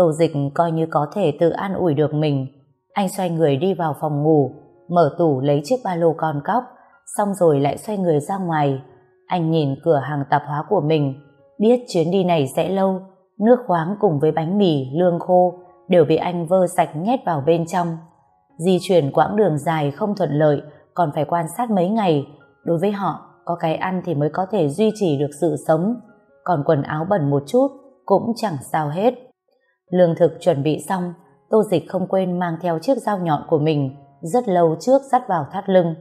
Tô dịch coi như có thể tự an ủi được mình. Anh xoay người đi vào phòng ngủ, mở tủ lấy chiếc ba lô con cóc, xong rồi lại xoay người ra ngoài. Anh nhìn cửa hàng tạp hóa của mình, biết chuyến đi này sẽ lâu, nước khoáng cùng với bánh mì, lương khô đều bị anh vơ sạch nhét vào bên trong. Di chuyển quãng đường dài không thuận lợi, còn phải quan sát mấy ngày. Đối với họ, có cái ăn thì mới có thể duy trì được sự sống, còn quần áo bẩn một chút cũng chẳng sao hết. Lương thực chuẩn bị xong, Tô Dịch không quên mang theo chiếc dao nhọn của mình, rất lâu trước dắt vào thắt lưng.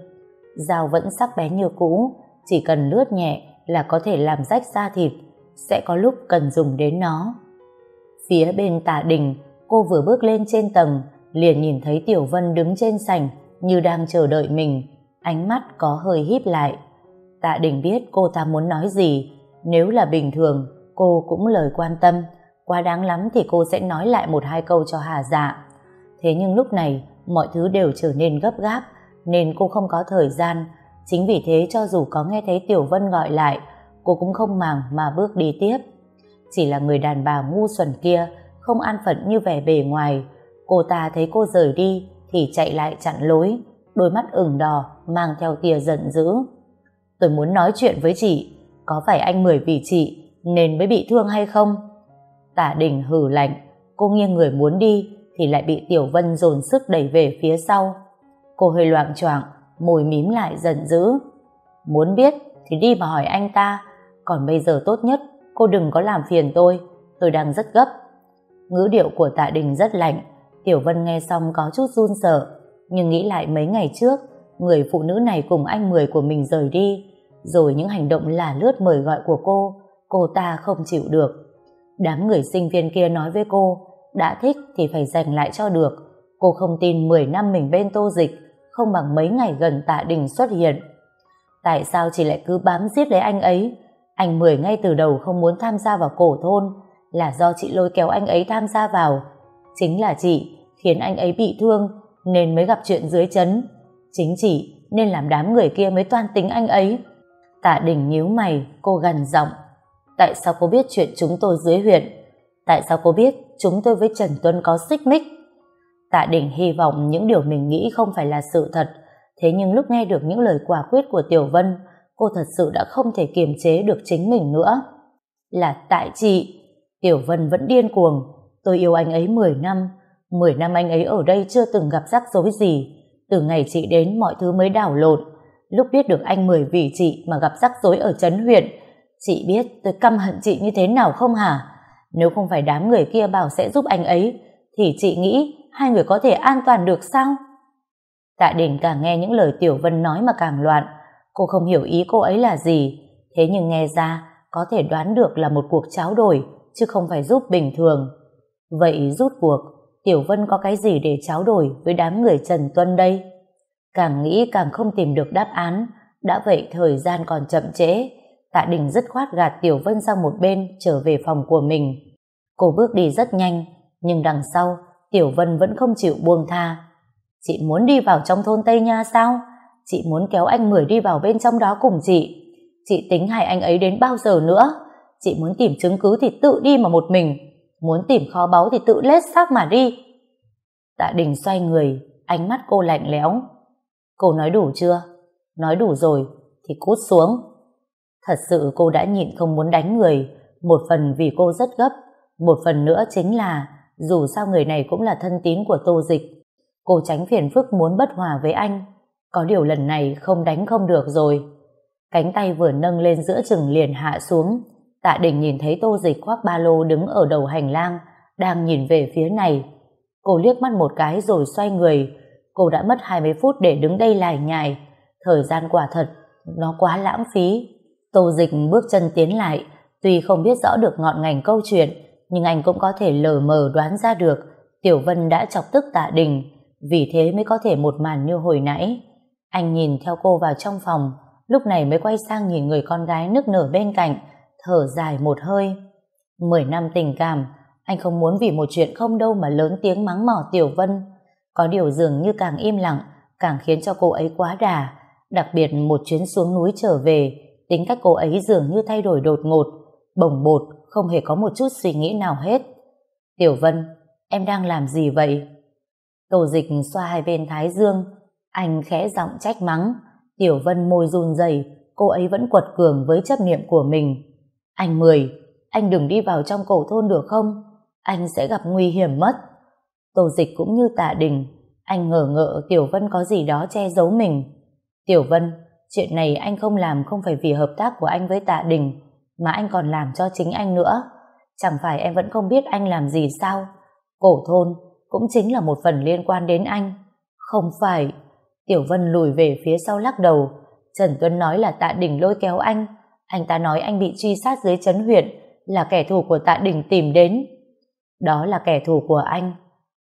Dao vẫn sắc bén như cũ, chỉ cần lướt nhẹ là có thể làm rách da thịt, sẽ có lúc cần dùng đến nó. Phía bên tả đình, cô vừa bước lên trên tầng, liền nhìn thấy Tiểu Vân đứng trên sảnh như đang chờ đợi mình, ánh mắt có hơi híp lại. Tạ Đình biết cô ta muốn nói gì, nếu là bình thường, cô cũng lời quan tâm, quá đáng lắm thì cô sẽ nói lại một hai câu cho Hà Dạ. Thế nhưng lúc này, mọi thứ đều trở nên gấp gáp, nên cô không có thời gian. Chính vì thế cho dù có nghe thấy Tiểu Vân gọi lại, cô cũng không màng mà bước đi tiếp. Chỉ là người đàn bà ngu xuẩn kia, không an phận như vẻ bề ngoài. Cô ta thấy cô rời đi, thì chạy lại chặn lối, đôi mắt ửng đỏ, mang theo tia giận dữ. Tôi muốn nói chuyện với chị, có phải anh mười vì chị, nên mới bị thương hay không? Tả đình hử lạnh, cô nghiêng người muốn đi, thì lại bị Tiểu Vân dồn sức đẩy về phía sau. Cô hơi loạn choạng, môi mím lại giận dữ. Muốn biết thì đi mà hỏi anh ta, còn bây giờ tốt nhất cô đừng có làm phiền tôi, tôi đang rất gấp. Ngữ điệu của tạ đình rất lạnh, Tiểu Vân nghe xong có chút run sợ, nhưng nghĩ lại mấy ngày trước, người phụ nữ này cùng anh Mười của mình rời đi, rồi những hành động là lướt mời gọi của cô, cô ta không chịu được. Đám người sinh viên kia nói với cô, đã thích thì phải giành lại cho được. Cô không tin 10 năm mình bên tô dịch, không bằng mấy ngày gần tạ đình xuất hiện. Tại sao chị lại cứ bám giết lấy anh ấy? Anh Mười ngay từ đầu không muốn tham gia vào cổ thôn, là do chị lôi kéo anh ấy tham gia vào. Chính là chị khiến anh ấy bị thương, nên mới gặp chuyện dưới chấn. Chính chị nên làm đám người kia mới toan tính anh ấy. Tạ Đình nhíu mày, cô gần giọng. Tại sao cô biết chuyện chúng tôi dưới huyện? Tại sao cô biết chúng tôi với Trần Tuân có xích mích? Tạ Đình hy vọng những điều mình nghĩ không phải là sự thật, thế nhưng lúc nghe được những lời quả quyết của Tiểu Vân, cô thật sự đã không thể kiềm chế được chính mình nữa. Là tại chị, Tiểu Vân vẫn điên cuồng, tôi yêu anh ấy 10 năm, 10 năm anh ấy ở đây chưa từng gặp rắc rối gì, từ ngày chị đến mọi thứ mới đảo lộn, lúc biết được anh Mười vì chị mà gặp rắc rối ở Trấn huyện, chị biết tôi căm hận chị như thế nào không hả? Nếu không phải đám người kia bảo sẽ giúp anh ấy, thì chị nghĩ hai người có thể an toàn được sao? Tạ Đình càng nghe những lời Tiểu Vân nói mà càng loạn. Cô không hiểu ý cô ấy là gì, thế nhưng nghe ra có thể đoán được là một cuộc tráo đổi, chứ không phải giúp bình thường. Vậy rút cuộc, Tiểu Vân có cái gì để tráo đổi với đám người Trần Tuân đây? Càng nghĩ càng không tìm được đáp án, đã vậy thời gian còn chậm trễ, Tạ Đình dứt khoát gạt Tiểu Vân sang một bên trở về phòng của mình. Cô bước đi rất nhanh, nhưng đằng sau, Tiểu Vân vẫn không chịu buông tha. Chị muốn đi vào trong thôn Tây Nha sao? Chị muốn kéo anh Mười đi vào bên trong đó cùng chị. Chị tính hại anh ấy đến bao giờ nữa? Chị muốn tìm chứng cứ thì tự đi mà một mình. Muốn tìm kho báu thì tự lết xác mà đi. Tạ Đình xoay người, ánh mắt cô lạnh lẽo. Cô nói đủ chưa? Nói đủ rồi, thì cút xuống. Thật sự cô đã nhịn không muốn đánh người, một phần vì cô rất gấp, một phần nữa chính là dù sao người này cũng là thân tín của tô dịch. Cô tránh phiền phức muốn bất hòa với anh, có điều lần này không đánh không được rồi. Cánh tay vừa nâng lên giữa chừng liền hạ xuống, tạ đình nhìn thấy tô dịch khoác ba lô đứng ở đầu hành lang, đang nhìn về phía này. Cô liếc mắt một cái rồi xoay người, cô đã mất 20 phút để đứng đây lải nhải, thời gian quả thật, nó quá lãng phí. Tô Dịch bước chân tiến lại, tuy không biết rõ được ngọn ngành câu chuyện, nhưng anh cũng có thể lờ mờ đoán ra được Tiểu Vân đã chọc tức tạ đình, vì thế mới có thể một màn như hồi nãy. Anh nhìn theo cô vào trong phòng, lúc này mới quay sang nhìn người con gái nức nở bên cạnh, thở dài một hơi. Mười năm tình cảm, anh không muốn vì một chuyện không đâu mà lớn tiếng mắng mỏ Tiểu Vân. Có điều dường như càng im lặng, càng khiến cho cô ấy quá đà. Đặc biệt một chuyến xuống núi trở về, tính cách cô ấy dường như thay đổi đột ngột, bồng bột, không hề có một chút suy nghĩ nào hết. Tiểu Vân, em đang làm gì vậy? Tô dịch xoa hai bên thái dương, anh khẽ giọng trách mắng. Tiểu Vân môi run rẩy, cô ấy vẫn quật cường với chấp niệm của mình. Anh Mười, anh đừng đi vào trong cổ thôn được không? Anh sẽ gặp nguy hiểm mất. Tô dịch cũng như tạ đình, anh ngờ ngợ Tiểu Vân có gì đó che giấu mình. Tiểu Vân, chuyện này anh không làm không phải vì hợp tác của anh với tạ đình, mà anh còn làm cho chính anh nữa. Chẳng phải em vẫn không biết anh làm gì sao? Cổ thôn cũng chính là một phần liên quan đến anh. Không phải. Tiểu Vân lùi về phía sau lắc đầu. Trần Tuấn nói là tạ đình lôi kéo anh. Anh ta nói anh bị truy sát dưới chấn huyện là kẻ thù của tạ đình tìm đến. Đó là kẻ thù của anh.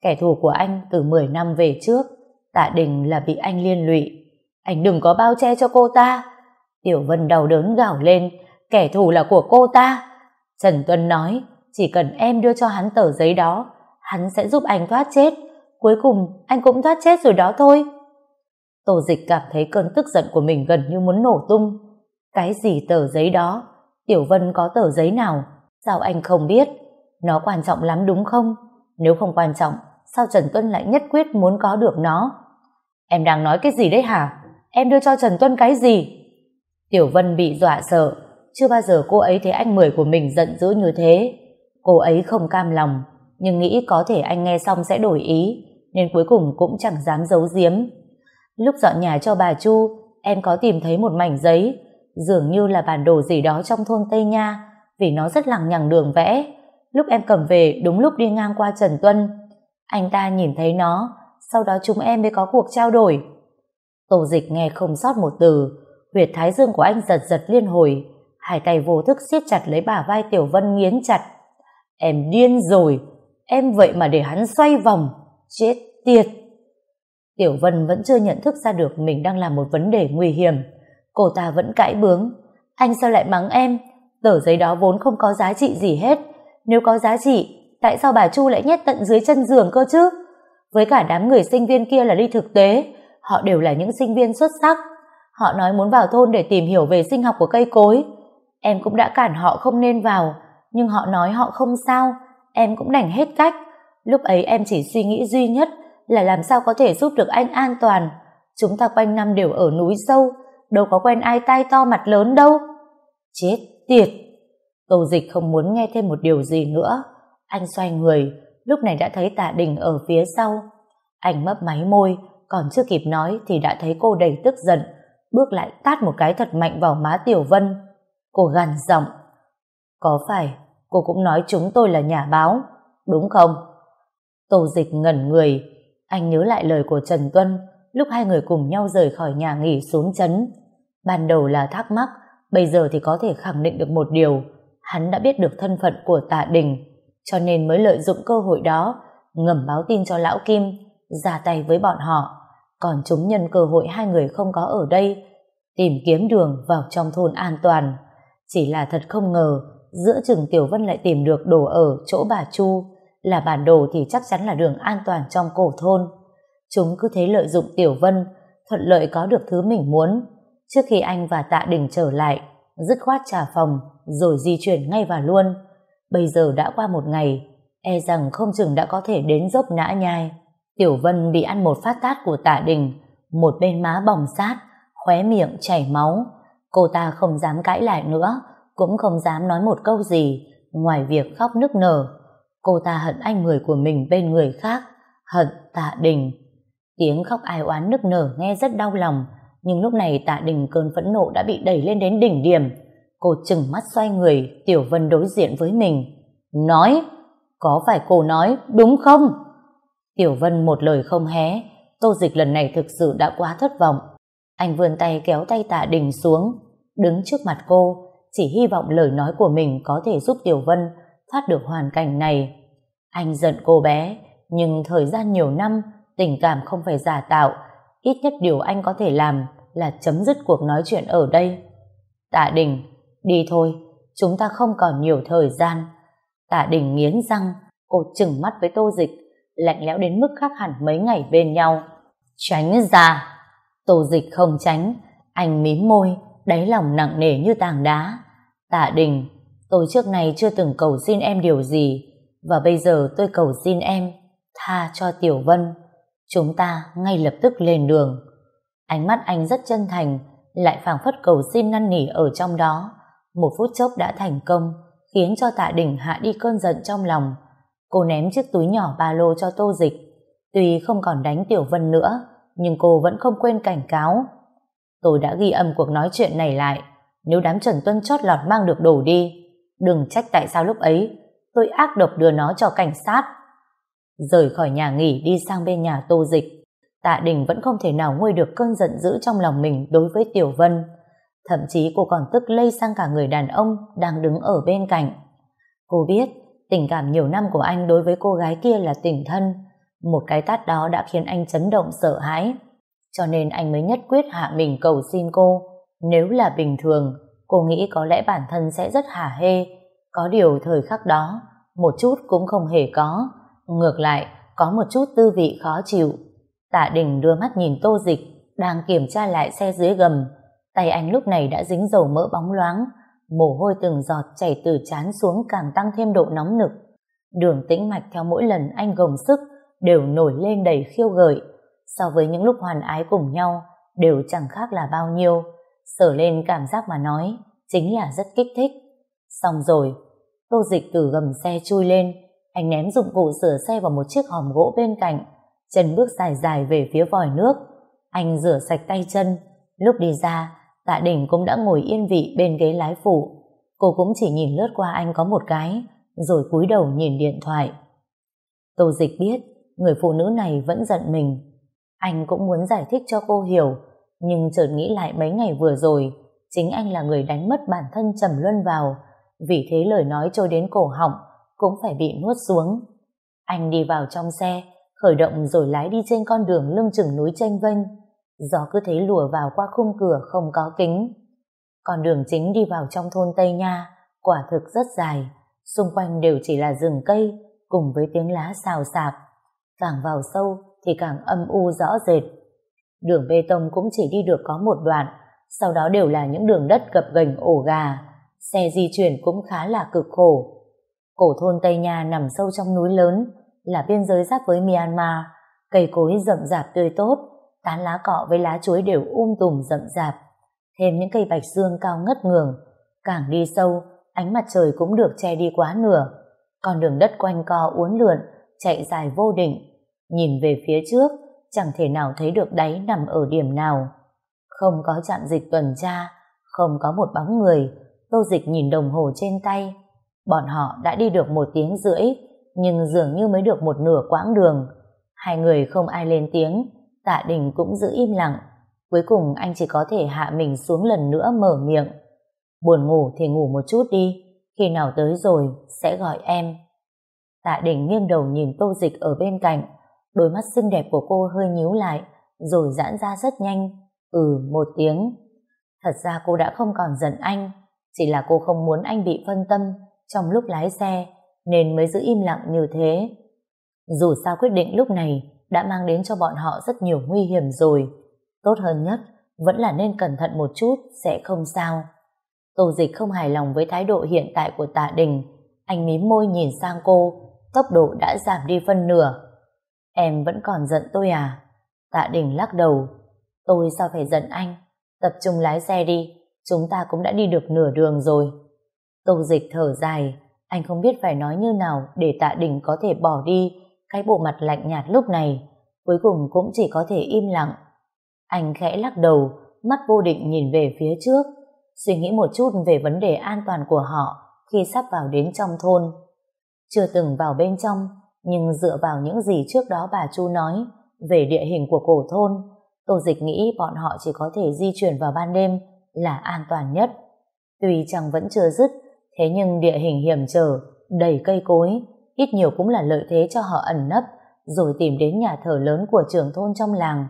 Kẻ thù của anh từ 10 năm về trước. Tạ đình là bị anh liên lụy. Anh đừng có bao che cho cô ta. Tiểu Vân đau đớn gào lên. Kẻ thù là của cô ta. Trần Tuấn nói, chỉ cần em đưa cho hắn tờ giấy đó, hắn sẽ giúp anh thoát chết. Cuối cùng, anh cũng thoát chết rồi đó thôi. Tô Dịch cảm thấy cơn tức giận của mình gần như muốn nổ tung. Cái gì tờ giấy đó? Tiểu Vân có tờ giấy nào? Sao anh không biết? Nó quan trọng lắm đúng không? Nếu không quan trọng, sao Trần Tuân lại nhất quyết muốn có được nó? Em đang nói cái gì đấy hả? Em đưa cho Trần Tuân cái gì Tiểu Vân bị dọa sợ chưa bao giờ cô ấy thấy anh Mười của mình giận dữ như thế. Cô ấy không cam lòng, nhưng nghĩ có thể anh nghe xong sẽ đổi ý, nên cuối cùng cũng chẳng dám giấu giếm. Lúc dọn nhà cho bà Chu, em có tìm thấy một mảnh giấy, dường như là bản đồ gì đó trong thôn Tây Nha, vì nó rất lằng nhằng đường vẽ. Lúc em cầm về đúng lúc đi ngang qua Trần Tuân, anh ta nhìn thấy nó, sau đó chúng em mới có cuộc trao đổi. Tổ dịch nghe không sót một từ, huyệt thái dương của anh giật giật liên hồi, hai tay vô thức siết chặt lấy bả vai Tiểu Vân nghiến chặt. Em điên rồi, em vậy mà để hắn xoay vòng, chết tiệt. Tiểu Vân vẫn chưa nhận thức ra được mình đang làm một vấn đề nguy hiểm. Cô ta vẫn cãi bướng. Anh sao lại mắng em? Tờ giấy đó vốn không có giá trị gì hết. Nếu có giá trị, tại sao bà Chu lại nhét tận dưới chân giường cơ chứ? Với cả đám người sinh viên kia là đi thực tế, họ đều là những sinh viên xuất sắc. Họ nói muốn vào thôn để tìm hiểu về sinh học của cây cối. Em cũng đã cản họ không nên vào, nhưng họ nói họ không sao, em cũng đành hết cách. Lúc ấy em chỉ suy nghĩ duy nhất là làm sao có thể giúp được anh an toàn. Chúng ta quanh năm đều ở núi sâu, đâu có quen ai tai to mặt lớn đâu. Chết tiệt! Tô dịch không muốn nghe thêm một điều gì nữa. Anh xoay người, lúc này đã thấy tạ đình ở phía sau. Anh mấp máy môi, còn chưa kịp nói thì đã thấy cô đầy tức giận, bước lại tát một cái thật mạnh vào má Tiểu Vân. Cô gằn giọng. Có phải cô cũng nói chúng tôi là nhà báo, đúng không? Tô dịch ngẩn người, anh nhớ lại lời của Trần Tuân lúc hai người cùng nhau rời khỏi nhà nghỉ xuống chấn. Ban đầu là thắc mắc, bây giờ thì có thể khẳng định được một điều, hắn đã biết được thân phận của tạ đình, cho nên mới lợi dụng cơ hội đó, ngầm báo tin cho Lão Kim, ra tay với bọn họ. Còn chúng nhân cơ hội hai người không có ở đây, tìm kiếm đường vào trong thôn an toàn. Chỉ là thật không ngờ, giữa chừng Tiểu Vân lại tìm được đồ ở chỗ bà Chu, là bản đồ thì chắc chắn là đường an toàn trong cổ thôn. Chúng cứ thế lợi dụng Tiểu Vân, thuận lợi có được thứ mình muốn. Trước khi anh và Tạ Đình trở lại, dứt khoát trả phòng, rồi di chuyển ngay vào luôn. Bây giờ đã qua một ngày, e rằng không chừng đã có thể đến dốc nã nhai. Tiểu Vân bị ăn một phát tát của Tạ Đình, một bên má bỏng sát, khóe miệng chảy máu, Cô ta không dám cãi lại nữa, cũng không dám nói một câu gì, ngoài việc khóc nức nở. Cô ta hận anh người của mình bên người khác, hận tạ đình. Tiếng khóc ai oán nức nở nghe rất đau lòng, nhưng lúc này tạ đình cơn phẫn nộ đã bị đẩy lên đến đỉnh điểm. Cô chừng mắt xoay người, Tiểu Vân đối diện với mình. Nói, có phải cô nói, đúng không? Tiểu Vân một lời không hé, tô dịch lần này thực sự đã quá thất vọng. Anh vươn tay kéo tay tạ đình xuống, đứng trước mặt cô, chỉ hy vọng lời nói của mình có thể giúp Tiểu Vân thoát được hoàn cảnh này. Anh giận cô bé, nhưng thời gian nhiều năm, tình cảm không phải giả tạo, ít nhất điều anh có thể làm là chấm dứt cuộc nói chuyện ở đây. Tạ Đình, đi thôi, chúng ta không còn nhiều thời gian. Tạ Đình nghiến răng, cô chừng mắt với tô dịch, lạnh lẽo đến mức khác hẳn mấy ngày bên nhau. Tránh ra! Tô dịch không tránh, anh mím môi, đáy lòng nặng nề như tảng đá. Tạ Đình, tôi trước này chưa từng cầu xin em điều gì, Và bây giờ tôi cầu xin em tha cho Tiểu Vân. Chúng ta ngay lập tức lên đường. Ánh mắt anh rất chân thành, lại phảng phất cầu xin năn nỉ ở trong đó. Một phút chốc đã thành công, khiến cho tạ Đình hạ đi cơn giận trong lòng. Cô ném chiếc túi nhỏ ba lô cho tô dịch. Tuy không còn đánh Tiểu Vân nữa, nhưng cô vẫn không quên cảnh cáo. Tôi đã ghi âm cuộc nói chuyện này lại. Nếu đám Trần Tuân chót lọt mang được đổ đi, đừng trách tại sao lúc ấy tôi ác độc đưa nó cho cảnh sát. Rời khỏi nhà nghỉ đi sang bên nhà tô dịch, Tạ Đình vẫn không thể nào nguôi được cơn giận dữ trong lòng mình đối với Tiểu Vân. Thậm chí cô còn tức lây sang cả người đàn ông đang đứng ở bên cạnh. Cô biết tình cảm nhiều năm của anh đối với cô gái kia là tình thân. Một cái tát đó đã khiến anh chấn động sợ hãi. Cho nên anh mới nhất quyết hạ mình cầu xin cô. Nếu là bình thường, cô nghĩ có lẽ bản thân sẽ rất hả hê. Có điều thời khắc đó, một chút cũng không hề có. Ngược lại, có một chút tư vị khó chịu. Tạ Đình đưa mắt nhìn tô dịch, đang kiểm tra lại xe dưới gầm. Tay anh lúc này đã dính dầu mỡ bóng loáng, mồ hôi từng giọt chảy từ chán xuống càng tăng thêm độ nóng nực. Đường tĩnh mạch theo mỗi lần anh gồng sức đều nổi lên đầy khiêu gợi. So với những lúc hoàn ái cùng nhau, đều chẳng khác là bao nhiêu. Sở lên cảm giác mà nói, chính là rất kích thích. Xong rồi, tô dịch từ gầm xe chui lên, anh ném dụng cụ sửa xe vào một chiếc hòm gỗ bên cạnh, chân bước dài dài về phía vòi nước. Anh rửa sạch tay chân, lúc đi ra, tạ đỉnh cũng đã ngồi yên vị bên ghế lái phụ. Cô cũng chỉ nhìn lướt qua anh có một cái, rồi cúi đầu nhìn điện thoại. Tô dịch biết, người phụ nữ này vẫn giận mình. Anh cũng muốn giải thích cho cô hiểu, nhưng chợt nghĩ lại mấy ngày vừa rồi, chính anh là người đánh mất bản thân trầm luân vào, vì thế lời nói trôi đến cổ họng cũng phải bị nuốt xuống. Anh đi vào trong xe, khởi động rồi lái đi trên con đường lưng chừng núi tranh vênh. Gió cứ thế lùa vào qua khung cửa không có kính. Còn đường chính đi vào trong thôn Tây Nha, quả thực rất dài, xung quanh đều chỉ là rừng cây cùng với tiếng lá xào xạc. Càng vào sâu thì càng âm u rõ rệt. Đường bê tông cũng chỉ đi được có một đoạn, sau đó đều là những đường đất gập ghềnh ổ gà. Xe di chuyển cũng khá là cực khổ. Cổ thôn Tây Nha nằm sâu trong núi lớn, là biên giới giáp với Myanmar, cây cối rậm rạp tươi tốt, tán lá cọ với lá chuối đều um tùm rậm rạp, thêm những cây bạch dương cao ngất ngường. Càng đi sâu, ánh mặt trời cũng được che đi quá nửa, con đường đất quanh co uốn lượn, chạy dài vô định. Nhìn về phía trước, chẳng thể nào thấy được đáy nằm ở điểm nào. Không có trạm dịch tuần tra, không có một bóng người, tô dịch nhìn đồng hồ trên tay. Bọn họ đã đi được một tiếng rưỡi, nhưng dường như mới được một nửa quãng đường. Hai người không ai lên tiếng, tạ đình cũng giữ im lặng. Cuối cùng anh chỉ có thể hạ mình xuống lần nữa mở miệng. Buồn ngủ thì ngủ một chút đi, khi nào tới rồi sẽ gọi em. Tạ đình nghiêng đầu nhìn tô dịch ở bên cạnh, đôi mắt xinh đẹp của cô hơi nhíu lại, rồi giãn ra rất nhanh. Ừ, một tiếng. Thật ra cô đã không còn giận anh, chỉ là cô không muốn anh bị phân tâm trong lúc lái xe, nên mới giữ im lặng như thế. Dù sao quyết định lúc này đã mang đến cho bọn họ rất nhiều nguy hiểm rồi. Tốt hơn nhất vẫn là nên cẩn thận một chút sẽ không sao. Tô dịch không hài lòng với thái độ hiện tại của tạ đình. Anh mím môi nhìn sang cô, tốc độ đã giảm đi phân nửa. Em vẫn còn giận tôi à? Tạ đình lắc đầu. Tôi sao phải giận anh? Tập trung lái xe đi, chúng ta cũng đã đi được nửa đường rồi. Tô dịch thở dài, anh không biết phải nói như nào để tạ đình có thể bỏ đi cái bộ mặt lạnh nhạt lúc này. Cuối cùng cũng chỉ có thể im lặng. Anh khẽ lắc đầu, mắt vô định nhìn về phía trước, suy nghĩ một chút về vấn đề an toàn của họ khi sắp vào đến trong thôn. Chưa từng vào bên trong, nhưng dựa vào những gì trước đó bà Chu nói về địa hình của cổ thôn, Tô Dịch nghĩ bọn họ chỉ có thể di chuyển vào ban đêm là an toàn nhất. Tuy chẳng vẫn chưa dứt, Thế nhưng địa hình hiểm trở, đầy cây cối, ít nhiều cũng là lợi thế cho họ ẩn nấp, rồi tìm đến nhà thờ lớn của trưởng thôn trong làng.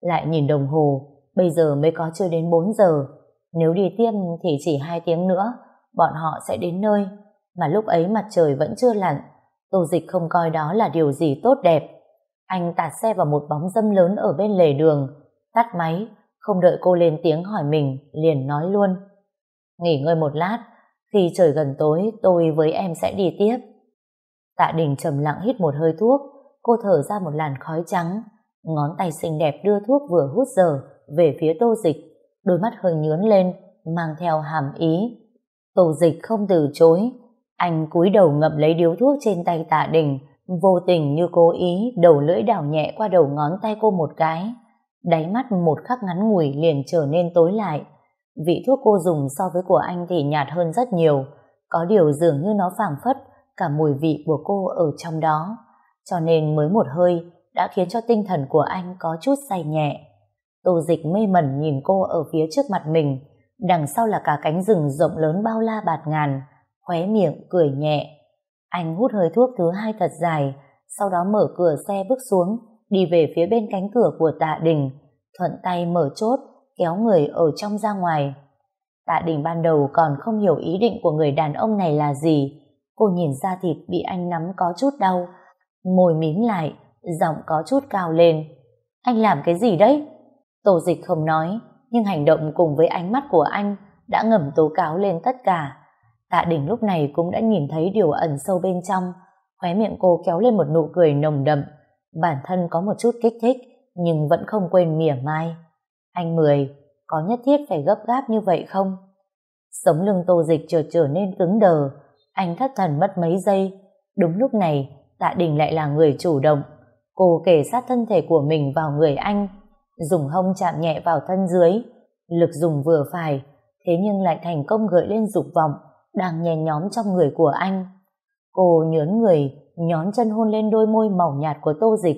Lại nhìn đồng hồ, bây giờ mới có chưa đến 4 giờ. Nếu đi tiếp thì chỉ 2 tiếng nữa, bọn họ sẽ đến nơi. Mà lúc ấy mặt trời vẫn chưa lặn, Tô Dịch không coi đó là điều gì tốt đẹp. Anh tạt xe vào một bóng dâm lớn ở bên lề đường, tắt máy, không đợi cô lên tiếng hỏi mình, liền nói luôn. Nghỉ ngơi một lát, khi trời gần tối tôi với em sẽ đi tiếp. Tạ Đình trầm lặng hít một hơi thuốc, cô thở ra một làn khói trắng, ngón tay xinh đẹp đưa thuốc vừa hút giờ về phía tô dịch, đôi mắt hơi nhướng lên, mang theo hàm ý. Tô dịch không từ chối, anh cúi đầu ngậm lấy điếu thuốc trên tay tạ đình, vô tình như cố ý đầu lưỡi đảo nhẹ qua đầu ngón tay cô một cái. Đáy mắt một khắc ngắn ngủi liền trở nên tối lại. Vị thuốc cô dùng so với của anh thì nhạt hơn rất nhiều, có điều dường như nó phảng phất cả mùi vị của cô ở trong đó. Cho nên mới một hơi đã khiến cho tinh thần của anh có chút say nhẹ. Tô dịch mê mẩn nhìn cô ở phía trước mặt mình, đằng sau là cả cánh rừng rộng lớn bao la bạt ngàn, khóe miệng cười nhẹ. Anh hút hơi thuốc thứ hai thật dài, sau đó mở cửa xe bước xuống, đi về phía bên cánh cửa của tạ đình, thuận tay mở chốt, kéo người ở trong ra ngoài. Tạ đình ban đầu còn không hiểu ý định của người đàn ông này là gì. Cô nhìn ra thịt bị anh nắm có chút đau, môi mím lại, giọng có chút cao lên. Anh làm cái gì đấy? Tổ dịch không nói, nhưng hành động cùng với ánh mắt của anh đã ngầm tố cáo lên tất cả. Tạ đỉnh lúc này cũng đã nhìn thấy điều ẩn sâu bên trong, khóe miệng cô kéo lên một nụ cười nồng đậm. Bản thân có một chút kích thích, nhưng vẫn không quên mỉa mai. Anh Mười, có nhất thiết phải gấp gáp như vậy không? Sống lưng tô dịch trở trở nên cứng đờ, anh thất thần mất mấy giây. Đúng lúc này, Tạ Đình lại là người chủ động. Cô kể sát thân thể của mình vào người anh, dùng hông chạm nhẹ vào thân dưới, lực dùng vừa phải, thế nhưng lại thành công gợi lên dục vọng, đang nhen nhóm trong người của anh. Cô nhớn người, nhón chân hôn lên đôi môi mỏng nhạt của tô dịch,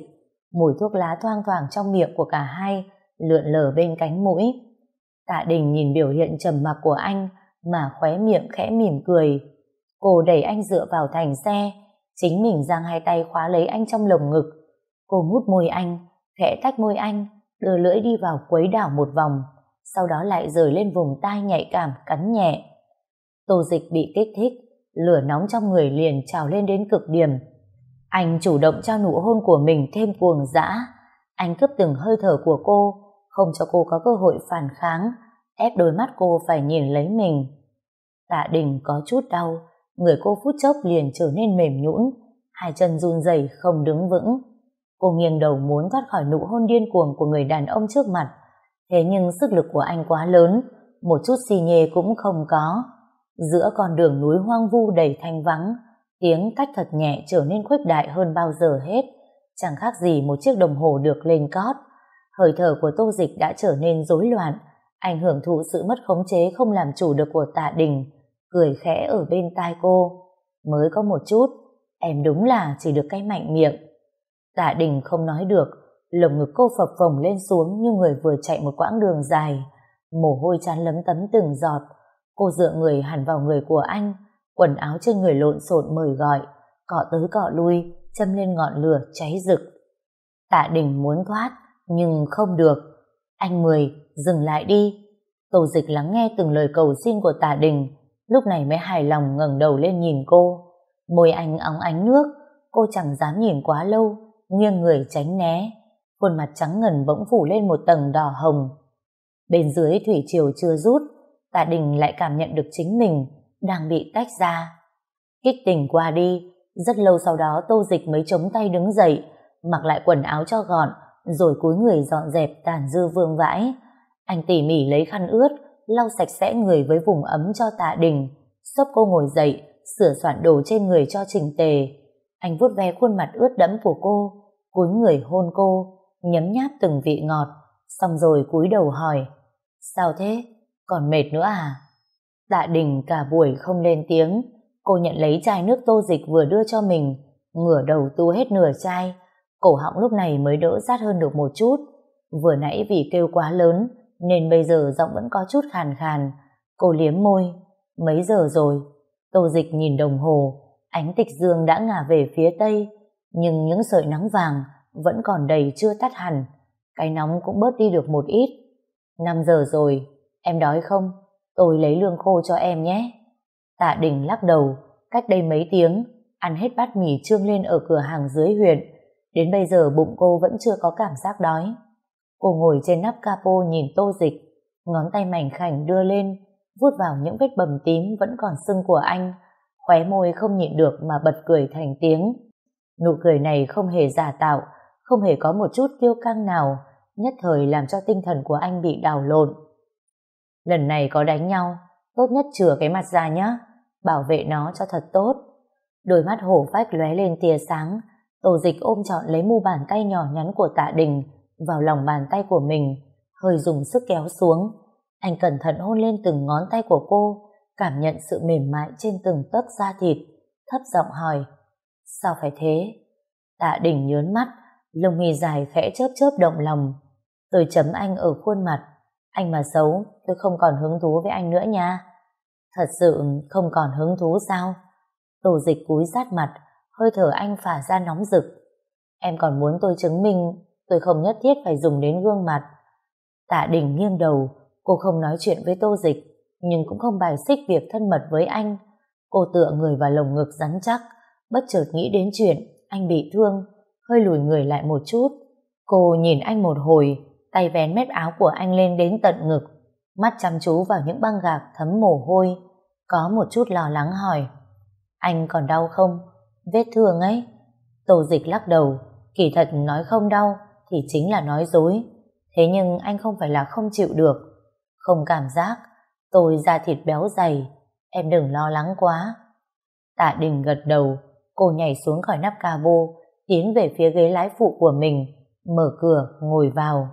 mùi thuốc lá thoang thoảng trong miệng của cả hai, lượn lờ bên cánh mũi. Tạ Đình nhìn biểu hiện trầm mặc của anh mà khóe miệng khẽ mỉm cười. Cô đẩy anh dựa vào thành xe, chính mình giang hai tay khóa lấy anh trong lồng ngực. Cô mút môi anh, khẽ tách môi anh, đưa lưỡi đi vào quấy đảo một vòng, sau đó lại rời lên vùng tai nhạy cảm cắn nhẹ. Tô dịch bị kích thích, lửa nóng trong người liền trào lên đến cực điểm. Anh chủ động cho nụ hôn của mình thêm cuồng dã. Anh cướp từng hơi thở của cô, không cho cô có cơ hội phản kháng, ép đôi mắt cô phải nhìn lấy mình. Tạ đình có chút đau, người cô phút chốc liền trở nên mềm nhũn, hai chân run rẩy không đứng vững. Cô nghiêng đầu muốn thoát khỏi nụ hôn điên cuồng của người đàn ông trước mặt, thế nhưng sức lực của anh quá lớn, một chút xì nhê cũng không có. Giữa con đường núi hoang vu đầy thanh vắng, tiếng cách thật nhẹ trở nên khuếch đại hơn bao giờ hết, chẳng khác gì một chiếc đồng hồ được lên cót. Hơi thở của tô dịch đã trở nên rối loạn, ảnh hưởng thụ sự mất khống chế không làm chủ được của tạ đình, cười khẽ ở bên tai cô. Mới có một chút, em đúng là chỉ được cái mạnh miệng. Tạ đình không nói được, lồng ngực cô phập phồng lên xuống như người vừa chạy một quãng đường dài, mồ hôi chán lấm tấm từng giọt, Cô dựa người hẳn vào người của anh, quần áo trên người lộn xộn mời gọi, cọ tới cọ lui, châm lên ngọn lửa cháy rực. Tạ đình muốn thoát, nhưng không được. Anh Mười, dừng lại đi. Tổ dịch lắng nghe từng lời cầu xin của tạ đình, lúc này mới hài lòng ngẩng đầu lên nhìn cô. Môi anh óng ánh nước, cô chẳng dám nhìn quá lâu, nghiêng người tránh né. Khuôn mặt trắng ngần bỗng phủ lên một tầng đỏ hồng. Bên dưới thủy triều chưa rút, Tạ Đình lại cảm nhận được chính mình đang bị tách ra. Kích tình qua đi, rất lâu sau đó Tô Dịch mới chống tay đứng dậy, mặc lại quần áo cho gọn, rồi cúi người dọn dẹp tàn dư vương vãi. Anh tỉ mỉ lấy khăn ướt, lau sạch sẽ người với vùng ấm cho Tạ Đình, xốp cô ngồi dậy, sửa soạn đồ trên người cho trình tề. Anh vuốt ve khuôn mặt ướt đẫm của cô, cúi người hôn cô, nhấm nháp từng vị ngọt, xong rồi cúi đầu hỏi, sao thế? Còn mệt nữa à? Tạ đình cả buổi không lên tiếng, cô nhận lấy chai nước tô dịch vừa đưa cho mình, ngửa đầu tu hết nửa chai, cổ họng lúc này mới đỡ rát hơn được một chút. Vừa nãy vì kêu quá lớn, nên bây giờ giọng vẫn có chút khàn khàn. Cô liếm môi, mấy giờ rồi? Tô dịch nhìn đồng hồ, ánh tịch dương đã ngả về phía tây, nhưng những sợi nắng vàng vẫn còn đầy chưa tắt hẳn, cái nóng cũng bớt đi được một ít. 5 giờ rồi, Em đói không? Tôi lấy lương khô cho em nhé. Tạ Đình lắc đầu, cách đây mấy tiếng, ăn hết bát mì trương lên ở cửa hàng dưới huyện. Đến bây giờ bụng cô vẫn chưa có cảm giác đói. Cô ngồi trên nắp capo nhìn tô dịch, ngón tay mảnh khảnh đưa lên, vuốt vào những vết bầm tím vẫn còn sưng của anh, khóe môi không nhịn được mà bật cười thành tiếng. Nụ cười này không hề giả tạo, không hề có một chút kiêu căng nào, nhất thời làm cho tinh thần của anh bị đảo lộn. Lần này có đánh nhau, tốt nhất chừa cái mặt ra nhé, bảo vệ nó cho thật tốt. Đôi mắt hổ phách lóe lên tia sáng, tổ dịch ôm trọn lấy mu bàn tay nhỏ nhắn của tạ đình vào lòng bàn tay của mình, hơi dùng sức kéo xuống. Anh cẩn thận hôn lên từng ngón tay của cô, cảm nhận sự mềm mại trên từng tấc da thịt, thấp giọng hỏi, sao phải thế? Tạ đình nhớn mắt, lông mi dài khẽ chớp chớp động lòng. Tôi chấm anh ở khuôn mặt, anh mà xấu, tôi không còn hứng thú với anh nữa nha. Thật sự không còn hứng thú sao? Tổ dịch cúi sát mặt, hơi thở anh phả ra nóng rực. Em còn muốn tôi chứng minh tôi không nhất thiết phải dùng đến gương mặt. Tạ Đình nghiêng đầu, cô không nói chuyện với Tô Dịch, nhưng cũng không bài xích việc thân mật với anh. Cô tựa người vào lồng ngực rắn chắc, bất chợt nghĩ đến chuyện anh bị thương, hơi lùi người lại một chút. Cô nhìn anh một hồi, tay vén mép áo của anh lên đến tận ngực, mắt chăm chú vào những băng gạc thấm mồ hôi, có một chút lo lắng hỏi. Anh còn đau không? Vết thương ấy. Tô dịch lắc đầu, kỳ thật nói không đau thì chính là nói dối. Thế nhưng anh không phải là không chịu được. Không cảm giác, tôi da thịt béo dày, em đừng lo lắng quá. Tạ Đình gật đầu, cô nhảy xuống khỏi nắp cabo, tiến về phía ghế lái phụ của mình, mở cửa, ngồi vào.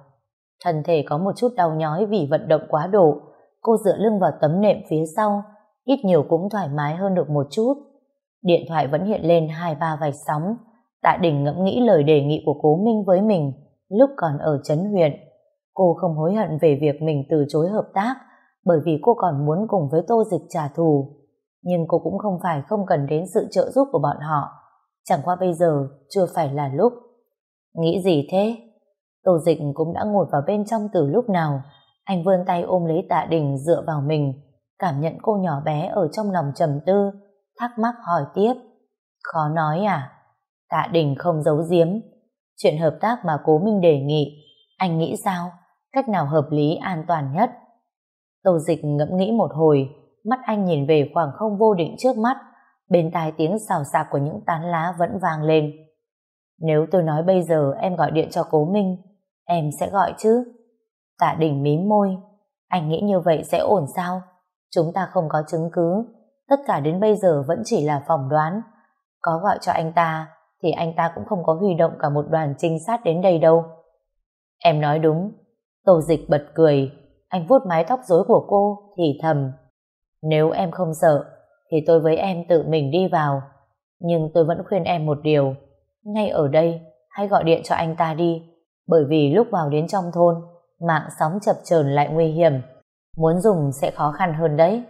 Thân thể có một chút đau nhói vì vận động quá độ, cô dựa lưng vào tấm nệm phía sau, ít nhiều cũng thoải mái hơn được một chút. Điện thoại vẫn hiện lên hai ba vạch sóng, Tạ Đình ngẫm nghĩ lời đề nghị của Cố Minh với mình lúc còn ở Trấn huyện. Cô không hối hận về việc mình từ chối hợp tác bởi vì cô còn muốn cùng với Tô Dịch trả thù. Nhưng cô cũng không phải không cần đến sự trợ giúp của bọn họ. Chẳng qua bây giờ chưa phải là lúc. Nghĩ gì thế? Tô Dịch cũng đã ngồi vào bên trong từ lúc nào. Anh vươn tay ôm lấy tạ đình dựa vào mình, cảm nhận cô nhỏ bé ở trong lòng trầm tư, thắc mắc hỏi tiếp. Khó nói à? Tạ đình không giấu giếm. Chuyện hợp tác mà cố Minh đề nghị, anh nghĩ sao? Cách nào hợp lý an toàn nhất? Tô Dịch ngẫm nghĩ một hồi, mắt anh nhìn về khoảng không vô định trước mắt, bên tai tiếng xào xạc của những tán lá vẫn vang lên. Nếu tôi nói bây giờ em gọi điện cho cố Minh, em sẽ gọi chứ? Tạ Đình mím môi, anh nghĩ như vậy sẽ ổn sao? Chúng ta không có chứng cứ, tất cả đến bây giờ vẫn chỉ là phỏng đoán. Có gọi cho anh ta, thì anh ta cũng không có huy động cả một đoàn trinh sát đến đây đâu. Em nói đúng. Tô dịch bật cười, anh vuốt mái tóc rối của cô, thì thầm. Nếu em không sợ, thì tôi với em tự mình đi vào. Nhưng tôi vẫn khuyên em một điều. Ngay ở đây, hãy gọi điện cho anh ta đi. Bởi vì lúc vào đến trong thôn, mạng sóng chập chờn lại nguy hiểm. Muốn dùng sẽ khó khăn hơn đấy.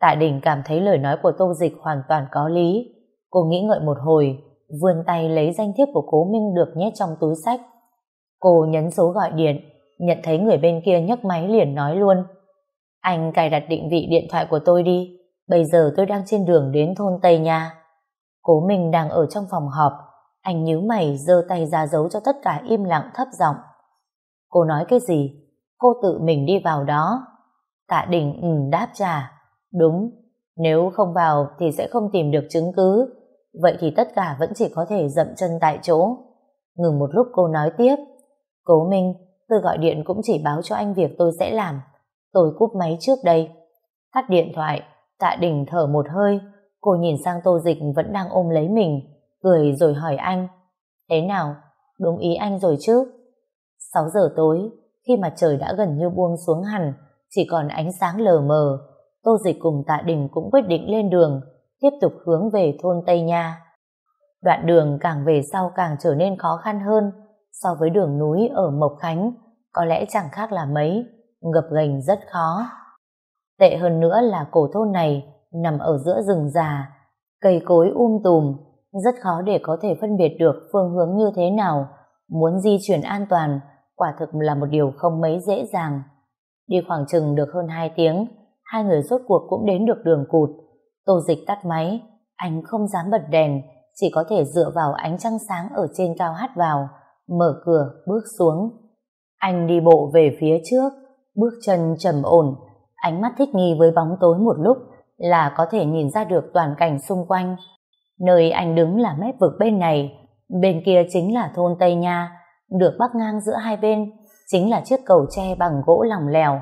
Tạ Đình cảm thấy lời nói của Tô Dịch hoàn toàn có lý. Cô nghĩ ngợi một hồi, vươn tay lấy danh thiếp của cố Minh được nhét trong túi sách. Cô nhấn số gọi điện, nhận thấy người bên kia nhấc máy liền nói luôn. Anh cài đặt định vị điện thoại của tôi đi, bây giờ tôi đang trên đường đến thôn Tây Nha. Cố Minh đang ở trong phòng họp, anh nhíu mày giơ tay ra giấu cho tất cả im lặng thấp giọng. Cô nói cái gì? Cô tự mình đi vào đó. Tạ Đình ừ đáp trả. Đúng, nếu không vào thì sẽ không tìm được chứng cứ vậy thì tất cả vẫn chỉ có thể dậm chân tại chỗ. Ngừng một lúc cô nói tiếp, Cố Minh, tôi gọi điện cũng chỉ báo cho anh việc tôi sẽ làm. Tôi cúp máy trước đây. Tắt điện thoại, tạ đình thở một hơi, cô nhìn sang tô dịch vẫn đang ôm lấy mình, cười rồi hỏi anh, thế nào, đúng ý anh rồi chứ? 6 giờ tối, khi mặt trời đã gần như buông xuống hẳn, chỉ còn ánh sáng lờ mờ, tô dịch cùng tạ đình cũng quyết định lên đường, tiếp tục hướng về thôn Tây Nha. Đoạn đường càng về sau càng trở nên khó khăn hơn so với đường núi ở Mộc Khánh, có lẽ chẳng khác là mấy, ngập gành rất khó. Tệ hơn nữa là cổ thôn này nằm ở giữa rừng già, cây cối um tùm, rất khó để có thể phân biệt được phương hướng như thế nào. Muốn di chuyển an toàn, quả thực là một điều không mấy dễ dàng. Đi khoảng chừng được hơn 2 tiếng, hai người rốt cuộc cũng đến được đường cụt, Tô dịch tắt máy, anh không dám bật đèn, chỉ có thể dựa vào ánh trăng sáng ở trên cao hát vào, mở cửa, bước xuống. Anh đi bộ về phía trước, bước chân trầm ổn, ánh mắt thích nghi với bóng tối một lúc là có thể nhìn ra được toàn cảnh xung quanh. Nơi anh đứng là mép vực bên này, bên kia chính là thôn Tây Nha, được bắc ngang giữa hai bên, chính là chiếc cầu tre bằng gỗ lỏng lèo.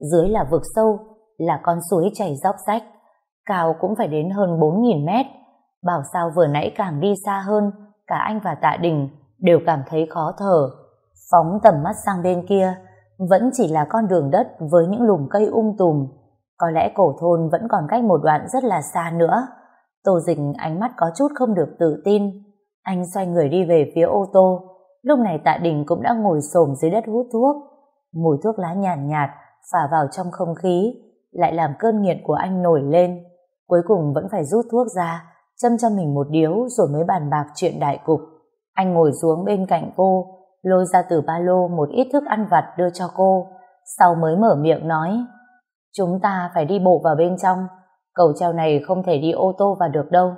Dưới là vực sâu, là con suối chảy dốc rách, cao cũng phải đến hơn 4.000 mét. Bảo sao vừa nãy càng đi xa hơn, cả anh và Tạ Đình đều cảm thấy khó thở. Phóng tầm mắt sang bên kia, vẫn chỉ là con đường đất với những lùm cây um tùm. Có lẽ cổ thôn vẫn còn cách một đoạn rất là xa nữa. Tô Dịch ánh mắt có chút không được tự tin. Anh xoay người đi về phía ô tô. Lúc này Tạ Đình cũng đã ngồi xổm dưới đất hút thuốc. Mùi thuốc lá nhàn nhạt, nhạt phả vào trong không khí, lại làm cơn nghiện của anh nổi lên. Cuối cùng vẫn phải rút thuốc ra, châm cho mình một điếu rồi mới bàn bạc chuyện đại cục. Anh ngồi xuống bên cạnh cô, lôi ra từ ba lô một ít thức ăn vặt đưa cho cô, sau mới mở miệng nói Chúng ta phải đi bộ vào bên trong, cầu treo này không thể đi ô tô vào được đâu.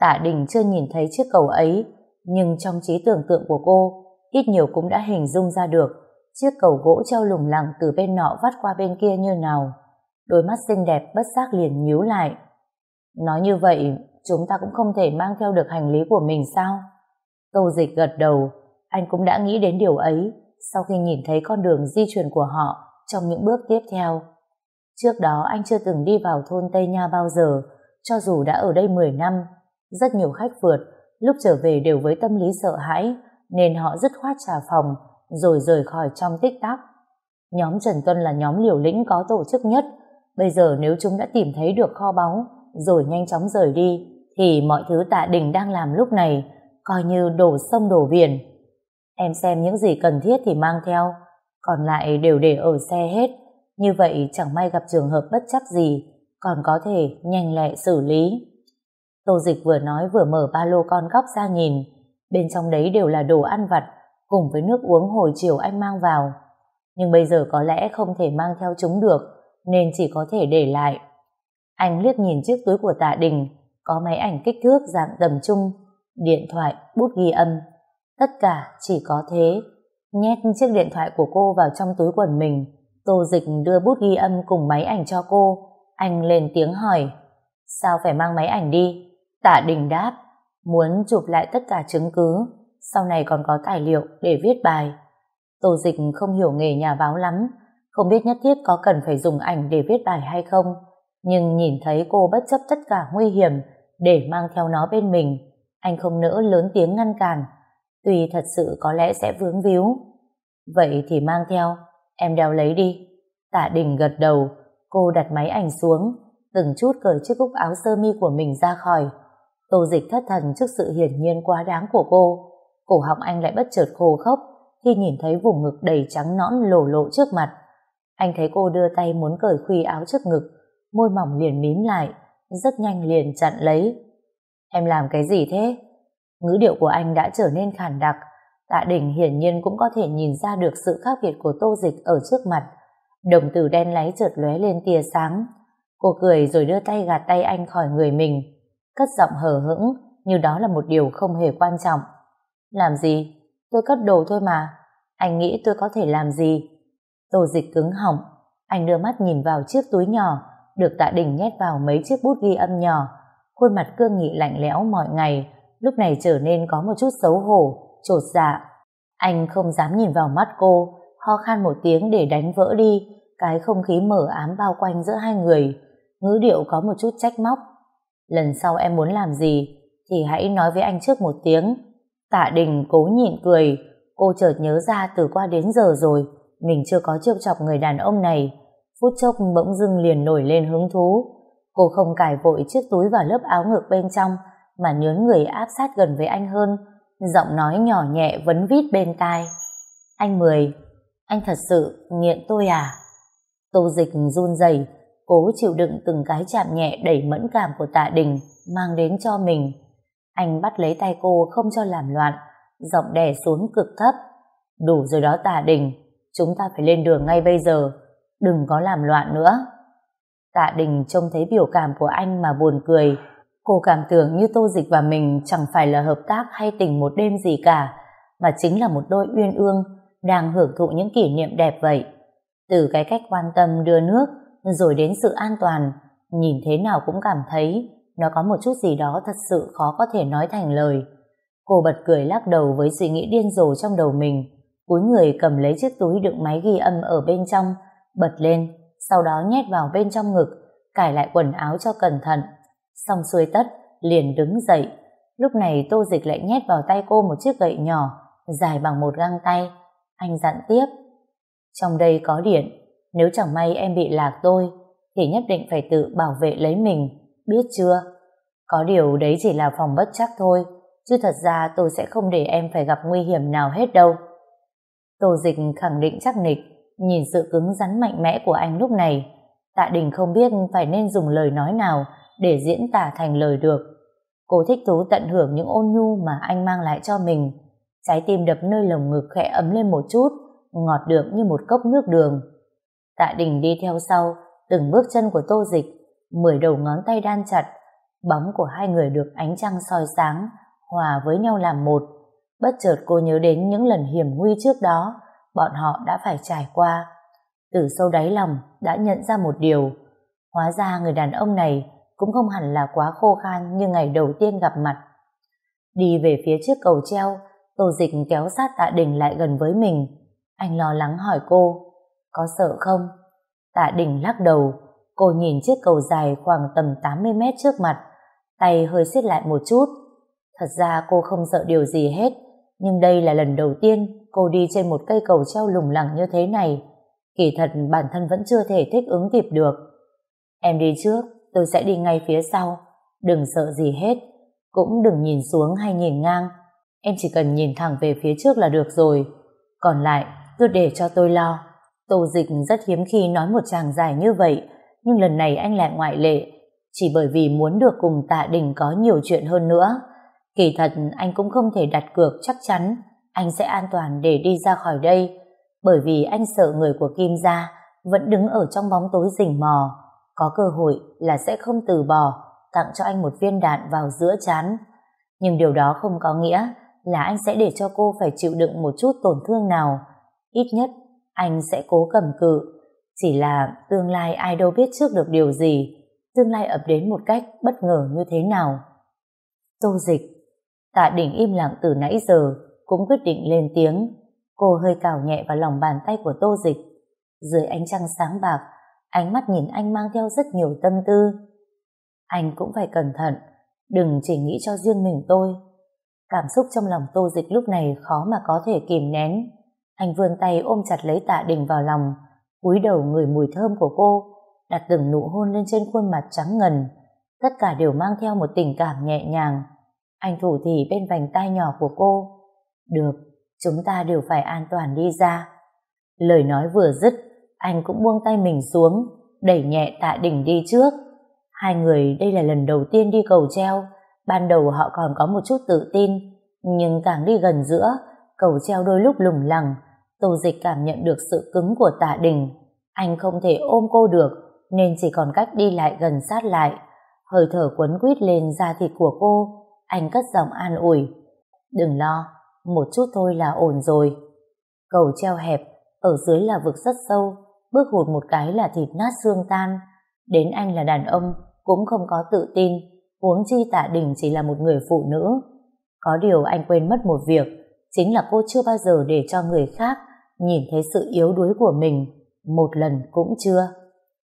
Tạ Đình chưa nhìn thấy chiếc cầu ấy, nhưng trong trí tưởng tượng của cô, ít nhiều cũng đã hình dung ra được chiếc cầu gỗ treo lủng lẳng từ bên nọ vắt qua bên kia như nào. Đôi mắt xinh đẹp bất giác liền nhíu lại. Nói như vậy, chúng ta cũng không thể mang theo được hành lý của mình sao? Tô dịch gật đầu, anh cũng đã nghĩ đến điều ấy sau khi nhìn thấy con đường di chuyển của họ trong những bước tiếp theo. Trước đó anh chưa từng đi vào thôn Tây Nha bao giờ, cho dù đã ở đây 10 năm. Rất nhiều khách vượt, lúc trở về đều với tâm lý sợ hãi, nên họ dứt khoát trả phòng, rồi rời khỏi trong tích tắc. Nhóm Trần Tuân là nhóm liều lĩnh có tổ chức nhất, bây giờ nếu chúng đã tìm thấy được kho báu, rồi nhanh chóng rời đi, thì mọi thứ tạ đình đang làm lúc này coi như đổ sông đổ biển. Em xem những gì cần thiết thì mang theo, còn lại đều để ở xe hết. Như vậy chẳng may gặp trường hợp bất chắc gì, còn có thể nhanh lẹ xử lý. Tô Dịch vừa nói vừa mở ba lô con góc ra nhìn, bên trong đấy đều là đồ ăn vặt, cùng với nước uống hồi chiều anh mang vào. Nhưng bây giờ có lẽ không thể mang theo chúng được, nên chỉ có thể để lại. Anh liếc nhìn chiếc túi của tạ đình, có máy ảnh kích thước dạng tầm trung, điện thoại, bút ghi âm. Tất cả chỉ có thế. Nhét chiếc điện thoại của cô vào trong túi quần mình. Tô dịch đưa bút ghi âm cùng máy ảnh cho cô. Anh lên tiếng hỏi. Sao phải mang máy ảnh đi? Tạ đình đáp. Muốn chụp lại tất cả chứng cứ. Sau này còn có tài liệu để viết bài. Tô dịch không hiểu nghề nhà báo lắm. Không biết nhất thiết có cần phải dùng ảnh để viết bài hay không. Nhưng nhìn thấy cô bất chấp tất cả nguy hiểm để mang theo nó bên mình anh không nỡ lớn tiếng ngăn cản, tuy thật sự có lẽ sẽ vướng víu. Vậy thì mang theo, em đeo lấy đi. Tạ Đình gật đầu, cô đặt máy ảnh xuống, từng chút cởi chiếc cúc áo sơ mi của mình ra khỏi. Tô dịch thất thần trước sự hiển nhiên quá đáng của cô. Cổ họng anh lại bất chợt khô khốc khi nhìn thấy vùng ngực đầy trắng nõn lổ lộ trước mặt. Anh thấy cô đưa tay muốn cởi khuy áo trước ngực, môi mỏng liền mím lại, rất nhanh liền chặn lấy. Em làm cái gì thế? Ngữ điệu của anh đã trở nên khản đặc. Tạ Đình hiển nhiên cũng có thể nhìn ra được sự khác biệt của tô dịch ở trước mặt. Đồng tử đen láy chợt lóe lên tia sáng. Cô cười rồi đưa tay gạt tay anh khỏi người mình. Cất giọng hờ hững như đó là một điều không hề quan trọng. Làm gì? Tôi cất đồ thôi mà. Anh nghĩ tôi có thể làm gì? Tô dịch cứng họng. Anh đưa mắt nhìn vào chiếc túi nhỏ được tạ đình nhét vào mấy chiếc bút ghi âm nhỏ khuôn mặt cương nghị lạnh lẽo mọi ngày, lúc này trở nên có một chút xấu hổ, trột dạ. Anh không dám nhìn vào mắt cô, ho khan một tiếng để đánh vỡ đi cái không khí mở ám bao quanh giữa hai người, ngữ điệu có một chút trách móc. Lần sau em muốn làm gì, thì hãy nói với anh trước một tiếng. Tạ đình cố nhịn cười, cô chợt nhớ ra từ qua đến giờ rồi, mình chưa có trêu chọc người đàn ông này. Phút chốc bỗng dưng liền nổi lên hứng thú, Cô không cài vội chiếc túi vào lớp áo ngực bên trong mà nhớn người áp sát gần với anh hơn giọng nói nhỏ nhẹ vấn vít bên tai. Anh Mười, anh thật sự nghiện tôi à? Tô dịch run rẩy cố chịu đựng từng cái chạm nhẹ đầy mẫn cảm của tạ đình mang đến cho mình. Anh bắt lấy tay cô không cho làm loạn, giọng đè xuống cực thấp. Đủ rồi đó tạ đình, chúng ta phải lên đường ngay bây giờ, đừng có làm loạn nữa. Tạ Đình trông thấy biểu cảm của anh mà buồn cười. Cô cảm tưởng như Tô Dịch và mình chẳng phải là hợp tác hay tình một đêm gì cả, mà chính là một đôi uyên ương đang hưởng thụ những kỷ niệm đẹp vậy. Từ cái cách quan tâm đưa nước, rồi đến sự an toàn, nhìn thế nào cũng cảm thấy nó có một chút gì đó thật sự khó có thể nói thành lời. Cô bật cười lắc đầu với suy nghĩ điên rồ trong đầu mình, cúi người cầm lấy chiếc túi đựng máy ghi âm ở bên trong, bật lên, sau đó nhét vào bên trong ngực, cải lại quần áo cho cẩn thận. Xong xuôi tất, liền đứng dậy. Lúc này Tô Dịch lại nhét vào tay cô một chiếc gậy nhỏ, dài bằng một găng tay. Anh dặn tiếp. Trong đây có điện, nếu chẳng may em bị lạc tôi, thì nhất định phải tự bảo vệ lấy mình, biết chưa? Có điều đấy chỉ là phòng bất chắc thôi, chứ thật ra tôi sẽ không để em phải gặp nguy hiểm nào hết đâu. Tô Dịch khẳng định chắc nịch, nhìn sự cứng rắn mạnh mẽ của anh lúc này, Tạ Đình không biết phải nên dùng lời nói nào để diễn tả thành lời được. Cô thích thú tận hưởng những ôn nhu mà anh mang lại cho mình. Trái tim đập nơi lồng ngực khẽ ấm lên một chút, ngọt được như một cốc nước đường. Tạ Đình đi theo sau, từng bước chân của Tô Dịch, mười đầu ngón tay đan chặt, bóng của hai người được ánh trăng soi sáng, hòa với nhau làm một. Bất chợt cô nhớ đến những lần hiểm nguy trước đó, bọn họ đã phải trải qua. Từ sâu đáy lòng đã nhận ra một điều, hóa ra người đàn ông này cũng không hẳn là quá khô khan như ngày đầu tiên gặp mặt. Đi về phía trước cầu treo, Tô Dịch kéo sát Tạ Đình lại gần với mình. Anh lo lắng hỏi cô, có sợ không? Tạ Đình lắc đầu, cô nhìn chiếc cầu dài khoảng tầm 80 mét trước mặt, tay hơi siết lại một chút. Thật ra cô không sợ điều gì hết, nhưng đây là lần đầu tiên cô đi trên một cây cầu treo lủng lẳng như thế này. Kỳ thật bản thân vẫn chưa thể thích ứng kịp được. Em đi trước, tôi sẽ đi ngay phía sau. Đừng sợ gì hết, cũng đừng nhìn xuống hay nhìn ngang. Em chỉ cần nhìn thẳng về phía trước là được rồi. Còn lại, cứ để cho tôi lo. Tô Dịch rất hiếm khi nói một chàng dài như vậy, nhưng lần này anh lại ngoại lệ, chỉ bởi vì muốn được cùng Tạ Đình có nhiều chuyện hơn nữa. Kỳ thật anh cũng không thể đặt cược chắc chắn anh sẽ an toàn để đi ra khỏi đây, bởi vì anh sợ người của Kim gia vẫn đứng ở trong bóng tối rình mò, có cơ hội là sẽ không từ bỏ tặng cho anh một viên đạn vào giữa chán. Nhưng điều đó không có nghĩa là anh sẽ để cho cô phải chịu đựng một chút tổn thương nào. Ít nhất, anh sẽ cố cầm cự. Chỉ là tương lai ai đâu biết trước được điều gì, tương lai ập đến một cách bất ngờ như thế nào. Tô dịch, tạ đỉnh im lặng từ nãy giờ, cũng quyết định lên tiếng. Cô hơi cào nhẹ vào lòng bàn tay của tô dịch. Dưới ánh trăng sáng bạc, ánh mắt nhìn anh mang theo rất nhiều tâm tư. Anh cũng phải cẩn thận, đừng chỉ nghĩ cho riêng mình tôi. Cảm xúc trong lòng tô dịch lúc này khó mà có thể kìm nén. Anh vươn tay ôm chặt lấy tạ đình vào lòng, cúi đầu người mùi thơm của cô, đặt từng nụ hôn lên trên khuôn mặt trắng ngần. Tất cả đều mang theo một tình cảm nhẹ nhàng. Anh thủ thì bên vành tai nhỏ của cô. Được, chúng ta đều phải an toàn đi ra. Lời nói vừa dứt, anh cũng buông tay mình xuống, đẩy nhẹ tạ đỉnh đi trước. Hai người đây là lần đầu tiên đi cầu treo, ban đầu họ còn có một chút tự tin, nhưng càng đi gần giữa, cầu treo đôi lúc lủng lẳng, Tô Dịch cảm nhận được sự cứng của tạ đình. Anh không thể ôm cô được, nên chỉ còn cách đi lại gần sát lại. Hơi thở quấn quýt lên da thịt của cô, anh cất giọng an ủi. Đừng lo, một chút thôi là ổn rồi. Cầu treo hẹp, ở dưới là vực rất sâu, bước hụt một cái là thịt nát xương tan. Đến anh là đàn ông, cũng không có tự tin, huống chi tạ đình chỉ là một người phụ nữ. Có điều anh quên mất một việc, chính là cô chưa bao giờ để cho người khác nhìn thấy sự yếu đuối của mình, một lần cũng chưa.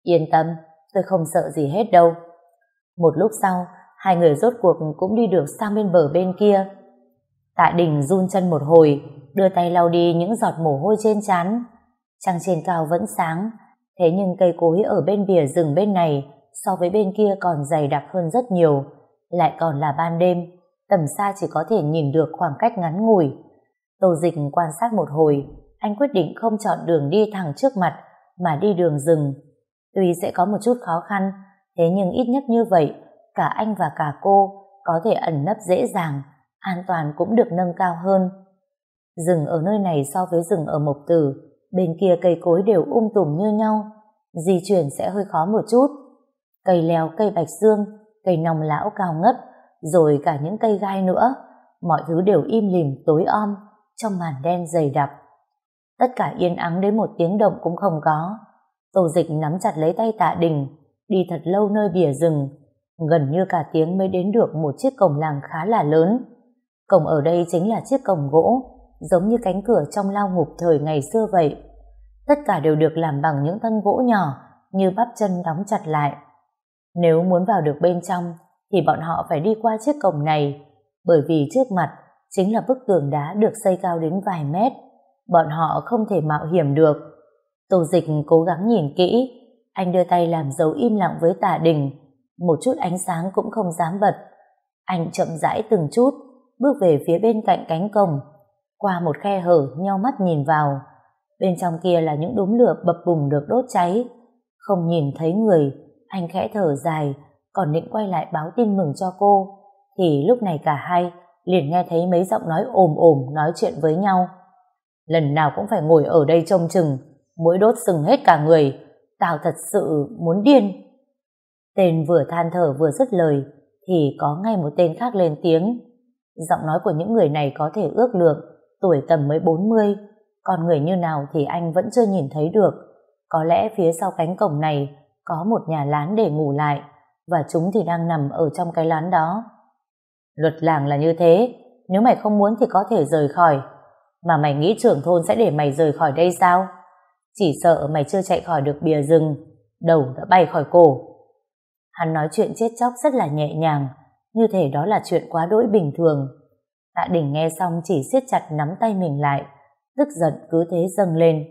Yên tâm, tôi không sợ gì hết đâu. Một lúc sau, hai người rốt cuộc cũng đi được sang bên bờ bên kia. Tạ Đình run chân một hồi, đưa tay lau đi những giọt mồ hôi trên trán. Trăng trên cao vẫn sáng, thế nhưng cây cối ở bên bìa rừng bên này so với bên kia còn dày đặc hơn rất nhiều, lại còn là ban đêm, tầm xa chỉ có thể nhìn được khoảng cách ngắn ngủi. Tô Dịch quan sát một hồi, anh quyết định không chọn đường đi thẳng trước mặt, mà đi đường rừng. Tuy sẽ có một chút khó khăn, thế nhưng ít nhất như vậy, cả anh và cả cô có thể ẩn nấp dễ dàng, an toàn cũng được nâng cao hơn. Rừng ở nơi này so với rừng ở Mộc Tử, bên kia cây cối đều um tùm như nhau, di chuyển sẽ hơi khó một chút. Cây leo, cây bạch dương, cây nòng lão cao ngất, rồi cả những cây gai nữa, mọi thứ đều im lìm tối om trong màn đen dày đặc. Tất cả yên ắng đến một tiếng động cũng không có. Tô dịch nắm chặt lấy tay tạ đình, đi thật lâu nơi bìa rừng. gần như cả tiếng mới đến được một chiếc cổng làng khá là lớn. Cổng ở đây chính là chiếc cổng gỗ, giống như cánh cửa trong lao ngục thời ngày xưa vậy. Tất cả đều được làm bằng những thân gỗ nhỏ, như bắp chân đóng chặt lại. Nếu muốn vào được bên trong, thì bọn họ phải đi qua chiếc cổng này, bởi vì trước mặt chính là bức tường đá được xây cao đến vài mét. Bọn họ không thể mạo hiểm được. Tô dịch cố gắng nhìn kỹ, anh đưa tay làm dấu im lặng với tả đình, một chút ánh sáng cũng không dám bật. Anh chậm rãi từng chút, bước về phía bên cạnh cánh cổng, qua một khe hở nhau mắt nhìn vào. Bên trong kia là những đốm lửa bập bùng được đốt cháy. Không nhìn thấy người, anh khẽ thở dài, còn định quay lại báo tin mừng cho cô. Thì lúc này cả hai liền nghe thấy mấy giọng nói ồm ồm nói chuyện với nhau. Lần nào cũng phải ngồi ở đây trông chừng, mũi đốt sừng hết cả người, tao thật sự muốn điên. Tên vừa than thở vừa dứt lời, thì có ngay một tên khác lên tiếng. Giọng nói của những người này có thể ước lượng, tuổi tầm mới 40, còn người như nào thì anh vẫn chưa nhìn thấy được. Có lẽ phía sau cánh cổng này có một nhà lán để ngủ lại, và chúng thì đang nằm ở trong cái lán đó. Luật làng là như thế, nếu mày không muốn thì có thể rời khỏi. Mà mày nghĩ trưởng thôn sẽ để mày rời khỏi đây sao? Chỉ sợ mày chưa chạy khỏi được bìa rừng, đầu đã bay khỏi cổ. Hắn nói chuyện chết chóc rất là nhẹ nhàng, như thể đó là chuyện quá đỗi bình thường. Tạ Đình nghe xong chỉ siết chặt nắm tay mình lại, tức giận cứ thế dâng lên.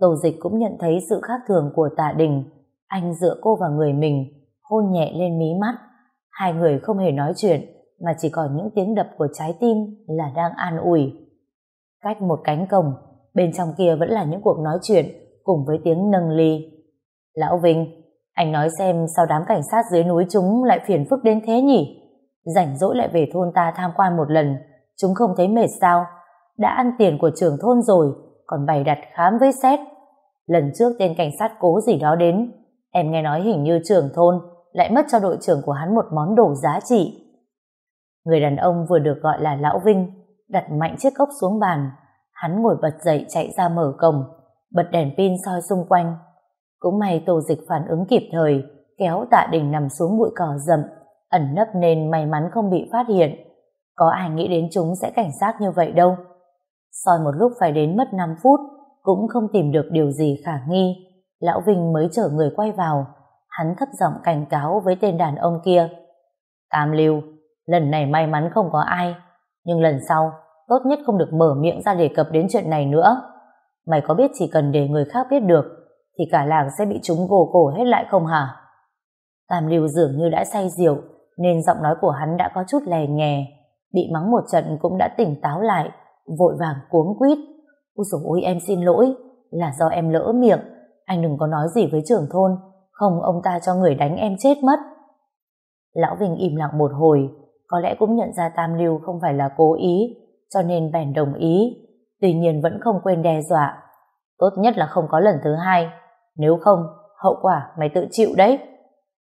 Tổ dịch cũng nhận thấy sự khác thường của Tạ Đình, anh dựa cô vào người mình, hôn nhẹ lên mí mắt. Hai người không hề nói chuyện, mà chỉ còn những tiếng đập của trái tim là đang an ủi. Cách một cánh cổng, bên trong kia vẫn là những cuộc nói chuyện cùng với tiếng nâng ly. Lão Vinh, anh nói xem sao đám cảnh sát dưới núi chúng lại phiền phức đến thế nhỉ? Rảnh rỗi lại về thôn ta tham quan một lần, chúng không thấy mệt sao? Đã ăn tiền của trưởng thôn rồi, còn bày đặt khám với xét. Lần trước tên cảnh sát cố gì đó đến, em nghe nói hình như trưởng thôn lại mất cho đội trưởng của hắn một món đồ giá trị. Người đàn ông vừa được gọi là Lão Vinh, đặt mạnh chiếc cốc xuống bàn, hắn ngồi bật dậy chạy ra mở cổng, bật đèn pin soi xung quanh. Cũng may tổ dịch phản ứng kịp thời, kéo tạ đình nằm xuống bụi cỏ rậm, ẩn nấp nên may mắn không bị phát hiện. Có ai nghĩ đến chúng sẽ cảnh giác như vậy đâu. Soi một lúc phải đến mất 5 phút, cũng không tìm được điều gì khả nghi. Lão Vinh mới chở người quay vào, hắn thấp giọng cảnh cáo với tên đàn ông kia. Tam lưu, lần này may mắn không có ai, nhưng lần sau, tốt nhất không được mở miệng ra đề cập đến chuyện này nữa. Mày có biết chỉ cần để người khác biết được, thì cả làng sẽ bị chúng gồ cổ hết lại không hả? Tam lưu dường như đã say rượu, nên giọng nói của hắn đã có chút lè nhè, bị mắng một trận cũng đã tỉnh táo lại, vội vàng cuống quýt. Úi dồi ôi em xin lỗi, là do em lỡ miệng, anh đừng có nói gì với trưởng thôn, không ông ta cho người đánh em chết mất. Lão Vinh im lặng một hồi, có lẽ cũng nhận ra Tam Lưu không phải là cố ý, cho nên bèn đồng ý, tuy nhiên vẫn không quên đe dọa. Tốt nhất là không có lần thứ hai, nếu không, hậu quả mày tự chịu đấy.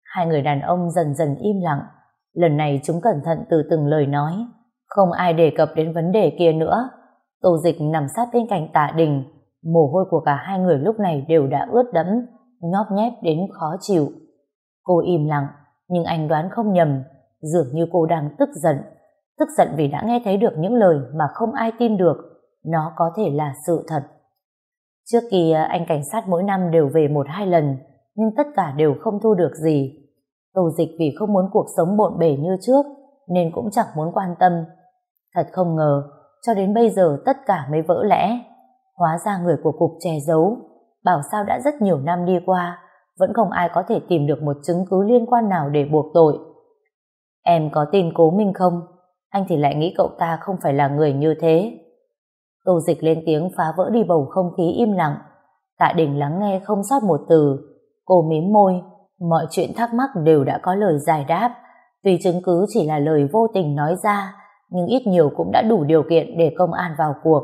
Hai người đàn ông dần dần im lặng, lần này chúng cẩn thận từ từng lời nói, không ai đề cập đến vấn đề kia nữa. Tô dịch nằm sát bên cạnh tạ đình, mồ hôi của cả hai người lúc này đều đã ướt đẫm, nhóp nhép đến khó chịu. Cô im lặng, nhưng anh đoán không nhầm, dường như cô đang tức giận. Tức giận vì đã nghe thấy được những lời mà không ai tin được, nó có thể là sự thật. Trước kia anh cảnh sát mỗi năm đều về một hai lần, nhưng tất cả đều không thu được gì. Tô dịch vì không muốn cuộc sống bộn bể như trước, nên cũng chẳng muốn quan tâm. Thật không ngờ, cho đến bây giờ tất cả mới vỡ lẽ. Hóa ra người của cục che giấu, bảo sao đã rất nhiều năm đi qua, vẫn không ai có thể tìm được một chứng cứ liên quan nào để buộc tội. Em có tin cố minh không? Anh thì lại nghĩ cậu ta không phải là người như thế. Tô dịch lên tiếng phá vỡ đi bầu không khí im lặng. Tạ đình lắng nghe không sót một từ. Cô mím môi, mọi chuyện thắc mắc đều đã có lời giải đáp. Tuy chứng cứ chỉ là lời vô tình nói ra, nhưng ít nhiều cũng đã đủ điều kiện để công an vào cuộc.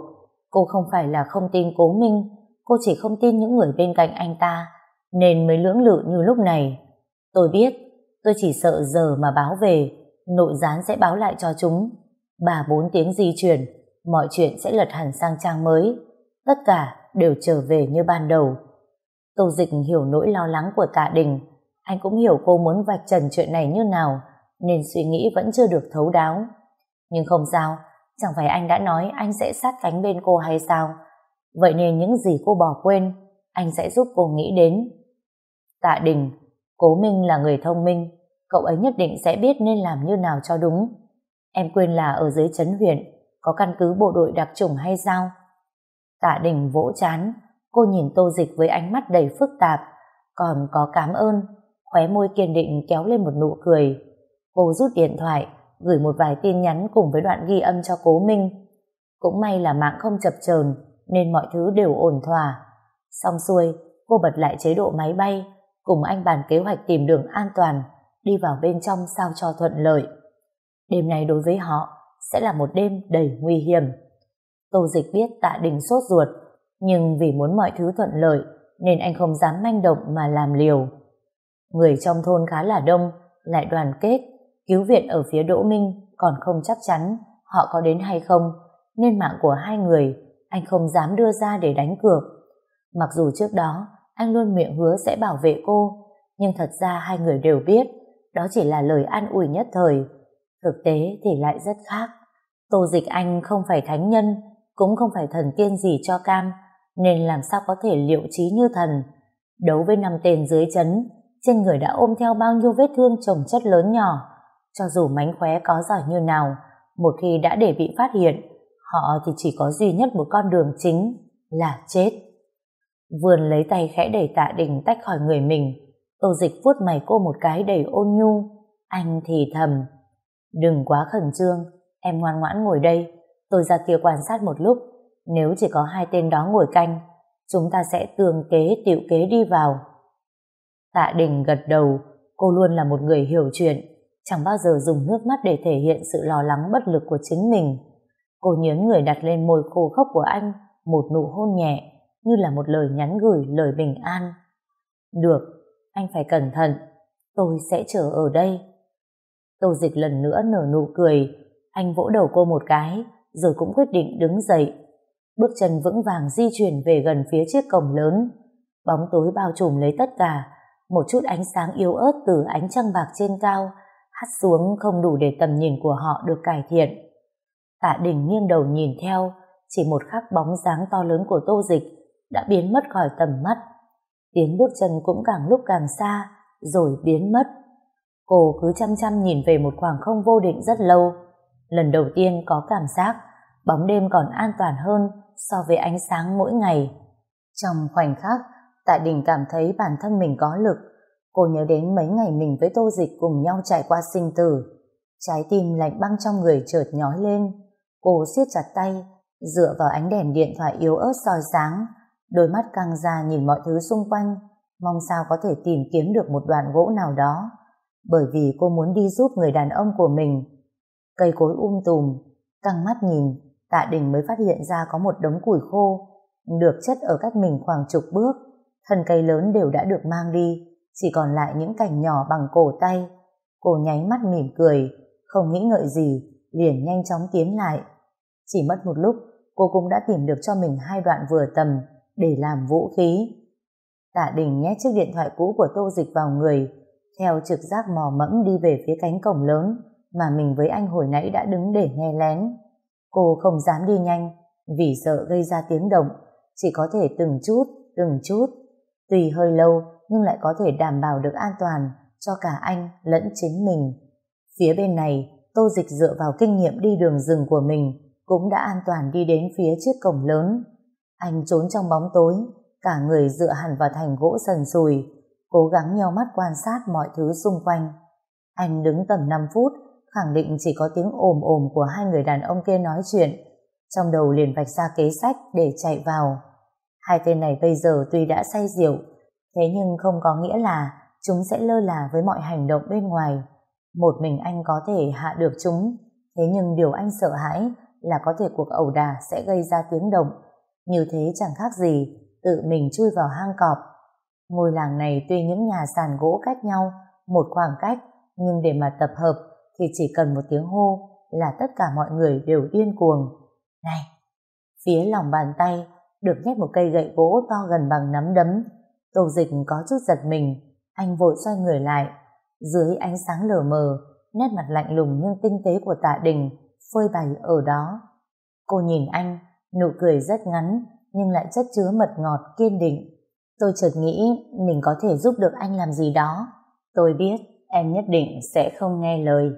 Cô không phải là không tin cố minh, cô chỉ không tin những người bên cạnh anh ta, nên mới lưỡng lự như lúc này. Tôi biết, tôi chỉ sợ giờ mà báo về, nội gián sẽ báo lại cho chúng. bà bốn tiếng di chuyển, mọi chuyện sẽ lật hẳn sang trang mới. Tất cả đều trở về như ban đầu. Tô Dịch hiểu nỗi lo lắng của tạ đình. Anh cũng hiểu cô muốn vạch trần chuyện này như nào, nên suy nghĩ vẫn chưa được thấu đáo. Nhưng không sao, chẳng phải anh đã nói anh sẽ sát cánh bên cô hay sao? Vậy nên những gì cô bỏ quên, anh sẽ giúp cô nghĩ đến. Tạ Đình, Cố Minh là người thông minh, cậu ấy nhất định sẽ biết nên làm như nào cho đúng. Em quên là ở dưới chấn huyện, có căn cứ bộ đội đặc trùng hay sao? Tạ Đình vỗ chán, cô nhìn Tô Dịch với ánh mắt đầy phức tạp, còn có cảm ơn, khóe môi kiên định kéo lên một nụ cười. Cô rút điện thoại, gửi một vài tin nhắn cùng với đoạn ghi âm cho Cố Minh. Cũng may là mạng không chập chờn nên mọi thứ đều ổn thỏa. Xong xuôi, cô bật lại chế độ máy bay, cùng anh bàn kế hoạch tìm đường an toàn, đi vào bên trong sao cho thuận lợi. Đêm này đối với họ sẽ là một đêm đầy nguy hiểm. Tô Dịch biết tạ đình sốt ruột, nhưng vì muốn mọi thứ thuận lợi nên anh không dám manh động mà làm liều. Người trong thôn khá là đông, lại đoàn kết, cứu viện ở phía Đỗ Minh còn không chắc chắn họ có đến hay không, nên mạng của hai người anh không dám đưa ra để đánh cược. Mặc dù trước đó anh luôn miệng hứa sẽ bảo vệ cô, nhưng thật ra hai người đều biết đó chỉ là lời an ủi nhất thời. Thực tế thì lại rất khác. Tô dịch anh không phải thánh nhân, cũng không phải thần tiên gì cho cam, nên làm sao có thể liệu trí như thần. Đấu với năm tên dưới chấn, trên người đã ôm theo bao nhiêu vết thương trồng chất lớn nhỏ. Cho dù mánh khóe có giỏi như nào, một khi đã để bị phát hiện, họ thì chỉ có duy nhất một con đường chính là chết. Vườn lấy tay khẽ đẩy tạ đình tách khỏi người mình, tô dịch vuốt mày cô một cái đầy ôn nhu. Anh thì thầm, đừng quá khẩn trương, em ngoan ngoãn ngồi đây, tôi ra kia quan sát một lúc, nếu chỉ có hai tên đó ngồi canh, chúng ta sẽ tường kế tiểu kế đi vào. Tạ Đình gật đầu, cô luôn là một người hiểu chuyện, chẳng bao giờ dùng nước mắt để thể hiện sự lo lắng bất lực của chính mình. Cô nhớn người đặt lên môi khô khốc của anh, một nụ hôn nhẹ, như là một lời nhắn gửi lời bình an. Được, anh phải cẩn thận, tôi sẽ chờ ở đây. Tô dịch lần nữa nở nụ cười, anh vỗ đầu cô một cái, rồi cũng quyết định đứng dậy. Bước chân vững vàng di chuyển về gần phía chiếc cổng lớn. Bóng tối bao trùm lấy tất cả, một chút ánh sáng yếu ớt từ ánh trăng bạc trên cao, hắt xuống không đủ để tầm nhìn của họ được cải thiện. Tạ đỉnh nghiêng đầu nhìn theo, chỉ một khắc bóng dáng to lớn của tô dịch đã biến mất khỏi tầm mắt. Tiếng bước chân cũng càng lúc càng xa, rồi biến mất. Cô cứ chăm chăm nhìn về một khoảng không vô định rất lâu. Lần đầu tiên có cảm giác bóng đêm còn an toàn hơn so với ánh sáng mỗi ngày. Trong khoảnh khắc, Tại Đình cảm thấy bản thân mình có lực. Cô nhớ đến mấy ngày mình với Tô Dịch cùng nhau trải qua sinh tử. Trái tim lạnh băng trong người chợt nhói lên. Cô siết chặt tay, dựa vào ánh đèn điện thoại yếu ớt soi sáng, đôi mắt căng ra nhìn mọi thứ xung quanh, mong sao có thể tìm kiếm được một đoạn gỗ nào đó, bởi vì cô muốn đi giúp người đàn ông của mình. Cây cối um tùm, căng mắt nhìn, Tạ Đình mới phát hiện ra có một đống củi khô, được chất ở cách mình khoảng chục bước, thân cây lớn đều đã được mang đi, chỉ còn lại những cành nhỏ bằng cổ tay. Cô nháy mắt mỉm cười, không nghĩ ngợi gì, liền nhanh chóng tiến lại. Chỉ mất một lúc, cô cũng đã tìm được cho mình hai đoạn vừa tầm để làm vũ khí. Tạ Đình nhét chiếc điện thoại cũ của Tô Dịch vào người, theo trực giác mò mẫm đi về phía cánh cổng lớn mà mình với anh hồi nãy đã đứng để nghe lén. Cô không dám đi nhanh vì sợ gây ra tiếng động, chỉ có thể từng chút, từng chút. tùy hơi lâu nhưng lại có thể đảm bảo được an toàn cho cả anh lẫn chính mình. Phía bên này, Tô Dịch dựa vào kinh nghiệm đi đường rừng của mình cũng đã an toàn đi đến phía chiếc cổng lớn. Anh trốn trong bóng tối, cả người dựa hẳn vào thành gỗ sần sùi, cố gắng nheo mắt quan sát mọi thứ xung quanh. Anh đứng tầm 5 phút, khẳng định chỉ có tiếng ồm ồm của hai người đàn ông kia nói chuyện. Trong đầu liền vạch ra kế sách để chạy vào. Hai tên này bây giờ tuy đã say rượu, thế nhưng không có nghĩa là chúng sẽ lơ là với mọi hành động bên ngoài. Một mình anh có thể hạ được chúng, thế nhưng điều anh sợ hãi là có thể cuộc ẩu đả sẽ gây ra tiếng động. Như thế chẳng khác gì tự mình chui vào hang cọp. Ngôi làng này tuy những nhà sàn gỗ cách nhau một khoảng cách, nhưng để mà tập hợp thì chỉ cần một tiếng hô là tất cả mọi người đều điên cuồng. Này! Phía lòng bàn tay được nhét một cây gậy gỗ to gần bằng nắm đấm. Tô dịch có chút giật mình. Anh vội xoay người lại. Dưới ánh sáng lờ mờ, nét mặt lạnh lùng nhưng tinh tế của tạ đình phơi bày ở đó. Cô nhìn anh, nụ cười rất ngắn nhưng lại chất chứa mật ngọt kiên định. Tôi chợt nghĩ mình có thể giúp được anh làm gì đó. Tôi biết em nhất định sẽ không nghe lời.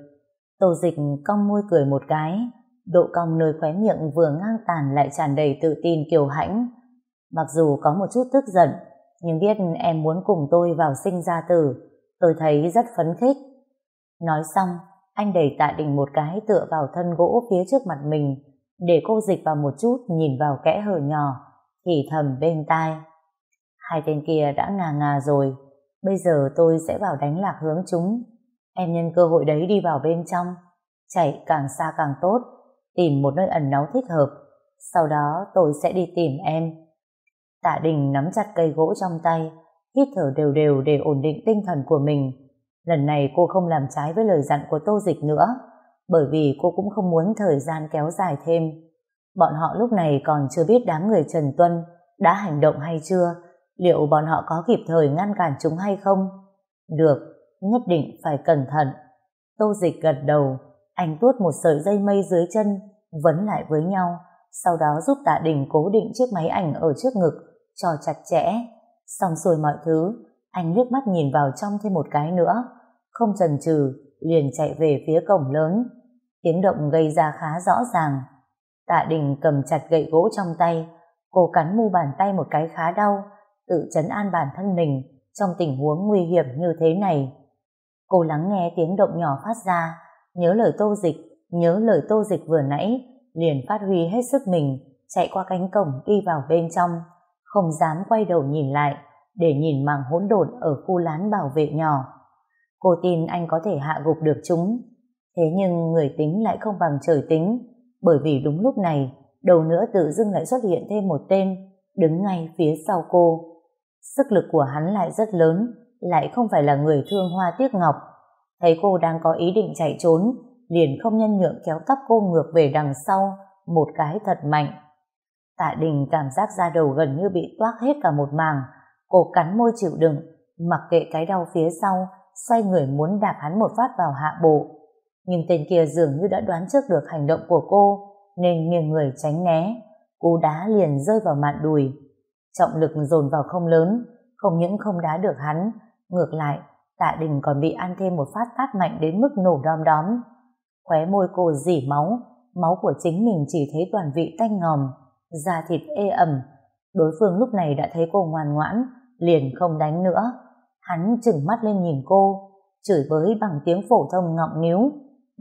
Tô dịch cong môi cười một cái, độ cong nơi khóe miệng vừa ngang tàn lại tràn đầy tự tin kiều hãnh. Mặc dù có một chút tức giận, nhưng biết em muốn cùng tôi vào sinh ra tử, tôi thấy rất phấn khích. Nói xong, anh đẩy tạ đình một cái tựa vào thân gỗ phía trước mặt mình, để cô dịch vào một chút nhìn vào kẽ hở nhỏ, thì thầm bên tai. Hai tên kia đã ngà ngà rồi, bây giờ tôi sẽ vào đánh lạc hướng chúng. Em nhân cơ hội đấy đi vào bên trong, chạy càng xa càng tốt, tìm một nơi ẩn náu thích hợp, sau đó tôi sẽ đi tìm em. Tạ Đình nắm chặt cây gỗ trong tay, hít thở đều đều để ổn định tinh thần của mình. Lần này cô không làm trái với lời dặn của Tô Dịch nữa, bởi vì cô cũng không muốn thời gian kéo dài thêm. Bọn họ lúc này còn chưa biết đám người Trần Tuân đã hành động hay chưa, liệu bọn họ có kịp thời ngăn cản chúng hay không? Được, nhất định phải cẩn thận. Tô Dịch gật đầu, anh tuốt một sợi dây mây dưới chân, vấn lại với nhau, sau đó giúp Tạ Đình cố định chiếc máy ảnh ở trước ngực, cho chặt chẽ. Xong xuôi mọi thứ, anh liếc mắt nhìn vào trong thêm một cái nữa, không chần chừ liền chạy về phía cổng lớn. Tiếng động gây ra khá rõ ràng. Tạ Đình cầm chặt gậy gỗ trong tay, cô cắn mu bàn tay một cái khá đau, tự chấn an bản thân mình trong tình huống nguy hiểm như thế này. Cô lắng nghe tiếng động nhỏ phát ra, nhớ lời tô dịch, nhớ lời tô dịch vừa nãy, liền phát huy hết sức mình, chạy qua cánh cổng đi vào bên trong, không dám quay đầu nhìn lại, để nhìn mảng hỗn độn ở khu lán bảo vệ nhỏ. Cô tin anh có thể hạ gục được chúng, thế nhưng người tính lại không bằng trời tính, bởi vì đúng lúc này, đầu nữa tự dưng lại xuất hiện thêm một tên, đứng ngay phía sau cô. Sức lực của hắn lại rất lớn, lại không phải là người thương hoa tiếc ngọc. Thấy cô đang có ý định chạy trốn, liền không nhân nhượng kéo tóc cô ngược về đằng sau, một cái thật mạnh. Tạ Đình cảm giác da đầu gần như bị toát hết cả một màng, cô cắn môi chịu đựng, mặc kệ cái đau phía sau, xoay người muốn đạp hắn một phát vào hạ bộ. Nhưng tên kia dường như đã đoán trước được hành động của cô, nên nghiêng người tránh né, cú đá liền rơi vào mạn đùi. Trọng lực dồn vào không lớn, không những không đá được hắn, ngược lại, tạ đình còn bị ăn thêm một phát tát mạnh đến mức nổ đom đóm. Khóe môi cô dỉ máu, máu của chính mình chỉ thấy toàn vị tanh ngòm, da thịt ê ẩm. Đối phương lúc này đã thấy cô ngoan ngoãn, liền không đánh nữa. Hắn chừng mắt lên nhìn cô, chửi với bằng tiếng phổ thông ngọng níu.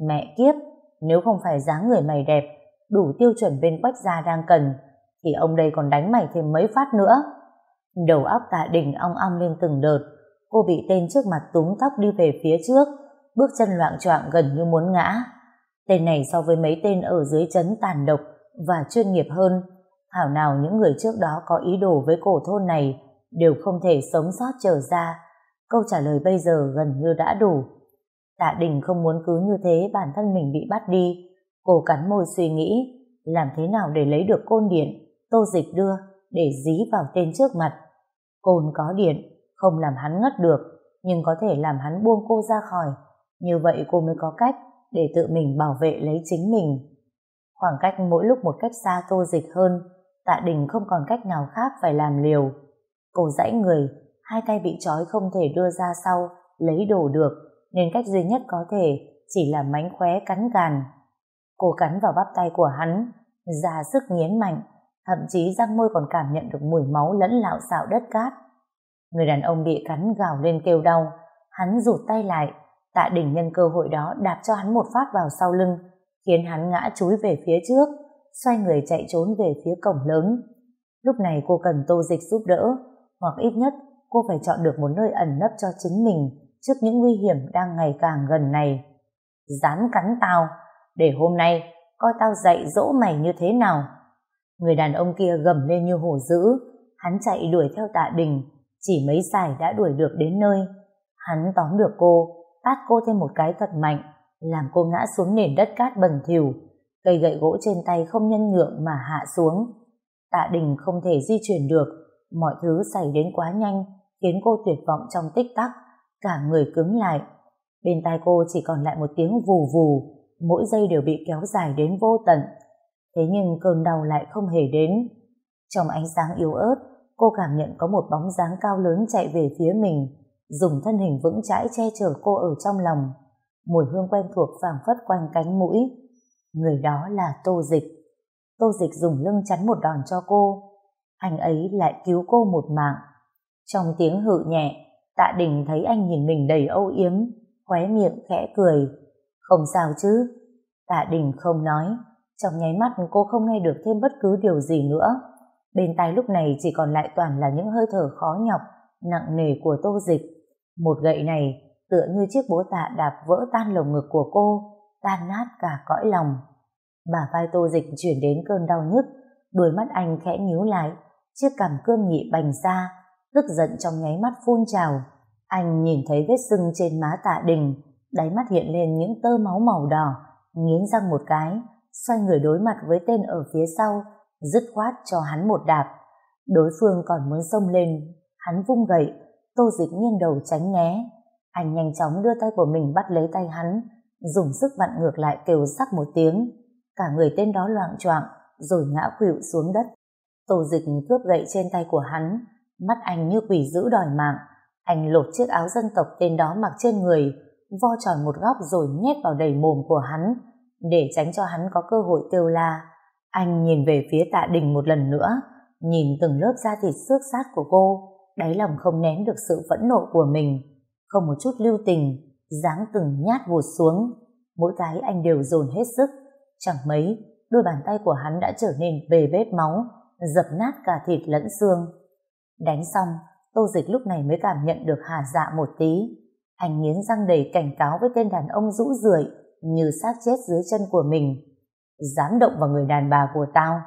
Mẹ kiếp, nếu không phải dáng người mày đẹp, đủ tiêu chuẩn bên quách gia đang cần, thì ông đây còn đánh mày thêm mấy phát nữa. Đầu óc tạ đình ong ong lên từng đợt, cô bị tên trước mặt túm tóc đi về phía trước, bước chân loạn choạng gần như muốn ngã. Tên này so với mấy tên ở dưới chấn tàn độc và chuyên nghiệp hơn, thảo nào những người trước đó có ý đồ với cổ thôn này đều không thể sống sót trở ra. Câu trả lời bây giờ gần như đã đủ. Tạ Đình không muốn cứ như thế bản thân mình bị bắt đi. Cô cắn môi suy nghĩ làm thế nào để lấy được côn điện tô dịch đưa để dí vào tên trước mặt. Cồn có điện, không làm hắn ngất được, nhưng có thể làm hắn buông cô ra khỏi. Như vậy cô mới có cách để tự mình bảo vệ lấy chính mình. Khoảng cách mỗi lúc một cách xa tô dịch hơn, tạ đình không còn cách nào khác phải làm liều. Cô dãy người, hai tay bị trói không thể đưa ra sau, lấy đồ được, nên cách duy nhất có thể chỉ là mánh khóe cắn gàn. Cô cắn vào bắp tay của hắn, ra sức nghiến mạnh, thậm chí răng môi còn cảm nhận được mùi máu lẫn lạo xạo đất cát. Người đàn ông bị cắn gào lên kêu đau, hắn rụt tay lại, tạ đỉnh nhân cơ hội đó đạp cho hắn một phát vào sau lưng, khiến hắn ngã chúi về phía trước, xoay người chạy trốn về phía cổng lớn. Lúc này cô cần tô dịch giúp đỡ, hoặc ít nhất cô phải chọn được một nơi ẩn nấp cho chính mình trước những nguy hiểm đang ngày càng gần này. Dám cắn tao, để hôm nay coi tao dạy dỗ mày như thế nào. Người đàn ông kia gầm lên như hổ dữ, hắn chạy đuổi theo tạ đình, chỉ mấy xài đã đuổi được đến nơi. Hắn tóm được cô, tát cô thêm một cái thật mạnh, làm cô ngã xuống nền đất cát bẩn thỉu, cây gậy gỗ trên tay không nhân nhượng mà hạ xuống. Tạ đình không thể di chuyển được, mọi thứ xảy đến quá nhanh, khiến cô tuyệt vọng trong tích tắc, cả người cứng lại. Bên tai cô chỉ còn lại một tiếng vù vù, mỗi giây đều bị kéo dài đến vô tận. Thế nhưng cơn đau lại không hề đến. Trong ánh sáng yếu ớt, cô cảm nhận có một bóng dáng cao lớn chạy về phía mình, dùng thân hình vững chãi che chở cô ở trong lòng. Mùi hương quen thuộc phảng phất quanh cánh mũi. Người đó là Tô Dịch. Tô Dịch dùng lưng chắn một đòn cho cô. Anh ấy lại cứu cô một mạng. Trong tiếng hự nhẹ, Tạ Đình thấy anh nhìn mình đầy âu yếm, khóe miệng khẽ cười. Không sao chứ? Tạ Đình không nói. Trong nháy mắt cô không nghe được thêm bất cứ điều gì nữa. Bên tai lúc này chỉ còn lại toàn là những hơi thở khó nhọc, nặng nề của tô dịch. Một gậy này tựa như chiếc búa tạ đạp vỡ tan lồng ngực của cô, tan nát cả cõi lòng. Bà vai tô dịch chuyển đến cơn đau nhức, đôi mắt anh khẽ nhíu lại, chiếc cằm cương nghị bành ra, tức giận trong nháy mắt phun trào. Anh nhìn thấy vết sưng trên má tạ đình, đáy mắt hiện lên những tơ máu màu đỏ, nghiến răng một cái, xoay người đối mặt với tên ở phía sau, dứt khoát cho hắn một đạp. Đối phương còn muốn xông lên, hắn vung gậy, tô dịch nghiêng đầu tránh né. Anh nhanh chóng đưa tay của mình bắt lấy tay hắn, dùng sức vặn ngược lại kêu sắc một tiếng. Cả người tên đó loạn choạng rồi ngã khuỵu xuống đất. Tô dịch cướp gậy trên tay của hắn, mắt anh như quỷ giữ đòi mạng. Anh lột chiếc áo dân tộc tên đó mặc trên người, vo tròn một góc rồi nhét vào đầy mồm của hắn, để tránh cho hắn có cơ hội kêu la. Anh nhìn về phía tạ đình một lần nữa, nhìn từng lớp da thịt xước sát của cô, đáy lòng không nén được sự phẫn nộ của mình. Không một chút lưu tình, dáng từng nhát vụt xuống. Mỗi cái anh đều dồn hết sức. Chẳng mấy, đôi bàn tay của hắn đã trở nên bề bết máu, dập nát cả thịt lẫn xương. Đánh xong, tô dịch lúc này mới cảm nhận được hà dạ một tí. Anh nghiến răng đầy cảnh cáo với tên đàn ông rũ rượi như xác chết dưới chân của mình. Dám động vào người đàn bà của tao,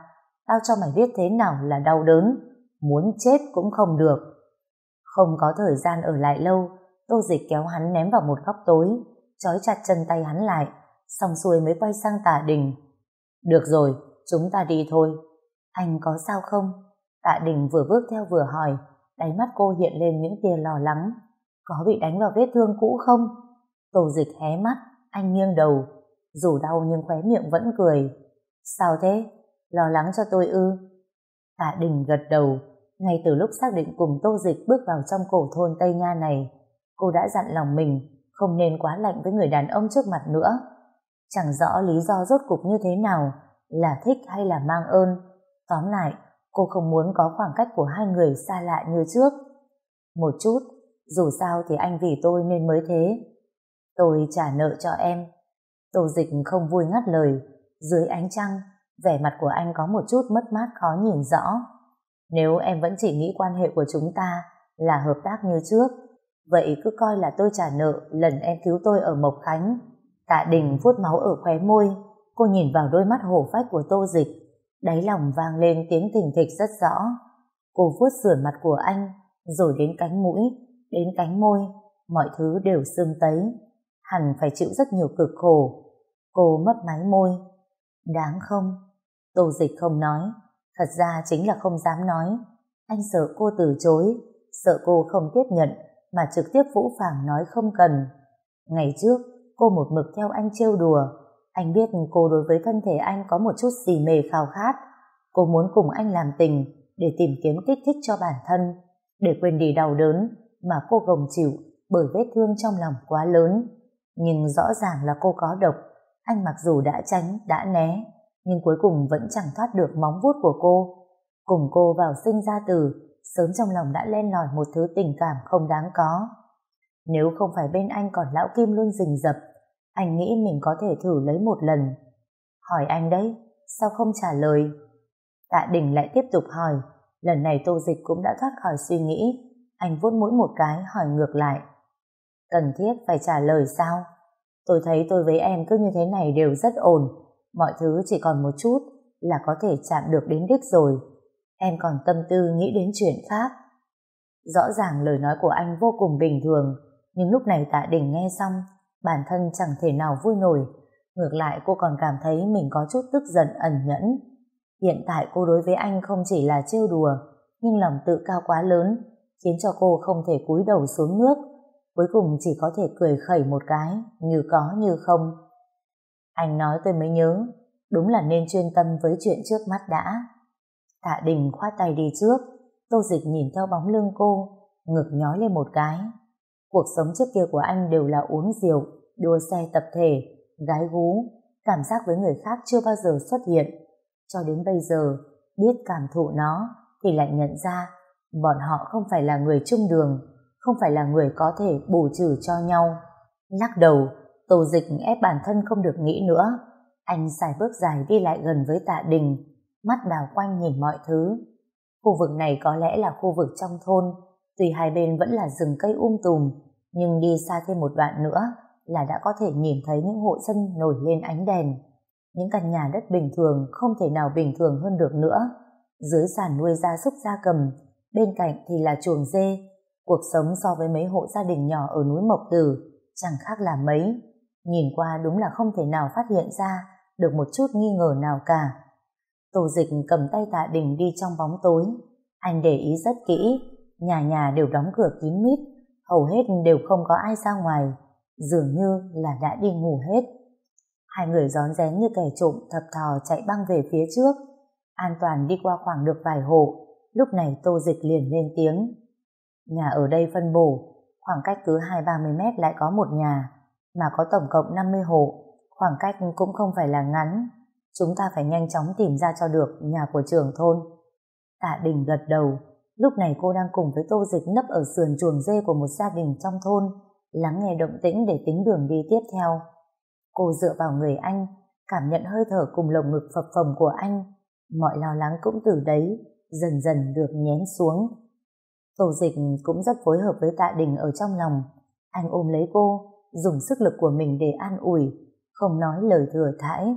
tao cho mày biết thế nào là đau đớn, muốn chết cũng không được. Không có thời gian ở lại lâu, tô dịch kéo hắn ném vào một góc tối, trói chặt chân tay hắn lại, xong xuôi mới quay sang tạ đình. Được rồi, chúng ta đi thôi. Anh có sao không? Tạ đình vừa bước theo vừa hỏi, đáy mắt cô hiện lên những tia lo lắng. Có bị đánh vào vết thương cũ không? Tô dịch hé mắt, anh nghiêng đầu, dù đau nhưng khóe miệng vẫn cười. Sao thế? Lo lắng cho tôi ư? Tạ Đình gật đầu, ngay từ lúc xác định cùng Tô Dịch bước vào trong cổ thôn Tây Nha này, cô đã dặn lòng mình không nên quá lạnh với người đàn ông trước mặt nữa. Chẳng rõ lý do rốt cục như thế nào, là thích hay là mang ơn. Tóm lại, cô không muốn có khoảng cách của hai người xa lạ như trước. Một chút, dù sao thì anh vì tôi nên mới thế. Tôi trả nợ cho em, Tô dịch không vui ngắt lời, dưới ánh trăng, vẻ mặt của anh có một chút mất mát khó nhìn rõ. Nếu em vẫn chỉ nghĩ quan hệ của chúng ta là hợp tác như trước, vậy cứ coi là tôi trả nợ lần em cứu tôi ở Mộc Khánh. Tạ Đình vuốt máu ở khóe môi, cô nhìn vào đôi mắt hổ phách của Tô Dịch, đáy lòng vang lên tiếng thình thịch rất rõ. Cô vuốt sườn mặt của anh, rồi đến cánh mũi, đến cánh môi, mọi thứ đều sưng tấy hẳn phải chịu rất nhiều cực khổ. Cô mất máy môi. Đáng không? Tô dịch không nói. Thật ra chính là không dám nói. Anh sợ cô từ chối, sợ cô không tiếp nhận, mà trực tiếp Vũ Phàng nói không cần. Ngày trước, cô một mực theo anh trêu đùa. Anh biết cô đối với thân thể anh có một chút xì mề khao khát. Cô muốn cùng anh làm tình để tìm kiếm kích thích cho bản thân, để quên đi đau đớn mà cô gồng chịu bởi vết thương trong lòng quá lớn nhưng rõ ràng là cô có độc. Anh mặc dù đã tránh, đã né, nhưng cuối cùng vẫn chẳng thoát được móng vuốt của cô. Cùng cô vào sinh ra từ, sớm trong lòng đã len lỏi một thứ tình cảm không đáng có. Nếu không phải bên anh còn lão Kim luôn rình rập, anh nghĩ mình có thể thử lấy một lần. Hỏi anh đấy, sao không trả lời? Tạ Đình lại tiếp tục hỏi, lần này Tô Dịch cũng đã thoát khỏi suy nghĩ. Anh vuốt mũi một cái hỏi ngược lại. Cần thiết phải trả lời sao? Tôi thấy tôi với em cứ như thế này đều rất ổn. Mọi thứ chỉ còn một chút là có thể chạm được đến đích rồi. Em còn tâm tư nghĩ đến chuyện khác. Rõ ràng lời nói của anh vô cùng bình thường, nhưng lúc này tạ đình nghe xong, bản thân chẳng thể nào vui nổi. Ngược lại cô còn cảm thấy mình có chút tức giận ẩn nhẫn. Hiện tại cô đối với anh không chỉ là trêu đùa, nhưng lòng tự cao quá lớn, khiến cho cô không thể cúi đầu xuống nước cuối cùng chỉ có thể cười khẩy một cái, như có như không. Anh nói tôi mới nhớ, đúng là nên chuyên tâm với chuyện trước mắt đã. Tạ Đình khoát tay đi trước, Tô Dịch nhìn theo bóng lưng cô, ngực nhói lên một cái. Cuộc sống trước kia của anh đều là uống rượu, đua xe tập thể, gái gú, cảm giác với người khác chưa bao giờ xuất hiện. Cho đến bây giờ, biết cảm thụ nó, thì lại nhận ra bọn họ không phải là người chung đường, không phải là người có thể bù trừ cho nhau. Lắc đầu, Tô Dịch ép bản thân không được nghĩ nữa. Anh xài bước dài đi lại gần với tạ đình, mắt đào quanh nhìn mọi thứ. Khu vực này có lẽ là khu vực trong thôn, tuy hai bên vẫn là rừng cây um tùm, nhưng đi xa thêm một đoạn nữa là đã có thể nhìn thấy những hộ dân nổi lên ánh đèn. Những căn nhà đất bình thường không thể nào bình thường hơn được nữa. Dưới sàn nuôi gia súc gia cầm, bên cạnh thì là chuồng dê. Cuộc sống so với mấy hộ gia đình nhỏ ở núi Mộc Tử chẳng khác là mấy. Nhìn qua đúng là không thể nào phát hiện ra được một chút nghi ngờ nào cả. Tô dịch cầm tay tạ đình đi trong bóng tối. Anh để ý rất kỹ, nhà nhà đều đóng cửa kín mít, hầu hết đều không có ai ra ngoài, dường như là đã đi ngủ hết. Hai người gión rén như kẻ trộm thập thò chạy băng về phía trước. An toàn đi qua khoảng được vài hộ, lúc này tô dịch liền lên tiếng. Nhà ở đây phân bổ, khoảng cách cứ hai ba mươi mét lại có một nhà, mà có tổng cộng 50 hộ, khoảng cách cũng không phải là ngắn. Chúng ta phải nhanh chóng tìm ra cho được nhà của trưởng thôn. Tạ Đình gật đầu, lúc này cô đang cùng với tô dịch nấp ở sườn chuồng dê của một gia đình trong thôn, lắng nghe động tĩnh để tính đường đi tiếp theo. Cô dựa vào người anh, cảm nhận hơi thở cùng lồng ngực phập phồng của anh. Mọi lo lắng cũng từ đấy, dần dần được nhén xuống. Tổ dịch cũng rất phối hợp với tạ đình ở trong lòng. Anh ôm lấy cô, dùng sức lực của mình để an ủi, không nói lời thừa thãi.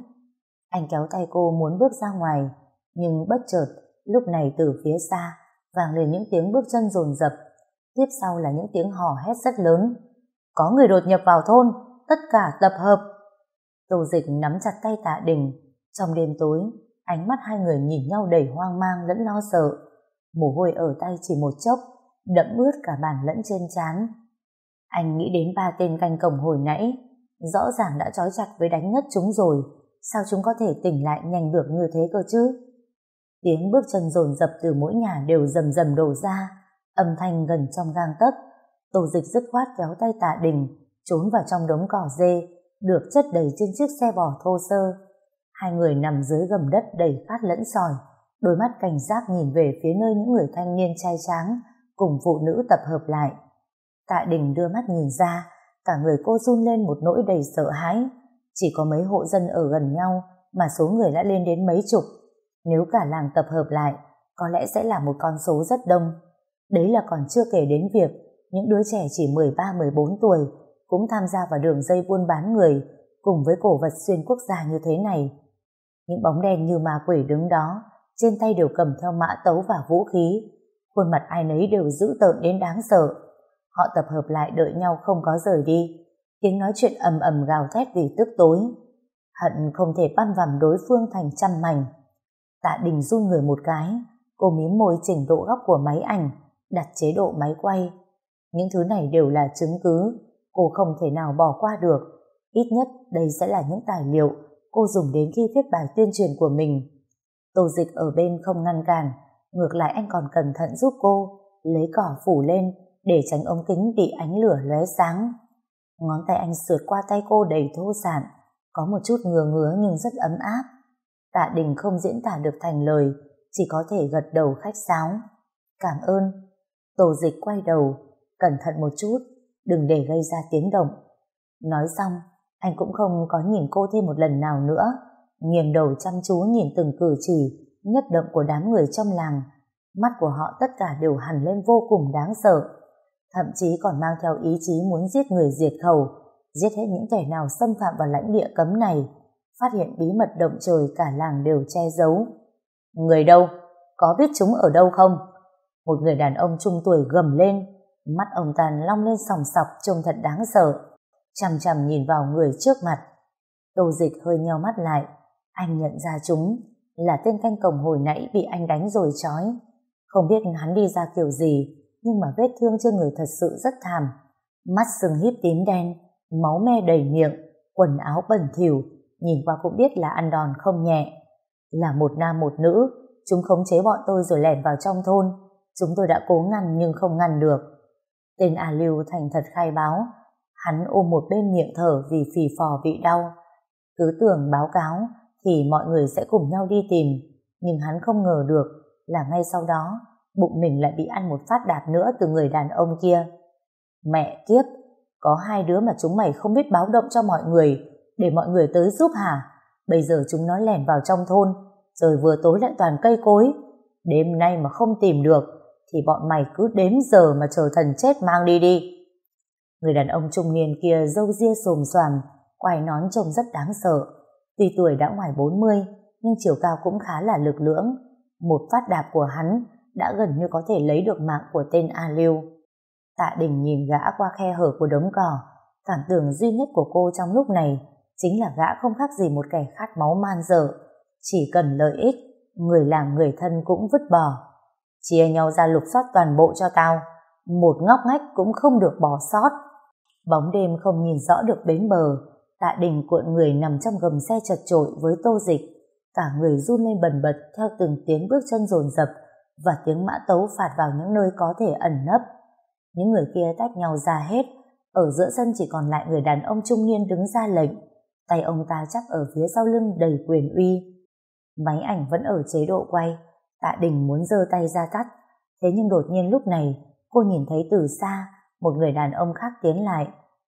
Anh kéo tay cô muốn bước ra ngoài, nhưng bất chợt, lúc này từ phía xa, vang lên những tiếng bước chân rồn rập. Tiếp sau là những tiếng hò hét rất lớn. Có người đột nhập vào thôn, tất cả tập hợp. Tô dịch nắm chặt tay tạ đình. Trong đêm tối, ánh mắt hai người nhìn nhau đầy hoang mang lẫn lo sợ. Mồ hôi ở tay chỉ một chốc, đẫm ướt cả bàn lẫn trên trán. Anh nghĩ đến ba tên canh cổng hồi nãy, rõ ràng đã trói chặt với đánh ngất chúng rồi, sao chúng có thể tỉnh lại nhanh được như thế cơ chứ? Tiếng bước chân dồn dập từ mỗi nhà đều rầm rầm đổ ra, âm thanh gần trong gang tấc. Tô dịch dứt khoát kéo tay tạ đình, trốn vào trong đống cỏ dê, được chất đầy trên chiếc xe bò thô sơ. Hai người nằm dưới gầm đất đầy phát lẫn sỏi, đôi mắt cảnh giác nhìn về phía nơi những người thanh niên trai tráng cùng phụ nữ tập hợp lại. Tạ Đình đưa mắt nhìn ra, cả người cô run lên một nỗi đầy sợ hãi. Chỉ có mấy hộ dân ở gần nhau mà số người đã lên đến mấy chục. Nếu cả làng tập hợp lại, có lẽ sẽ là một con số rất đông. Đấy là còn chưa kể đến việc những đứa trẻ chỉ 13-14 tuổi cũng tham gia vào đường dây buôn bán người cùng với cổ vật xuyên quốc gia như thế này. Những bóng đen như ma quỷ đứng đó, trên tay đều cầm theo mã tấu và vũ khí, khuôn mặt ai nấy đều dữ tợn đến đáng sợ. Họ tập hợp lại đợi nhau không có rời đi, tiếng nói chuyện ầm ầm gào thét vì tức tối. Hận không thể băm vằm đối phương thành trăm mảnh. Tạ Đình run người một cái, cô mím môi chỉnh độ góc của máy ảnh, đặt chế độ máy quay. Những thứ này đều là chứng cứ, cô không thể nào bỏ qua được. Ít nhất đây sẽ là những tài liệu cô dùng đến khi viết bài tuyên truyền của mình. Tô dịch ở bên không ngăn cản, ngược lại anh còn cẩn thận giúp cô, lấy cỏ phủ lên để tránh ống kính bị ánh lửa lóe sáng. Ngón tay anh sượt qua tay cô đầy thô sản, có một chút ngừa ngứa nhưng rất ấm áp. Tạ Đình không diễn tả được thành lời, chỉ có thể gật đầu khách sáo. Cảm ơn. Tổ dịch quay đầu, cẩn thận một chút, đừng để gây ra tiếng động. Nói xong, anh cũng không có nhìn cô thêm một lần nào nữa, nghiêng đầu chăm chú nhìn từng cử chỉ, nhất động của đám người trong làng. Mắt của họ tất cả đều hẳn lên vô cùng đáng sợ, thậm chí còn mang theo ý chí muốn giết người diệt khẩu, giết hết những kẻ nào xâm phạm vào lãnh địa cấm này, phát hiện bí mật động trời cả làng đều che giấu. Người đâu? Có biết chúng ở đâu không? Một người đàn ông trung tuổi gầm lên, mắt ông tàn long lên sòng sọc trông thật đáng sợ, chằm chằm nhìn vào người trước mặt. Tô dịch hơi nheo mắt lại, anh nhận ra chúng là tên canh cổng hồi nãy bị anh đánh rồi chói. Không biết hắn đi ra kiểu gì, nhưng mà vết thương trên người thật sự rất thảm. mắt sừng híp tím đen, máu me đầy miệng, quần áo bẩn thỉu, nhìn qua cũng biết là ăn đòn không nhẹ. Là một nam một nữ, chúng khống chế bọn tôi rồi lẻn vào trong thôn. Chúng tôi đã cố ngăn nhưng không ngăn được. Tên A Lưu thành thật khai báo, hắn ôm một bên miệng thở vì phì phò bị đau. Cứ tưởng báo cáo thì mọi người sẽ cùng nhau đi tìm, nhưng hắn không ngờ được là ngay sau đó bụng mình lại bị ăn một phát đạp nữa từ người đàn ông kia. Mẹ kiếp, có hai đứa mà chúng mày không biết báo động cho mọi người để mọi người tới giúp hả? Bây giờ chúng nó lẻn vào trong thôn rồi vừa tối lại toàn cây cối. Đêm nay mà không tìm được thì bọn mày cứ đếm giờ mà chờ thần chết mang đi đi. Người đàn ông trung niên kia râu ria xồm xoàm, quai nón trông rất đáng sợ. Tuy tuổi đã ngoài 40, nhưng chiều cao cũng khá là lực lưỡng. Một phát đạp của hắn đã gần như có thể lấy được mạng của tên A Lưu. Tạ Đình nhìn gã qua khe hở của đống cỏ, cảm tưởng duy nhất của cô trong lúc này chính là gã không khác gì một kẻ khát máu man dở, chỉ cần lợi ích, người làm người thân cũng vứt bỏ. Chia nhau ra lục soát toàn bộ cho tao, một ngóc ngách cũng không được bỏ sót. Bóng đêm không nhìn rõ được bến bờ, tạ đình cuộn người nằm trong gầm xe chật trội với tô dịch, cả người run lên bần bật theo từng tiếng bước chân dồn dập và tiếng mã tấu phạt vào những nơi có thể ẩn nấp. Những người kia tách nhau ra hết, ở giữa sân chỉ còn lại người đàn ông trung niên đứng ra lệnh, tay ông ta chắc ở phía sau lưng đầy quyền uy. Máy ảnh vẫn ở chế độ quay, tạ đình muốn giơ tay ra tắt, thế nhưng đột nhiên lúc này cô nhìn thấy từ xa một người đàn ông khác tiến lại.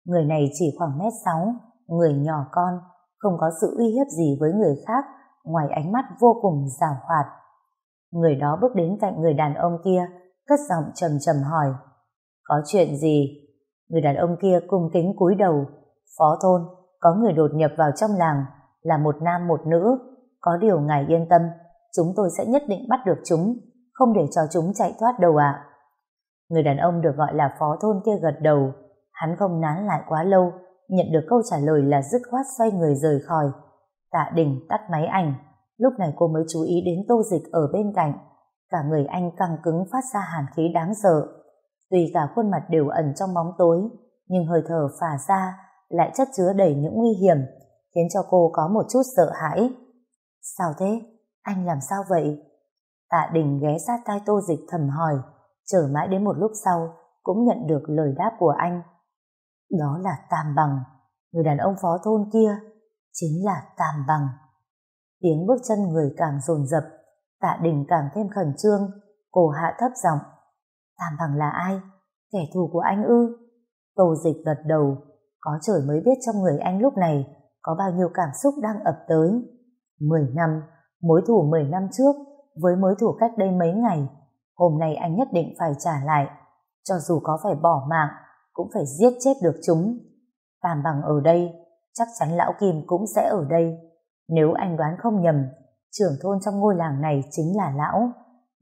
Người này chỉ khoảng mét sáu, người nhỏ con, không có sự uy hiếp gì với người khác ngoài ánh mắt vô cùng giảo hoạt. Người đó bước đến cạnh người đàn ông kia, cất giọng trầm trầm hỏi. Có chuyện gì? Người đàn ông kia cung kính cúi đầu. Phó thôn, có người đột nhập vào trong làng, là một nam một nữ. Có điều ngài yên tâm, chúng tôi sẽ nhất định bắt được chúng, không để cho chúng chạy thoát đâu ạ. Người đàn ông được gọi là phó thôn kia gật đầu. Hắn không nán lại quá lâu, nhận được câu trả lời là dứt khoát xoay người rời khỏi. Tạ Đình tắt máy ảnh, lúc này cô mới chú ý đến tô dịch ở bên cạnh. Cả người anh căng cứng phát ra hàn khí đáng sợ. Tuy cả khuôn mặt đều ẩn trong bóng tối, nhưng hơi thở phả ra lại chất chứa đầy những nguy hiểm, khiến cho cô có một chút sợ hãi. Sao thế? Anh làm sao vậy? Tạ Đình ghé sát tai tô dịch thầm hỏi, chờ mãi đến một lúc sau, cũng nhận được lời đáp của anh. Đó là Tam Bằng, người đàn ông phó thôn kia, chính là Tam Bằng. Tiếng bước chân người càng dồn dập, tạ đình càng thêm khẩn trương, cô hạ thấp giọng. Tam Bằng là ai? Kẻ thù của anh ư? Tô dịch gật đầu, có trời mới biết trong người anh lúc này có bao nhiêu cảm xúc đang ập tới. Mười năm, mối thủ mười năm trước với mối thủ cách đây mấy ngày, hôm nay anh nhất định phải trả lại. Cho dù có phải bỏ mạng, cũng phải giết chết được chúng. Tam bằng ở đây, chắc chắn lão Kim cũng sẽ ở đây. Nếu anh đoán không nhầm, trưởng thôn trong ngôi làng này chính là lão.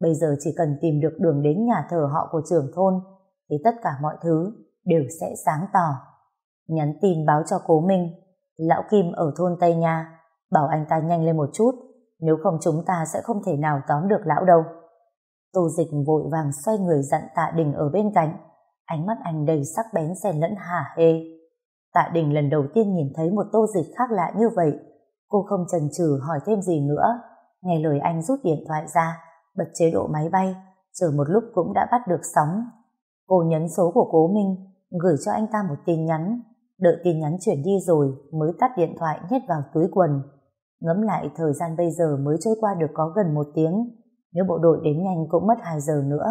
Bây giờ chỉ cần tìm được đường đến nhà thờ họ của trưởng thôn, thì tất cả mọi thứ đều sẽ sáng tỏ. Nhắn tin báo cho cố Minh, lão Kim ở thôn Tây Nha, bảo anh ta nhanh lên một chút, nếu không chúng ta sẽ không thể nào tóm được lão đâu. Tô dịch vội vàng xoay người dặn tạ đình ở bên cạnh, ánh mắt anh đầy sắc bén xen lẫn hả hê. Tạ đình lần đầu tiên nhìn thấy một tô dịch khác lạ như vậy, cô không chần chừ hỏi thêm gì nữa, nghe lời anh rút điện thoại ra, bật chế độ máy bay, chờ một lúc cũng đã bắt được sóng. Cô nhấn số của cố Minh, gửi cho anh ta một tin nhắn, đợi tin nhắn chuyển đi rồi mới tắt điện thoại nhét vào túi quần. Ngẫm lại thời gian bây giờ mới trôi qua được có gần một tiếng, nếu bộ đội đến nhanh cũng mất 2 giờ nữa.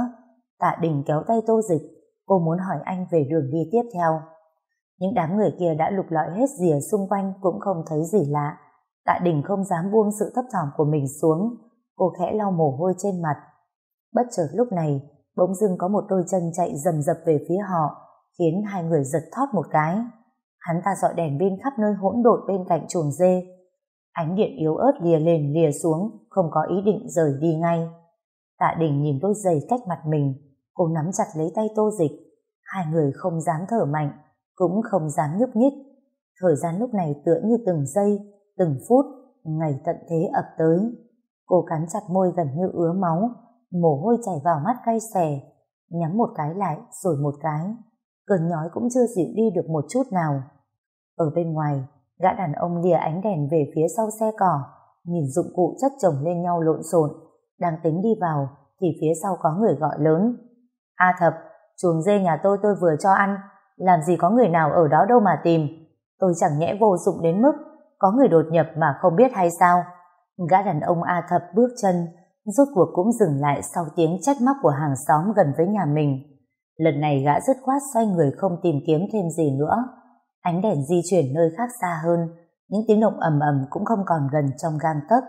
Tạ Đình kéo tay Tô Dịch, cô muốn hỏi anh về đường đi tiếp theo. Những đám người kia đã lục lọi hết rìa xung quanh cũng không thấy gì lạ. Tạ Đình không dám buông sự thấp thỏm của mình xuống, cô khẽ lau mồ hôi trên mặt. Bất chợt lúc này, bỗng dưng có một đôi chân chạy dầm dập về phía họ, khiến hai người giật thót một cái. Hắn ta dọi đèn pin khắp nơi hỗn độn bên cạnh chuồng dê, Ánh điện yếu ớt lìa lên lìa xuống, không có ý định rời đi ngay. Tạ Đình nhìn đôi giày cách mặt mình, cô nắm chặt lấy tay tô dịch. Hai người không dám thở mạnh, cũng không dám nhúc nhích. Thời gian lúc này tựa như từng giây, từng phút, ngày tận thế ập tới. Cô cắn chặt môi gần như ứa máu, mồ hôi chảy vào mắt cay xè, nhắm một cái lại rồi một cái. cơn nhói cũng chưa dịu đi được một chút nào. Ở bên ngoài, gã đàn ông lìa ánh đèn về phía sau xe cỏ, nhìn dụng cụ chất chồng lên nhau lộn xộn, đang tính đi vào thì phía sau có người gọi lớn. A thập, chuồng dê nhà tôi tôi vừa cho ăn, làm gì có người nào ở đó đâu mà tìm. Tôi chẳng nhẽ vô dụng đến mức có người đột nhập mà không biết hay sao. Gã đàn ông A thập bước chân, rốt cuộc cũng dừng lại sau tiếng trách móc của hàng xóm gần với nhà mình. Lần này gã dứt khoát xoay người không tìm kiếm thêm gì nữa. Ánh đèn di chuyển nơi khác xa hơn, những tiếng động ầm ầm cũng không còn gần trong gang tấc.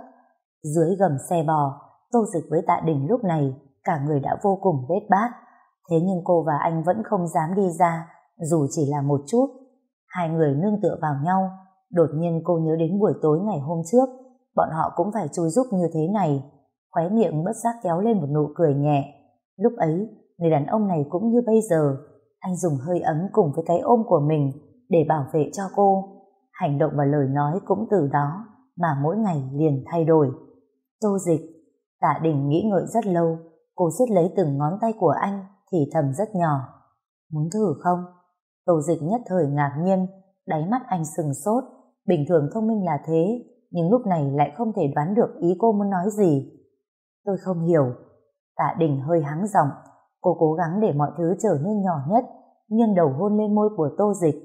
Dưới gầm xe bò, Tô Dịch với Tạ Đình lúc này, cả người đã vô cùng bết bát. Thế nhưng cô và anh vẫn không dám đi ra, dù chỉ là một chút. Hai người nương tựa vào nhau, đột nhiên cô nhớ đến buổi tối ngày hôm trước, bọn họ cũng phải chui giúp như thế này. Khóe miệng bất giác kéo lên một nụ cười nhẹ. Lúc ấy, người đàn ông này cũng như bây giờ, anh dùng hơi ấm cùng với cái ôm của mình để bảo vệ cho cô. Hành động và lời nói cũng từ đó mà mỗi ngày liền thay đổi. Tô dịch, tạ đình nghĩ ngợi rất lâu, cô siết lấy từng ngón tay của anh thì thầm rất nhỏ. Muốn thử không? Tô dịch nhất thời ngạc nhiên, đáy mắt anh sừng sốt, bình thường thông minh là thế, nhưng lúc này lại không thể đoán được ý cô muốn nói gì. Tôi không hiểu. Tạ đình hơi hắng giọng, cô cố gắng để mọi thứ trở nên nhỏ nhất, nghiêng đầu hôn lên môi của tô dịch.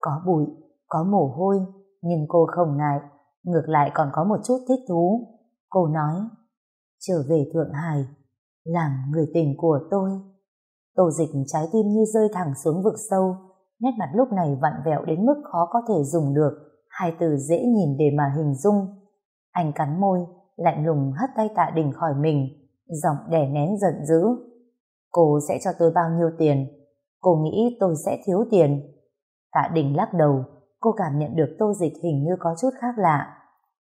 Có bụi, có mồ hôi, nhưng cô không ngại, ngược lại còn có một chút thích thú. Cô nói, trở về Thượng Hải, làm người tình của tôi. Tô dịch trái tim như rơi thẳng xuống vực sâu, nét mặt lúc này vặn vẹo đến mức khó có thể dùng được, hai từ dễ nhìn để mà hình dung. Anh cắn môi, lạnh lùng hất tay tạ đình khỏi mình, giọng đè nén giận dữ. Cô sẽ cho tôi bao nhiêu tiền? Cô nghĩ tôi sẽ thiếu tiền. Tạ đình lắc đầu, cô cảm nhận được tô dịch hình như có chút khác lạ.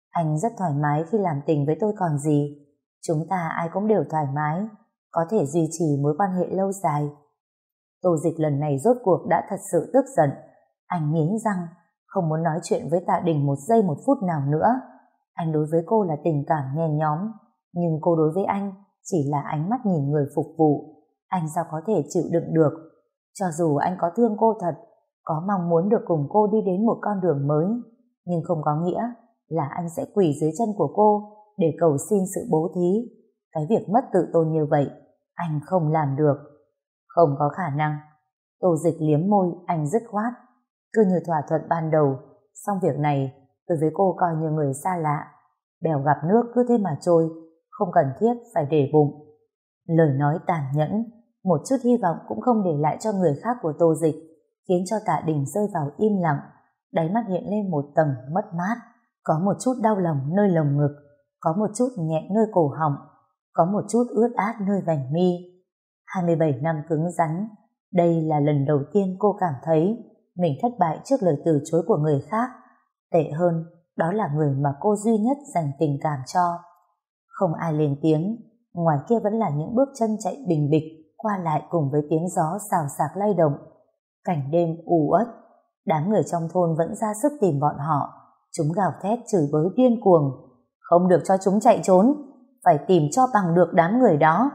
Anh rất thoải mái khi làm tình với tôi còn gì. Chúng ta ai cũng đều thoải mái, có thể duy trì mối quan hệ lâu dài. Tô dịch lần này rốt cuộc đã thật sự tức giận. Anh nghiến răng, không muốn nói chuyện với tạ đình một giây một phút nào nữa. Anh đối với cô là tình cảm nhen nhóm, nhưng cô đối với anh chỉ là ánh mắt nhìn người phục vụ. Anh sao có thể chịu đựng được? Cho dù anh có thương cô thật, có mong muốn được cùng cô đi đến một con đường mới, nhưng không có nghĩa là anh sẽ quỳ dưới chân của cô để cầu xin sự bố thí. Cái việc mất tự tôn như vậy, anh không làm được. Không có khả năng. Tô dịch liếm môi, anh dứt khoát. Cứ như thỏa thuận ban đầu, xong việc này, tôi với cô coi như người xa lạ. Bèo gặp nước cứ thế mà trôi, không cần thiết phải để bụng. Lời nói tàn nhẫn, một chút hy vọng cũng không để lại cho người khác của tô dịch, khiến cho tạ đình rơi vào im lặng, đáy mắt hiện lên một tầng mất mát, có một chút đau lòng nơi lồng ngực, có một chút nhẹ nơi cổ họng, có một chút ướt át nơi vành mi. 27 năm cứng rắn, đây là lần đầu tiên cô cảm thấy mình thất bại trước lời từ chối của người khác. Tệ hơn, đó là người mà cô duy nhất dành tình cảm cho. Không ai lên tiếng, ngoài kia vẫn là những bước chân chạy bình bịch qua lại cùng với tiếng gió xào xạc lay động. Cảnh đêm u uất, đám người trong thôn vẫn ra sức tìm bọn họ. Chúng gào thét chửi bới điên cuồng. Không được cho chúng chạy trốn, phải tìm cho bằng được đám người đó.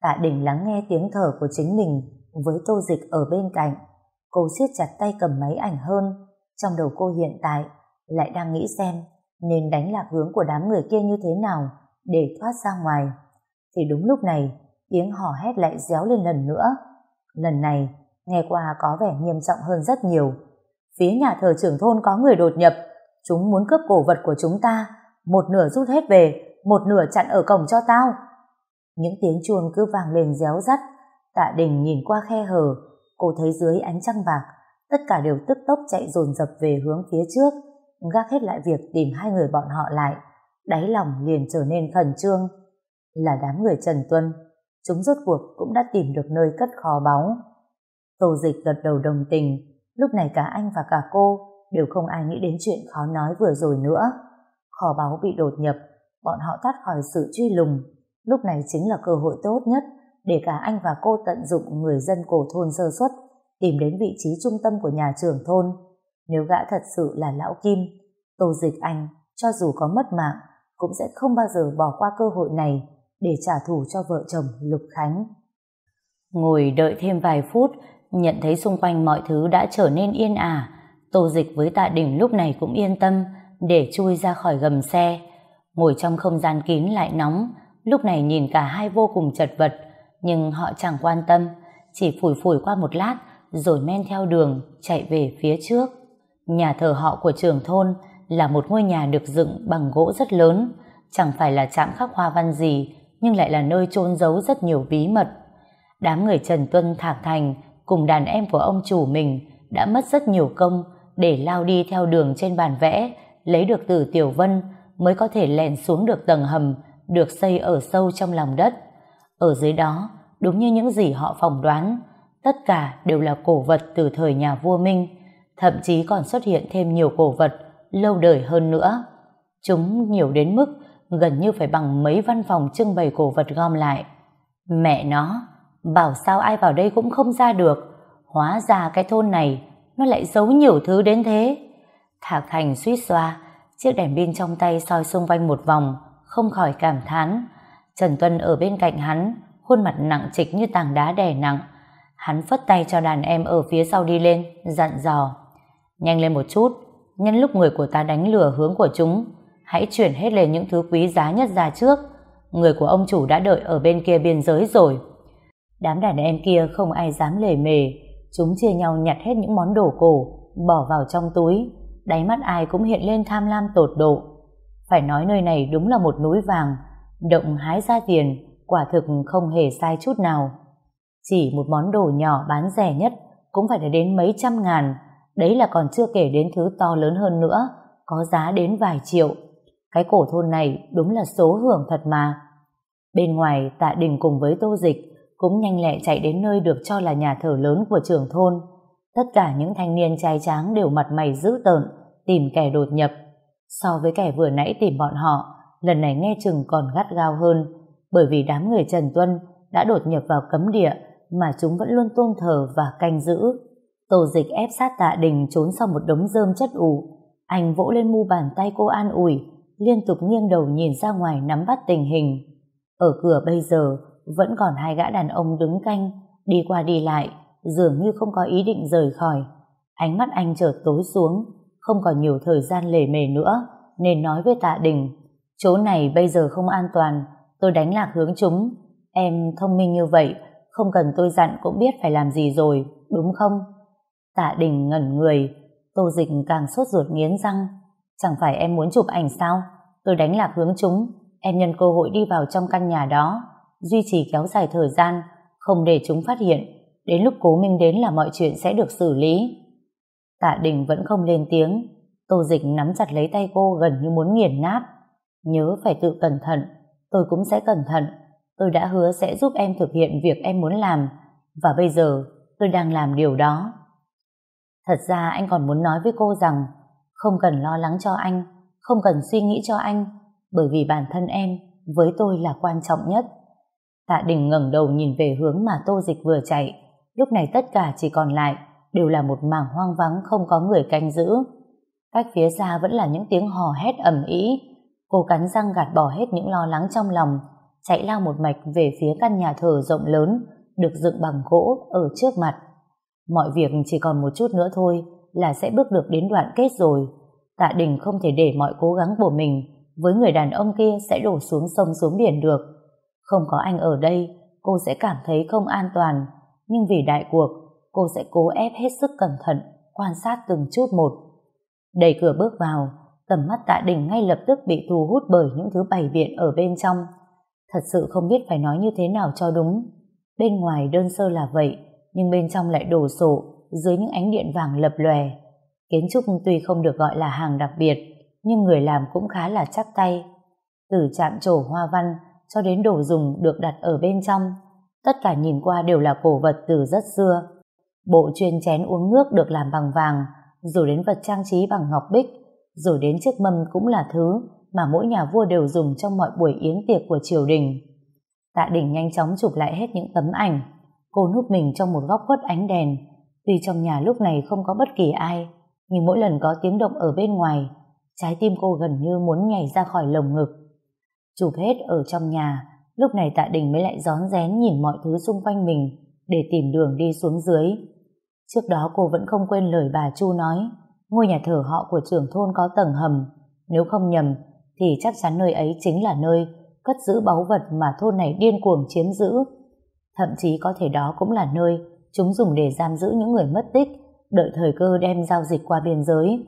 Tạ Đình lắng nghe tiếng thở của chính mình với tô dịch ở bên cạnh. Cô siết chặt tay cầm máy ảnh hơn. Trong đầu cô hiện tại lại đang nghĩ xem nên đánh lạc hướng của đám người kia như thế nào để thoát ra ngoài. Thì đúng lúc này tiếng hò hét lại réo lên lần nữa. Lần này nghe qua có vẻ nghiêm trọng hơn rất nhiều. Phía nhà thờ trưởng thôn có người đột nhập, chúng muốn cướp cổ vật của chúng ta, một nửa rút hết về, một nửa chặn ở cổng cho tao. Những tiếng chuông cứ vang lên réo rắt, tạ đình nhìn qua khe hở, cô thấy dưới ánh trăng bạc, tất cả đều tức tốc chạy dồn dập về hướng phía trước, gác hết lại việc tìm hai người bọn họ lại, đáy lòng liền trở nên khẩn trương. Là đám người Trần Tuân, chúng rốt cuộc cũng đã tìm được nơi cất kho báu. Tô dịch gật đầu đồng tình, lúc này cả anh và cả cô đều không ai nghĩ đến chuyện khó nói vừa rồi nữa. Kho báu bị đột nhập, bọn họ thoát khỏi sự truy lùng. Lúc này chính là cơ hội tốt nhất để cả anh và cô tận dụng người dân cổ thôn sơ xuất tìm đến vị trí trung tâm của nhà trưởng thôn. Nếu gã thật sự là lão Kim, Tô Dịch Anh, cho dù có mất mạng, cũng sẽ không bao giờ bỏ qua cơ hội này để trả thù cho vợ chồng Lục Khánh. Ngồi đợi thêm vài phút, Nhận thấy xung quanh mọi thứ đã trở nên yên ả, Tô Dịch với Tạ Đình lúc này cũng yên tâm để chui ra khỏi gầm xe. Ngồi trong không gian kín lại nóng, lúc này nhìn cả hai vô cùng chật vật, nhưng họ chẳng quan tâm, chỉ phủi phủi qua một lát rồi men theo đường chạy về phía trước. Nhà thờ họ của trường thôn là một ngôi nhà được dựng bằng gỗ rất lớn, chẳng phải là chạm khắc hoa văn gì, nhưng lại là nơi chôn giấu rất nhiều bí mật. Đám người Trần Tuân Thạc Thành cùng đàn em của ông chủ mình đã mất rất nhiều công để lao đi theo đường trên bàn vẽ, lấy được từ Tiểu Vân mới có thể lèn xuống được tầng hầm được xây ở sâu trong lòng đất. Ở dưới đó, đúng như những gì họ phỏng đoán, tất cả đều là cổ vật từ thời nhà vua Minh, thậm chí còn xuất hiện thêm nhiều cổ vật lâu đời hơn nữa. Chúng nhiều đến mức gần như phải bằng mấy văn phòng trưng bày cổ vật gom lại. Mẹ nó, bảo sao ai vào đây cũng không ra được, hóa ra cái thôn này nó lại giấu nhiều thứ đến thế. Thạc Thành suýt xoa, chiếc đèn pin trong tay soi xung quanh một vòng, không khỏi cảm thán. Trần Tuân ở bên cạnh hắn, khuôn mặt nặng trịch như tảng đá đè nặng. Hắn phất tay cho đàn em ở phía sau đi lên, dặn dò. Nhanh lên một chút, nhân lúc người của ta đánh lừa hướng của chúng, hãy chuyển hết lên những thứ quý giá nhất ra trước. Người của ông chủ đã đợi ở bên kia biên giới rồi. Đám đàn em kia không ai dám lề mề, chúng chia nhau nhặt hết những món đồ cổ, bỏ vào trong túi, đáy mắt ai cũng hiện lên tham lam tột độ. Phải nói nơi này đúng là một núi vàng, động hái ra tiền, quả thực không hề sai chút nào. Chỉ một món đồ nhỏ bán rẻ nhất cũng phải đến mấy trăm ngàn, đấy là còn chưa kể đến thứ to lớn hơn nữa, có giá đến vài triệu. Cái cổ thôn này đúng là số hưởng thật mà. Bên ngoài tạ đình cùng với tô dịch cũng nhanh lẹ chạy đến nơi được cho là nhà thờ lớn của trưởng thôn. Tất cả những thanh niên trai tráng đều mặt mày dữ tợn, tìm kẻ đột nhập. So với kẻ vừa nãy tìm bọn họ, lần này nghe chừng còn gắt gao hơn, bởi vì đám người Trần Tuân đã đột nhập vào cấm địa mà chúng vẫn luôn tôn thờ và canh giữ. Tổ dịch ép sát tạ đình trốn sau một đống rơm chất ủ. Anh vỗ lên mu bàn tay cô an ủi, liên tục nghiêng đầu nhìn ra ngoài nắm bắt tình hình. Ở cửa bây giờ, vẫn còn hai gã đàn ông đứng canh, đi qua đi lại, dường như không có ý định rời khỏi. Ánh mắt anh chợt tối xuống, không còn nhiều thời gian lề mề nữa, nên nói với tạ đình, chỗ này bây giờ không an toàn, tôi đánh lạc hướng chúng. Em thông minh như vậy, không cần tôi dặn cũng biết phải làm gì rồi, đúng không? Tạ đình ngẩn người, tô dịch càng sốt ruột nghiến răng. Chẳng phải em muốn chụp ảnh sao? Tôi đánh lạc hướng chúng, em nhân cơ hội đi vào trong căn nhà đó, duy trì kéo dài thời gian, không để chúng phát hiện. Đến lúc cố minh đến là mọi chuyện sẽ được xử lý. Tạ Đình vẫn không lên tiếng. Tô Dịch nắm chặt lấy tay cô gần như muốn nghiền nát. Nhớ phải tự cẩn thận. Tôi cũng sẽ cẩn thận. Tôi đã hứa sẽ giúp em thực hiện việc em muốn làm. Và bây giờ tôi đang làm điều đó. Thật ra anh còn muốn nói với cô rằng không cần lo lắng cho anh, không cần suy nghĩ cho anh, bởi vì bản thân em với tôi là quan trọng nhất. Tạ Đình ngẩng đầu nhìn về hướng mà Tô Dịch vừa chạy. Lúc này tất cả chỉ còn lại đều là một mảng hoang vắng không có người canh giữ. Cách phía xa vẫn là những tiếng hò hét ầm ĩ. Cô cắn răng gạt bỏ hết những lo lắng trong lòng, chạy lao một mạch về phía căn nhà thờ rộng lớn được dựng bằng gỗ ở trước mặt. Mọi việc chỉ còn một chút nữa thôi là sẽ bước được đến đoạn kết rồi. Tạ Đình không thể để mọi cố gắng của mình với người đàn ông kia sẽ đổ xuống sông xuống biển được. Không có anh ở đây, cô sẽ cảm thấy không an toàn, nhưng vì đại cuộc, cô sẽ cố ép hết sức cẩn thận, quan sát từng chút một. Đẩy cửa bước vào, tầm mắt tạ đình ngay lập tức bị thu hút bởi những thứ bày biện ở bên trong. Thật sự không biết phải nói như thế nào cho đúng. Bên ngoài đơn sơ là vậy, nhưng bên trong lại đổ sộ dưới những ánh điện vàng lập lòe. Kiến trúc tuy không được gọi là hàng đặc biệt, nhưng người làm cũng khá là chắc tay. Từ chạm trổ hoa văn cho đến đồ dùng được đặt ở bên trong, tất cả nhìn qua đều là cổ vật từ rất xưa. Bộ chuyên chén uống nước được làm bằng vàng, rồi đến vật trang trí bằng ngọc bích, rồi đến chiếc mâm cũng là thứ mà mỗi nhà vua đều dùng trong mọi buổi yến tiệc của triều đình. Tạ Đình nhanh chóng chụp lại hết những tấm ảnh. Cô núp mình trong một góc khuất ánh đèn. Tuy trong nhà lúc này không có bất kỳ ai, nhưng mỗi lần có tiếng động ở bên ngoài, trái tim cô gần như muốn nhảy ra khỏi lồng ngực. Chụp hết ở trong nhà, lúc này Tạ Đình mới lại gión rén nhìn mọi thứ xung quanh mình để tìm đường đi xuống dưới. Trước đó cô vẫn không quên lời bà Chu nói, ngôi nhà thờ họ của trưởng thôn có tầng hầm, nếu không nhầm thì chắc chắn nơi ấy chính là nơi cất giữ báu vật mà thôn này điên cuồng chiếm giữ. Thậm chí có thể đó cũng là nơi chúng dùng để giam giữ những người mất tích, đợi thời cơ đem giao dịch qua biên giới.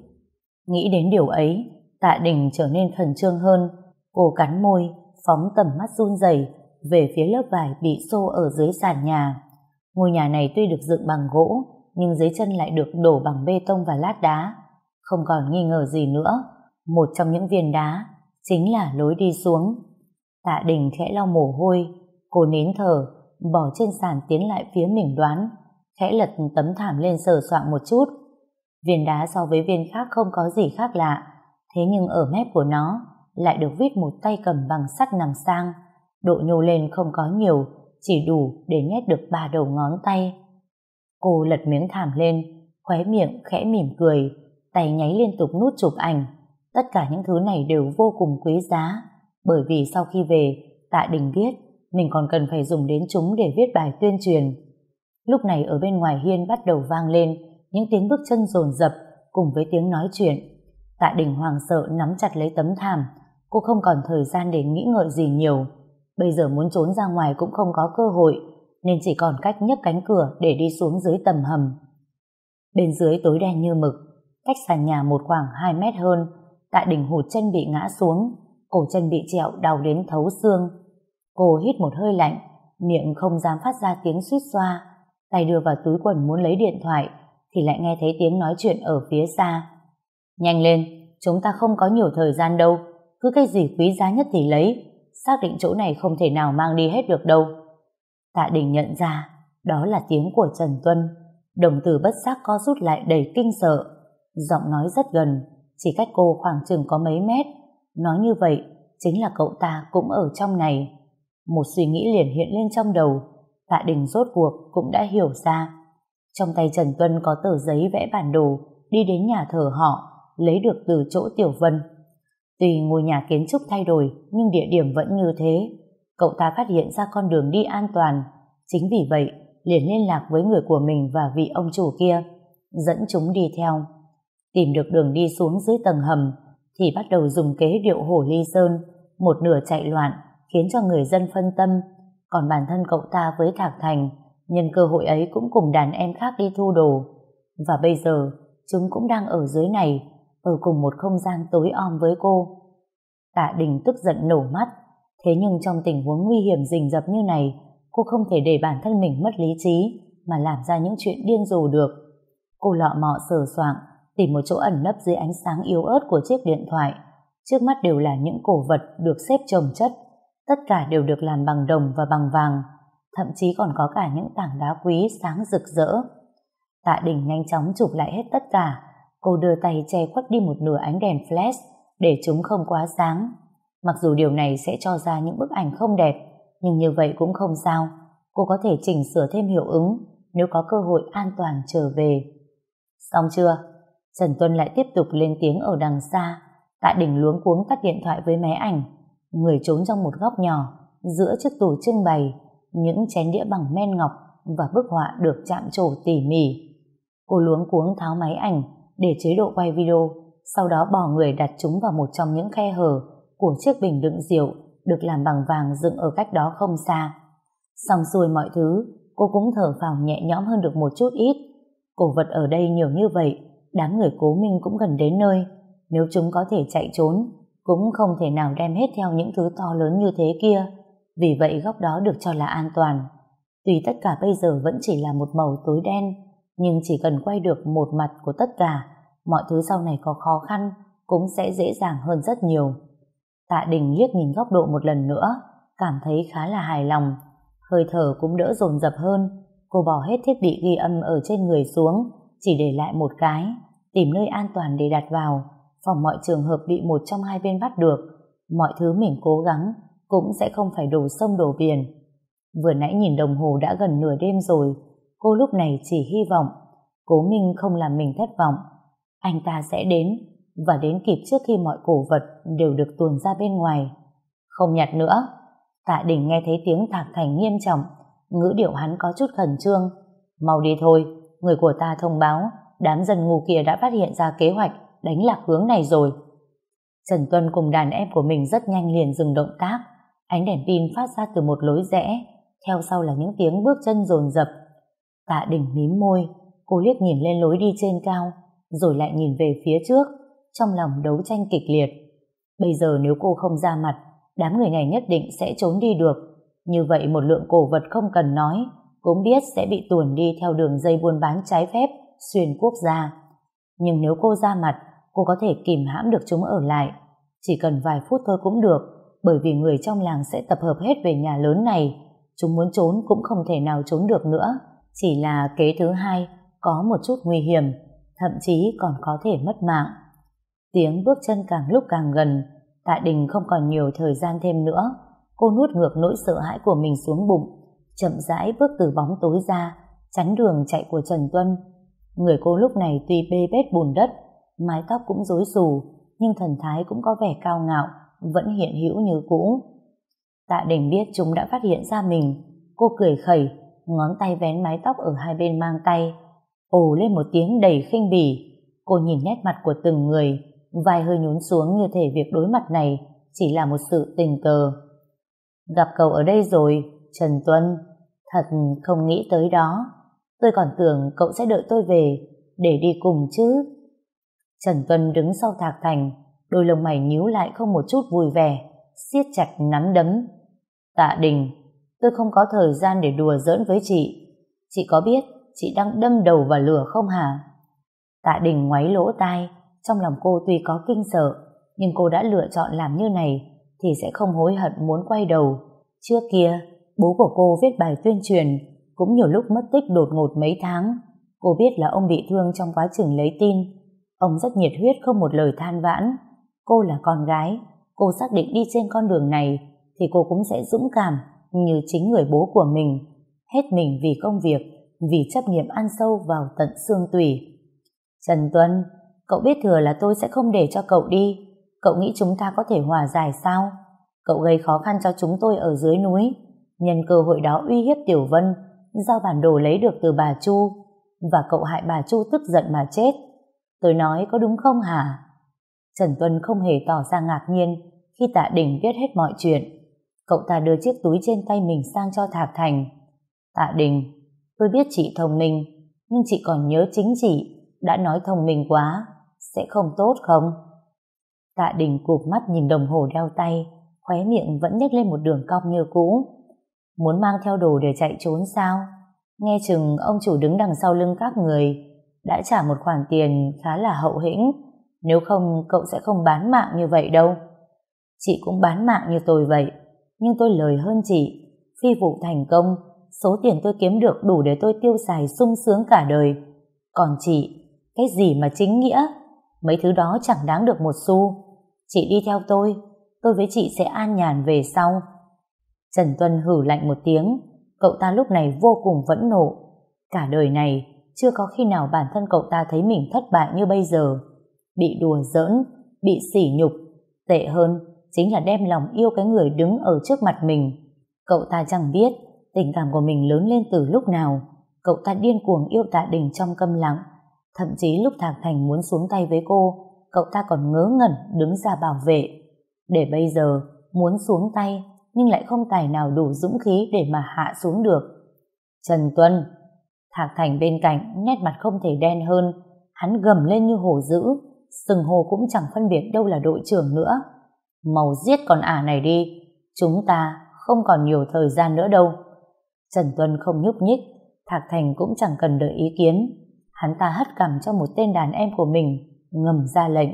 Nghĩ đến điều ấy, tạ đình trở nên khẩn trương hơn, cô cắn môi, phóng tầm mắt run rẩy về phía lớp vải bị xô ở dưới sàn nhà. Ngôi nhà này tuy được dựng bằng gỗ, nhưng dưới chân lại được đổ bằng bê tông và lát đá. Không còn nghi ngờ gì nữa, một trong những viên đá chính là lối đi xuống. Tạ Đình khẽ lau mồ hôi, cô nín thở, bỏ trên sàn tiến lại phía mình đoán, khẽ lật tấm thảm lên sờ soạn một chút. Viên đá so với viên khác không có gì khác lạ, thế nhưng ở mép của nó lại được viết một tay cầm bằng sắt nằm sang, độ nhô lên không có nhiều, chỉ đủ để nhét được ba đầu ngón tay. Cô lật miếng thảm lên, khóe miệng khẽ mỉm cười, tay nháy liên tục nút chụp ảnh. Tất cả những thứ này đều vô cùng quý giá, bởi vì sau khi về, Tạ Đình biết mình còn cần phải dùng đến chúng để viết bài tuyên truyền. Lúc này ở bên ngoài hiên bắt đầu vang lên những tiếng bước chân rồn rập cùng với tiếng nói chuyện. Tạ Đình hoàng sợ nắm chặt lấy tấm thảm, cô không còn thời gian để nghĩ ngợi gì nhiều. Bây giờ muốn trốn ra ngoài cũng không có cơ hội, nên chỉ còn cách nhấc cánh cửa để đi xuống dưới tầm hầm. Bên dưới tối đen như mực, cách sàn nhà một khoảng 2 mét hơn, Tạ đỉnh hụt chân bị ngã xuống, cổ chân bị trẹo đau đến thấu xương. Cô hít một hơi lạnh, miệng không dám phát ra tiếng suýt xoa, tay đưa vào túi quần muốn lấy điện thoại, thì lại nghe thấy tiếng nói chuyện ở phía xa. Nhanh lên, chúng ta không có nhiều thời gian đâu, cứ cái gì quý giá nhất thì lấy, xác định chỗ này không thể nào mang đi hết được đâu. Tạ Đình nhận ra, đó là tiếng của Trần Tuân, đồng tử bất giác co rút lại đầy kinh sợ, giọng nói rất gần, chỉ cách cô khoảng chừng có mấy mét. Nói như vậy, chính là cậu ta cũng ở trong này. Một suy nghĩ liền hiện lên trong đầu, Tạ Đình rốt cuộc cũng đã hiểu ra. Trong tay Trần Tuân có tờ giấy vẽ bản đồ, đi đến nhà thờ họ, lấy được từ chỗ Tiểu Vân. Tuy ngôi nhà kiến trúc thay đổi, nhưng địa điểm vẫn như thế. Cậu ta phát hiện ra con đường đi an toàn. Chính vì vậy, liền liên lạc với người của mình và vị ông chủ kia, dẫn chúng đi theo. Tìm được đường đi xuống dưới tầng hầm, thì bắt đầu dùng kế điệu hổ ly sơn, một nửa chạy loạn, khiến cho người dân phân tâm. Còn bản thân cậu ta với Thạc Thành, nhân cơ hội ấy cũng cùng đàn em khác đi thu đồ. Và bây giờ, chúng cũng đang ở dưới này, ở cùng một không gian tối om với cô. Tạ Đình tức giận nổ mắt, thế nhưng trong tình huống nguy hiểm rình rập như này, cô không thể để bản thân mình mất lý trí, mà làm ra những chuyện điên rồ được. Cô lọ mọ sờ soạng, tìm một chỗ ẩn nấp dưới ánh sáng yếu ớt của chiếc điện thoại. Trước mắt đều là những cổ vật được xếp chồng chất, tất cả đều được làm bằng đồng và bằng vàng, thậm chí còn có cả những tảng đá quý sáng rực rỡ. Tạ Đình nhanh chóng chụp lại hết tất cả, cô đưa tay che khuất đi một nửa ánh đèn flash để chúng không quá sáng. Mặc dù điều này sẽ cho ra những bức ảnh không đẹp, nhưng như vậy cũng không sao. Cô có thể chỉnh sửa thêm hiệu ứng nếu có cơ hội an toàn trở về. Xong chưa? Trần Tuân lại tiếp tục lên tiếng ở đằng xa. Tạ đỉnh luống cuống tắt điện thoại với máy ảnh. Người trốn trong một góc nhỏ, giữa chiếc tủ trưng bày, những chén đĩa bằng men ngọc và bức họa được chạm trổ tỉ mỉ. Cô luống cuống tháo máy ảnh để chế độ quay video, sau đó bỏ người đặt chúng vào một trong những khe hở của chiếc bình đựng rượu được làm bằng vàng dựng ở cách đó không xa. Xong xuôi mọi thứ, cô cũng thở phào nhẹ nhõm hơn được một chút ít. Cổ vật ở đây nhiều như vậy, đám người cố minh cũng gần đến nơi. Nếu chúng có thể chạy trốn, cũng không thể nào đem hết theo những thứ to lớn như thế kia. Vì vậy góc đó được cho là an toàn. Tuy tất cả bây giờ vẫn chỉ là một màu tối đen, nhưng chỉ cần quay được một mặt của tất cả, mọi thứ sau này có khó khăn cũng sẽ dễ dàng hơn rất nhiều. Tạ Đình liếc nhìn góc độ một lần nữa, cảm thấy khá là hài lòng. Hơi thở cũng đỡ dồn dập hơn. Cô bỏ hết thiết bị ghi âm ở trên người xuống, chỉ để lại một cái, tìm nơi an toàn để đặt vào, phòng mọi trường hợp bị một trong hai bên bắt được. Mọi thứ mình cố gắng cũng sẽ không phải đổ sông đổ biển. Vừa nãy nhìn đồng hồ đã gần nửa đêm rồi, cô lúc này chỉ hy vọng Cố Minh không làm mình thất vọng. Anh ta sẽ đến, và đến kịp trước khi mọi cổ vật đều được tuồn ra bên ngoài. Không nhặt nữa. Tạ Đình nghe thấy tiếng Thạc Thành nghiêm trọng, ngữ điệu hắn có chút khẩn trương. Mau đi thôi, người của ta thông báo đám dân ngu kia đã phát hiện ra kế hoạch đánh lạc hướng này rồi. Trần Tuân cùng đàn em của mình rất nhanh liền dừng động tác. Ánh đèn pin phát ra từ một lối rẽ, theo sau là những tiếng bước chân dồn dập. Tạ đỉnh mím môi, cô liếc nhìn lên lối đi trên cao, rồi lại nhìn về phía trước, trong lòng đấu tranh kịch liệt. Bây giờ nếu cô không ra mặt, đám người này nhất định sẽ trốn đi được. Như vậy một lượng cổ vật không cần nói, cũng biết sẽ bị tuồn đi theo đường dây buôn bán trái phép xuyên quốc gia. Nhưng nếu cô ra mặt, cô có thể kìm hãm được chúng ở lại. Chỉ cần vài phút thôi cũng được, bởi vì người trong làng sẽ tập hợp hết về nhà lớn này. Chúng muốn trốn cũng không thể nào trốn được nữa. Chỉ là kế thứ hai có một chút nguy hiểm, thậm chí còn có thể mất mạng. Tiếng bước chân càng lúc càng gần, Tạ Đình không còn nhiều thời gian thêm nữa. Cô nuốt ngược nỗi sợ hãi của mình xuống bụng, chậm rãi bước từ bóng tối ra, chắn đường chạy của Trần Tuân. Người cô lúc này tuy bê bết bùn đất, mái tóc cũng rối xù, nhưng thần thái cũng có vẻ cao ngạo, vẫn hiện hữu như cũ. Tạ Đình biết chúng đã phát hiện ra mình, cô cười khẩy, ngón tay vén mái tóc ở hai bên mang tay, ồ lên một tiếng đầy khinh bỉ. Cô nhìn nét mặt của từng người, vai hơi nhún xuống như thể việc đối mặt này chỉ là một sự tình cờ. Gặp cậu ở đây rồi, Trần Tuân, thật không nghĩ tới đó. Tôi còn tưởng cậu sẽ đợi tôi về để đi cùng chứ. Trần Tuân đứng sau thạc thành, đôi lông mày nhíu lại không một chút vui vẻ, siết chặt nắm đấm. Tạ Đình, tôi không có thời gian để đùa giỡn với chị. Chị có biết chị đang đâm đầu vào lửa không hả? Tạ Đình ngoáy lỗ tai, trong lòng cô tuy có kinh sợ, nhưng cô đã lựa chọn làm như này thì sẽ không hối hận muốn quay đầu. Trước kia, bố của cô viết bài tuyên truyền, cũng nhiều lúc mất tích đột ngột mấy tháng. Cô biết là ông bị thương trong quá trình lấy tin. Ông rất nhiệt huyết không một lời than vãn. Cô là con gái, cô xác định đi trên con đường này thì cô cũng sẽ dũng cảm như chính người bố của mình. Hết mình vì công việc, vì chấp niệm ăn sâu vào tận xương tủy. Trần Tuân, cậu biết thừa là tôi sẽ không để cho cậu đi. Cậu nghĩ chúng ta có thể hòa giải sao? Cậu gây khó khăn cho chúng tôi ở dưới núi. Nhân cơ hội đó uy hiếp Tiểu Vân, giao bản đồ lấy được từ bà Chu, và cậu hại bà Chu tức giận mà chết. Tôi nói có đúng không hả? Trần Tuân không hề tỏ ra ngạc nhiên khi tạ đỉnh biết hết mọi chuyện. Cậu ta đưa chiếc túi trên tay mình sang cho Thạc Thành. Tạ Đình, tôi biết chị thông minh, nhưng chị còn nhớ chính chị đã nói thông minh quá, sẽ không tốt không? Tạ Đình cụp mắt nhìn đồng hồ đeo tay, khóe miệng vẫn nhếch lên một đường cong như cũ. Muốn mang theo đồ để chạy trốn sao? Nghe chừng ông chủ đứng đằng sau lưng các người đã trả một khoản tiền khá là hậu hĩnh, nếu không cậu sẽ không bán mạng như vậy đâu. Chị cũng bán mạng như tôi vậy, nhưng tôi lời hơn chị. Phi vụ thành công, số tiền tôi kiếm được đủ để tôi tiêu xài sung sướng cả đời. Còn chị, cái gì mà chính nghĩa? Mấy thứ đó chẳng đáng được một xu. Chị đi theo tôi, tôi với chị sẽ an nhàn về sau. Trần Tuân hử lạnh một tiếng, cậu ta lúc này vô cùng vẫn nộ. Cả đời này, chưa có khi nào bản thân cậu ta thấy mình thất bại như bây giờ. Bị đùa giỡn, bị sỉ nhục, tệ hơn chính là đem lòng yêu cái người đứng ở trước mặt mình. Cậu ta chẳng biết tình cảm của mình lớn lên từ lúc nào. Cậu ta điên cuồng yêu tạ đình trong câm lặng. Thậm chí lúc Thạc Thành muốn xuống tay với cô, cậu ta còn ngớ ngẩn đứng ra bảo vệ. Để bây giờ, muốn xuống tay, nhưng lại không tài nào đủ dũng khí để mà hạ xuống được. Trần Tuân, Thạc Thành bên cạnh, nét mặt không thể đen hơn, hắn gầm lên như hổ dữ, sừng hồ cũng chẳng phân biệt đâu là đội trưởng nữa. Màu giết con ả này đi, chúng ta không còn nhiều thời gian nữa đâu. Trần Tuân không nhúc nhích, Thạc Thành cũng chẳng cần đợi ý kiến. Hắn ta hất cằm cho một tên đàn em của mình, ngầm ra lệnh.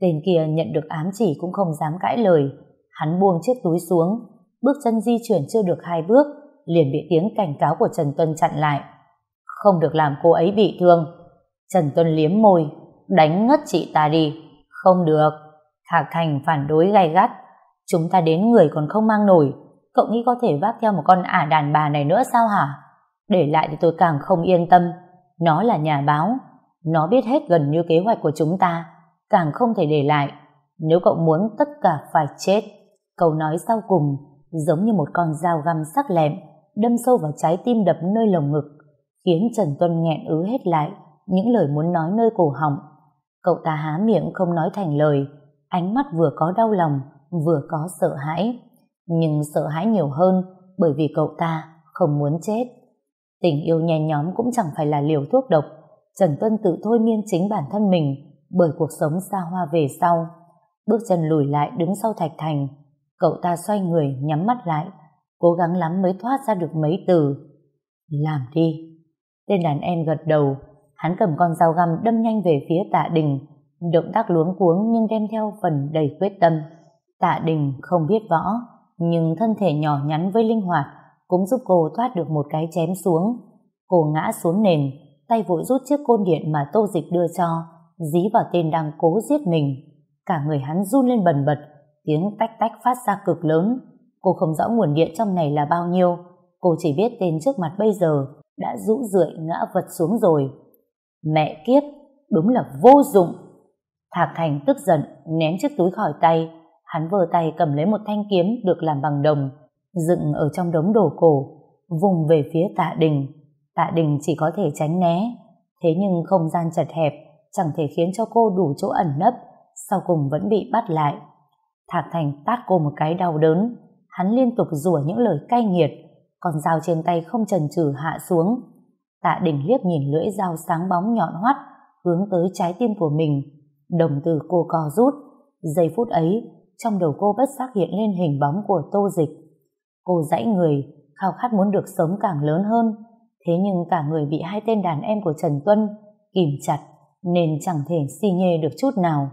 Tên kia nhận được ám chỉ cũng không dám cãi lời. Hắn buông chiếc túi xuống, bước chân di chuyển chưa được hai bước, liền bị tiếng cảnh cáo của Trần Tuân chặn lại. Không được làm cô ấy bị thương. Trần Tuân liếm môi, đánh ngất chị ta đi. Không được. Thạc Thành phản đối gay gắt. Chúng ta đến người còn không mang nổi. Cậu nghĩ có thể vác theo một con ả đàn bà này nữa sao hả? Để lại thì tôi càng không yên tâm. Nó là nhà báo. Nó biết hết gần như kế hoạch của chúng ta. Càng không thể để lại. Nếu cậu muốn tất cả phải chết. Câu nói sau cùng giống như một con dao găm sắc lẹm đâm sâu vào trái tim đập nơi lồng ngực khiến Trần Tuân nghẹn ứ hết lại những lời muốn nói nơi cổ họng. Cậu ta há miệng không nói thành lời, ánh mắt vừa có đau lòng, vừa có sợ hãi. Nhưng sợ hãi nhiều hơn bởi vì cậu ta không muốn chết. Tình yêu nhen nhóm cũng chẳng phải là liều thuốc độc. Trần Tuân tự thôi miên chính bản thân mình bởi cuộc sống xa hoa về sau. Bước chân lùi lại đứng sau thạch thành. Cậu ta xoay người nhắm mắt lại, cố gắng lắm mới thoát ra được mấy từ. Làm đi. Tên đàn em gật đầu, hắn cầm con dao găm đâm nhanh về phía tạ đình. Động tác luống cuống nhưng đem theo phần đầy quyết tâm. Tạ đình không biết võ, nhưng thân thể nhỏ nhắn với linh hoạt cũng giúp cô thoát được một cái chém xuống. Cô ngã xuống nền, tay vội rút chiếc côn điện mà Tô Dịch đưa cho, dí vào tên đang cố giết mình. Cả người hắn run lên bần bật, tiếng tách tách phát ra cực lớn. Cô không rõ nguồn điện trong này là bao nhiêu, cô chỉ biết tên trước mặt bây giờ đã rũ rượi ngã vật xuống rồi. Mẹ kiếp, đúng là vô dụng. Thạc Thành tức giận, ném chiếc túi khỏi tay, hắn vơ tay cầm lấy một thanh kiếm được làm bằng đồng, dựng ở trong đống đồ cổ, vùng về phía tạ đình. Tạ đình chỉ có thể tránh né, thế nhưng không gian chật hẹp, chẳng thể khiến cho cô đủ chỗ ẩn nấp, sau cùng vẫn bị bắt lại. Thạc Thành tát cô một cái đau đớn, hắn liên tục rủa những lời cay nghiệt, còn dao trên tay không chần chừ hạ xuống. Tạ Đình liếc nhìn lưỡi dao sáng bóng nhọn hoắt, hướng tới trái tim của mình. Đồng từ cô co rút. Giây phút ấy, trong đầu cô bất giác hiện lên hình bóng của tô dịch. Cô dãy người, khao khát muốn được sống càng lớn hơn. Thế nhưng cả người bị hai tên đàn em của Trần Tuân kìm chặt, nên chẳng thể si nhê được chút nào.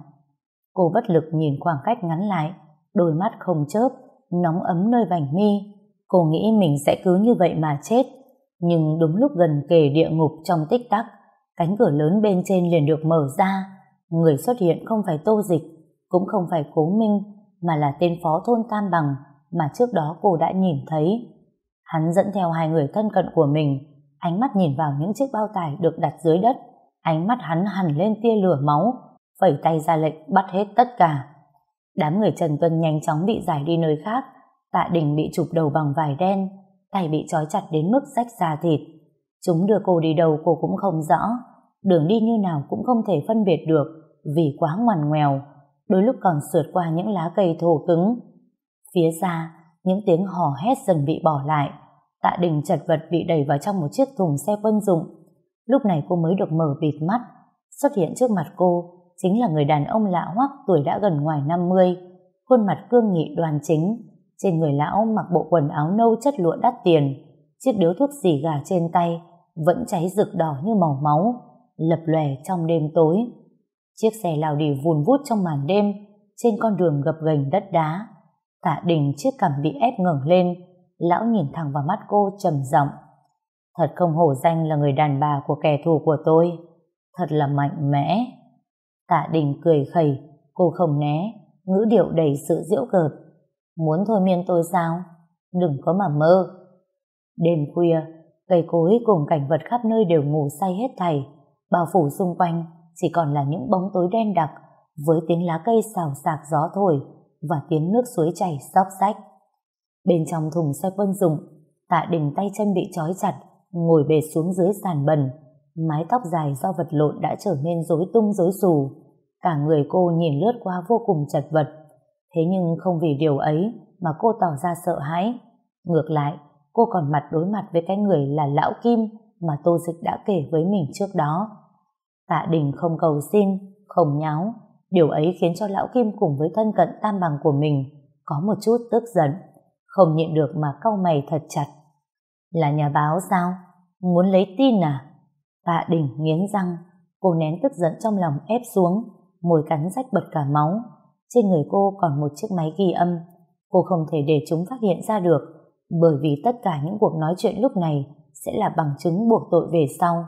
Cô bất lực nhìn khoảng cách ngắn lại, đôi mắt không chớp, nóng ấm nơi vành mi. Cô nghĩ mình sẽ cứ như vậy mà chết. Nhưng đúng lúc gần kề địa ngục trong tích tắc, cánh cửa lớn bên trên liền được mở ra. Người xuất hiện không phải tô dịch, cũng không phải cố minh, mà là tên phó thôn Tam Bằng mà trước đó cô đã nhìn thấy. Hắn dẫn theo hai người thân cận của mình, ánh mắt nhìn vào những chiếc bao tải được đặt dưới đất, ánh mắt hắn hẳn lên tia lửa máu, vẩy tay ra lệnh bắt hết tất cả. Đám người Trần Tuân nhanh chóng bị giải đi nơi khác, tạ đình bị chụp đầu bằng vải đen, tay bị trói chặt đến mức rách da thịt. Chúng đưa cô đi đâu cô cũng không rõ, đường đi như nào cũng không thể phân biệt được vì quá ngoằn ngoèo, đôi lúc còn sượt qua những lá cây thô cứng. Phía xa, những tiếng hò hét dần bị bỏ lại, tạ đình chật vật bị đẩy vào trong một chiếc thùng xe quân dụng. Lúc này cô mới được mở bịt mắt, xuất hiện trước mặt cô chính là người đàn ông lạ hoắc tuổi đã gần ngoài 50, khuôn mặt cương nghị đoàn chính, trên người lão mặc bộ quần áo nâu chất lụa đắt tiền, chiếc điếu thuốc xì gà trên tay vẫn cháy rực đỏ như màu máu, lập lòe trong đêm tối. Chiếc xe lao đi vùn vút trong màn đêm, trên con đường gập ghềnh đất đá. Tạ đình chiếc cằm bị ép ngẩng lên, lão nhìn thẳng vào mắt cô trầm giọng. Thật không hổ danh là người đàn bà của kẻ thù của tôi. Thật là mạnh mẽ. Tạ đình cười khẩy, cô không né, ngữ điệu đầy sự diễu cợt. Muốn thôi miên tôi sao? Đừng có mà mơ. Đêm khuya, cây cối cùng cảnh vật khắp nơi đều ngủ say hết thảy, bao phủ xung quanh chỉ còn là những bóng tối đen đặc với tiếng lá cây xào xạc gió thổi và tiếng nước suối chảy xóc xách. Bên trong thùng xe quân dụng, tạ đình tay chân bị trói chặt, ngồi bệt xuống dưới sàn bẩn, mái tóc dài do vật lộn đã trở nên rối tung rối xù. Cả người cô nhìn lướt qua vô cùng chật vật, thế nhưng không vì điều ấy mà cô tỏ ra sợ hãi. Ngược lại, cô còn mặt đối mặt với cái người là Lão Kim mà Tô Dịch đã kể với mình trước đó. Tạ Đình không cầu xin, không nháo, điều ấy khiến cho Lão Kim cùng với thân cận tam bằng của mình có một chút tức giận, không nhịn được mà cau mày thật chặt. Là nhà báo sao? Muốn lấy tin à? Tạ Đình nghiến răng, cô nén tức giận trong lòng ép xuống, môi cắn rách bật cả máu. Trên người cô còn một chiếc máy ghi âm, cô không thể để chúng phát hiện ra được, bởi vì tất cả những cuộc nói chuyện lúc này sẽ là bằng chứng buộc tội về sau.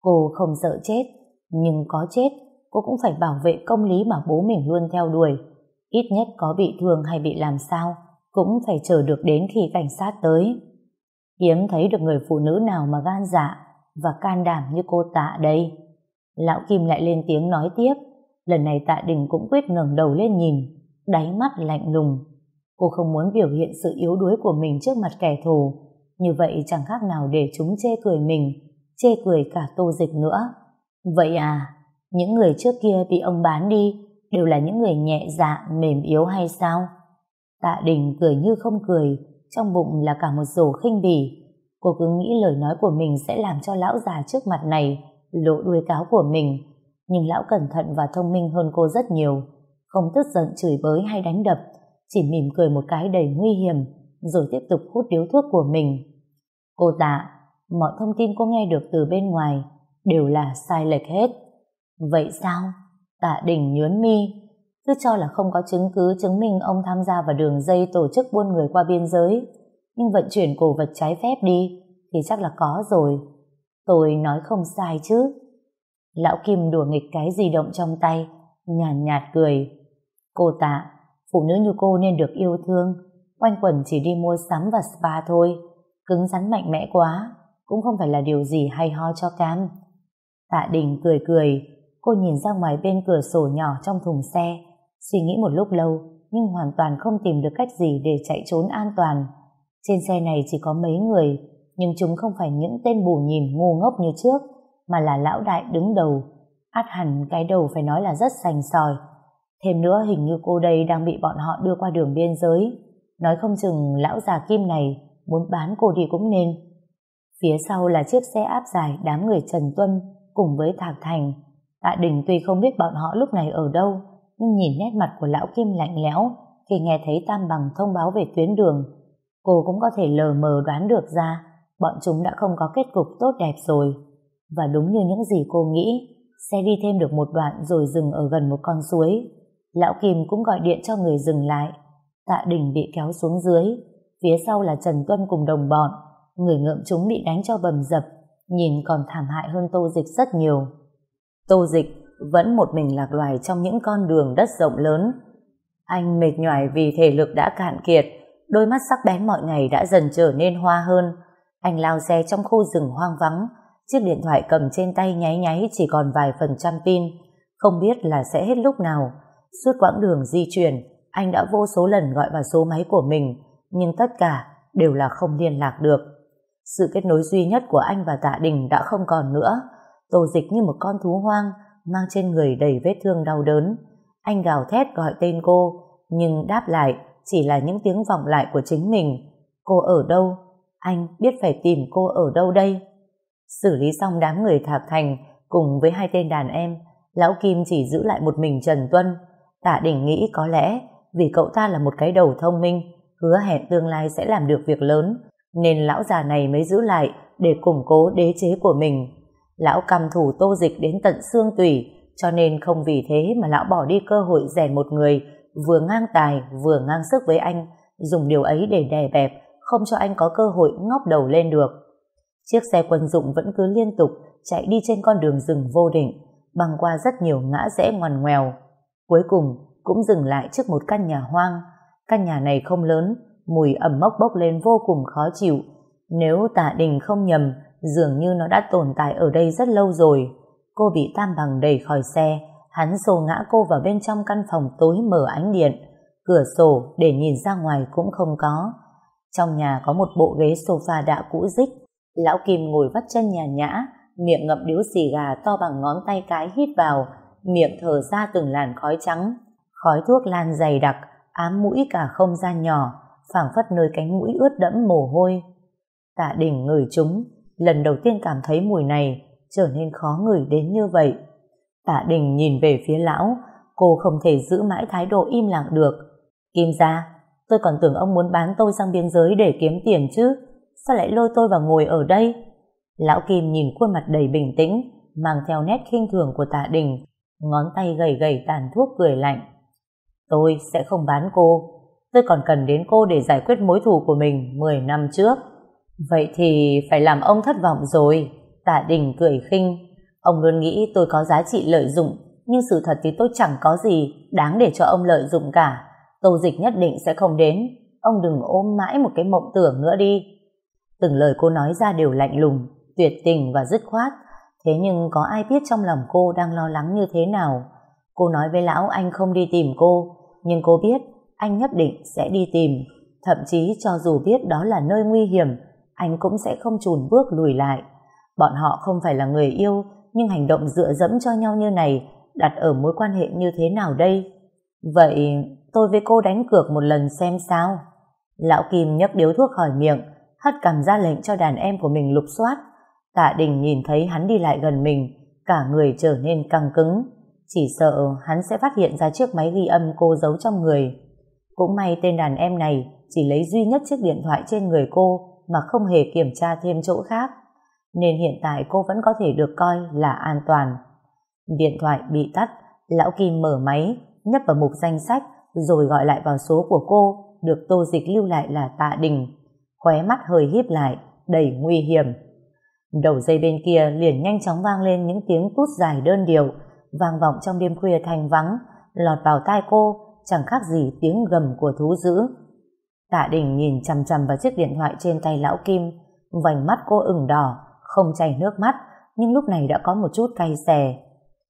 Cô không sợ chết, nhưng có chết, cô cũng phải bảo vệ công lý mà bố mình luôn theo đuổi. Ít nhất có bị thương hay bị làm sao, cũng phải chờ được đến khi cảnh sát tới. Hiếm thấy được người phụ nữ nào mà gan dạ và can đảm như cô tạ đây. Lão Kim lại lên tiếng nói tiếp, lần này tạ đình cũng quyết ngẩng đầu lên nhìn, đáy mắt lạnh lùng. Cô không muốn biểu hiện sự yếu đuối của mình trước mặt kẻ thù, như vậy chẳng khác nào để chúng chê cười mình, chê cười cả tô dịch nữa. Vậy à, những người trước kia bị ông bán đi đều là những người nhẹ dạ, mềm yếu hay sao? Tạ Đình cười như không cười, trong bụng là cả một rổ khinh bỉ. Cô cứ nghĩ lời nói của mình sẽ làm cho lão già trước mặt này lộ đuôi cáo của mình. Nhưng lão cẩn thận và thông minh hơn cô rất nhiều. Không tức giận chửi bới hay đánh đập, chỉ mỉm cười một cái đầy nguy hiểm, rồi tiếp tục hút điếu thuốc của mình. Cô tạ, mọi thông tin cô nghe được từ bên ngoài đều là sai lệch hết. Vậy sao? Tạ Đình nhớn mi, cứ cho là không có chứng cứ chứng minh ông tham gia vào đường dây tổ chức buôn người qua biên giới, nhưng vận chuyển cổ vật trái phép đi thì chắc là có rồi. Tôi nói không sai chứ. Lão Kim đùa nghịch cái di động trong tay, nhàn nhạt, nhạt cười. Cô tạ, phụ nữ như cô nên được yêu thương, quanh quẩn chỉ đi mua sắm và spa thôi, cứng rắn mạnh mẽ quá, cũng không phải là điều gì hay ho cho cam. Tạ Đình cười cười, cô nhìn ra ngoài bên cửa sổ nhỏ trong thùng xe, suy nghĩ một lúc lâu, nhưng hoàn toàn không tìm được cách gì để chạy trốn an toàn. Trên xe này chỉ có mấy người, nhưng chúng không phải những tên bù nhìn ngu ngốc như trước, mà là lão đại đứng đầu. Át hẳn cái đầu phải nói là rất sành sòi. Thêm nữa hình như cô đây đang bị bọn họ đưa qua đường biên giới. Nói không chừng lão già kim này muốn bán cô đi cũng nên. Phía sau là chiếc xe áp dài đám người Trần Tuân cùng với Thạc Thành. Tạ Đình tuy không biết bọn họ lúc này ở đâu, nhưng nhìn nét mặt của lão Kim lạnh lẽo khi nghe thấy Tam Bằng thông báo về tuyến đường. Cô cũng có thể lờ mờ đoán được ra bọn chúng đã không có kết cục tốt đẹp rồi. Và đúng như những gì cô nghĩ, xe đi thêm được một đoạn rồi dừng ở gần một con suối. Lão Kim cũng gọi điện cho người dừng lại. Tạ Đình bị kéo xuống dưới, phía sau là Trần Tuân cùng đồng bọn. Người ngợm chúng bị đánh cho bầm dập, nhìn còn thảm hại hơn Tô Dịch rất nhiều. Tô Dịch vẫn một mình lạc loài trong những con đường đất rộng lớn. Anh mệt nhoài vì thể lực đã cạn kiệt, đôi mắt sắc bén mọi ngày đã dần trở nên hoa hơn. Anh lao xe trong khu rừng hoang vắng, chiếc điện thoại cầm trên tay nháy nháy chỉ còn vài phần trăm pin, không biết là sẽ hết lúc nào. Suốt quãng đường di chuyển, anh đã vô số lần gọi vào số máy của mình, nhưng tất cả đều là không liên lạc được. Sự kết nối duy nhất của anh và Tạ Đình đã không còn nữa. Tô dịch như một con thú hoang, mang trên người đầy vết thương đau đớn. Anh gào thét gọi tên cô, nhưng đáp lại chỉ là những tiếng vọng lại của chính mình. Cô ở đâu? Anh biết phải tìm cô ở đâu đây? Xử lý xong đám người thạc thành cùng với hai tên đàn em, Lão Kim chỉ giữ lại một mình Trần Tuân. Tạ Đình nghĩ có lẽ vì cậu ta là một cái đầu thông minh, hứa hẹn tương lai sẽ làm được việc lớn, nên lão già này mới giữ lại để củng cố đế chế của mình. Lão căm thủ tô dịch đến tận xương tủy, cho nên không vì thế mà lão bỏ đi cơ hội rèn một người vừa ngang tài vừa ngang sức với anh, dùng điều ấy để đè bẹp, không cho anh có cơ hội ngóc đầu lên được. Chiếc xe quân dụng vẫn cứ liên tục chạy đi trên con đường rừng vô định, băng qua rất nhiều ngã rẽ ngoằn ngoèo. Cuối cùng cũng dừng lại trước một căn nhà hoang. Căn nhà này không lớn, mùi ẩm mốc bốc lên vô cùng khó chịu. Nếu tạ đình không nhầm, dường như nó đã tồn tại ở đây rất lâu rồi. Cô bị tam bằng đẩy khỏi xe, hắn xô ngã cô vào bên trong căn phòng tối mở ánh điện. Cửa sổ để nhìn ra ngoài cũng không có. Trong nhà có một bộ ghế sofa đã cũ rích. Lão Kim ngồi vắt chân nhà nhã, miệng ngậm điếu xì gà to bằng ngón tay cái hít vào, miệng thở ra từng làn khói trắng. Khói thuốc lan dày đặc, ám mũi cả không gian nhỏ, phảng phất nơi cánh mũi ướt đẫm mồ hôi. Tạ đỉnh ngửi chúng, lần đầu tiên cảm thấy mùi này trở nên khó ngửi đến như vậy. Tạ đình nhìn về phía lão, cô không thể giữ mãi thái độ im lặng được. Kim ra, tôi còn tưởng ông muốn bán tôi sang biên giới để kiếm tiền chứ, sao lại lôi tôi vào ngồi ở đây? Lão Kim nhìn khuôn mặt đầy bình tĩnh, mang theo nét khinh thường của tạ đình, ngón tay gầy gầy tàn thuốc cười lạnh. Tôi sẽ không bán cô, tôi còn cần đến cô để giải quyết mối thù của mình 10 năm trước. Vậy thì phải làm ông thất vọng rồi. Tạ Đình cười khinh. Ông luôn nghĩ tôi có giá trị lợi dụng, nhưng sự thật thì tôi chẳng có gì đáng để cho ông lợi dụng cả. Tô dịch nhất định sẽ không đến. Ông đừng ôm mãi một cái mộng tưởng nữa đi. Từng lời cô nói ra đều lạnh lùng, tuyệt tình và dứt khoát. Thế nhưng có ai biết trong lòng cô đang lo lắng như thế nào? Cô nói với lão anh không đi tìm cô, nhưng cô biết anh nhất định sẽ đi tìm. Thậm chí cho dù biết đó là nơi nguy hiểm, anh cũng sẽ không chùn bước lùi lại. Bọn họ không phải là người yêu, nhưng hành động dựa dẫm cho nhau như này đặt ở mối quan hệ như thế nào đây? Vậy tôi với cô đánh cược một lần xem sao? Lão Kim nhấc điếu thuốc khỏi miệng, hất cầm ra lệnh cho đàn em của mình lục soát. Tạ Đình nhìn thấy hắn đi lại gần mình, cả người trở nên căng cứng. Chỉ sợ hắn sẽ phát hiện ra chiếc máy ghi âm cô giấu trong người. Cũng may tên đàn em này chỉ lấy duy nhất chiếc điện thoại trên người cô mà không hề kiểm tra thêm chỗ khác. Nên hiện tại cô vẫn có thể được coi là an toàn. Điện thoại bị tắt, Lão Kim mở máy, nhấp vào mục danh sách rồi gọi lại vào số của cô được Tô Dịch lưu lại là Tạ Đình. Khóe mắt hơi híp lại, đầy nguy hiểm. Đầu dây bên kia liền nhanh chóng vang lên những tiếng tút dài đơn điệu, vang vọng trong đêm khuya thanh vắng, lọt vào tai cô, chẳng khác gì tiếng gầm của thú dữ. Tạ Đình nhìn chằm chằm vào chiếc điện thoại trên tay lão Kim, vành mắt cô ửng đỏ, không chảy nước mắt, nhưng lúc này đã có một chút cay xè.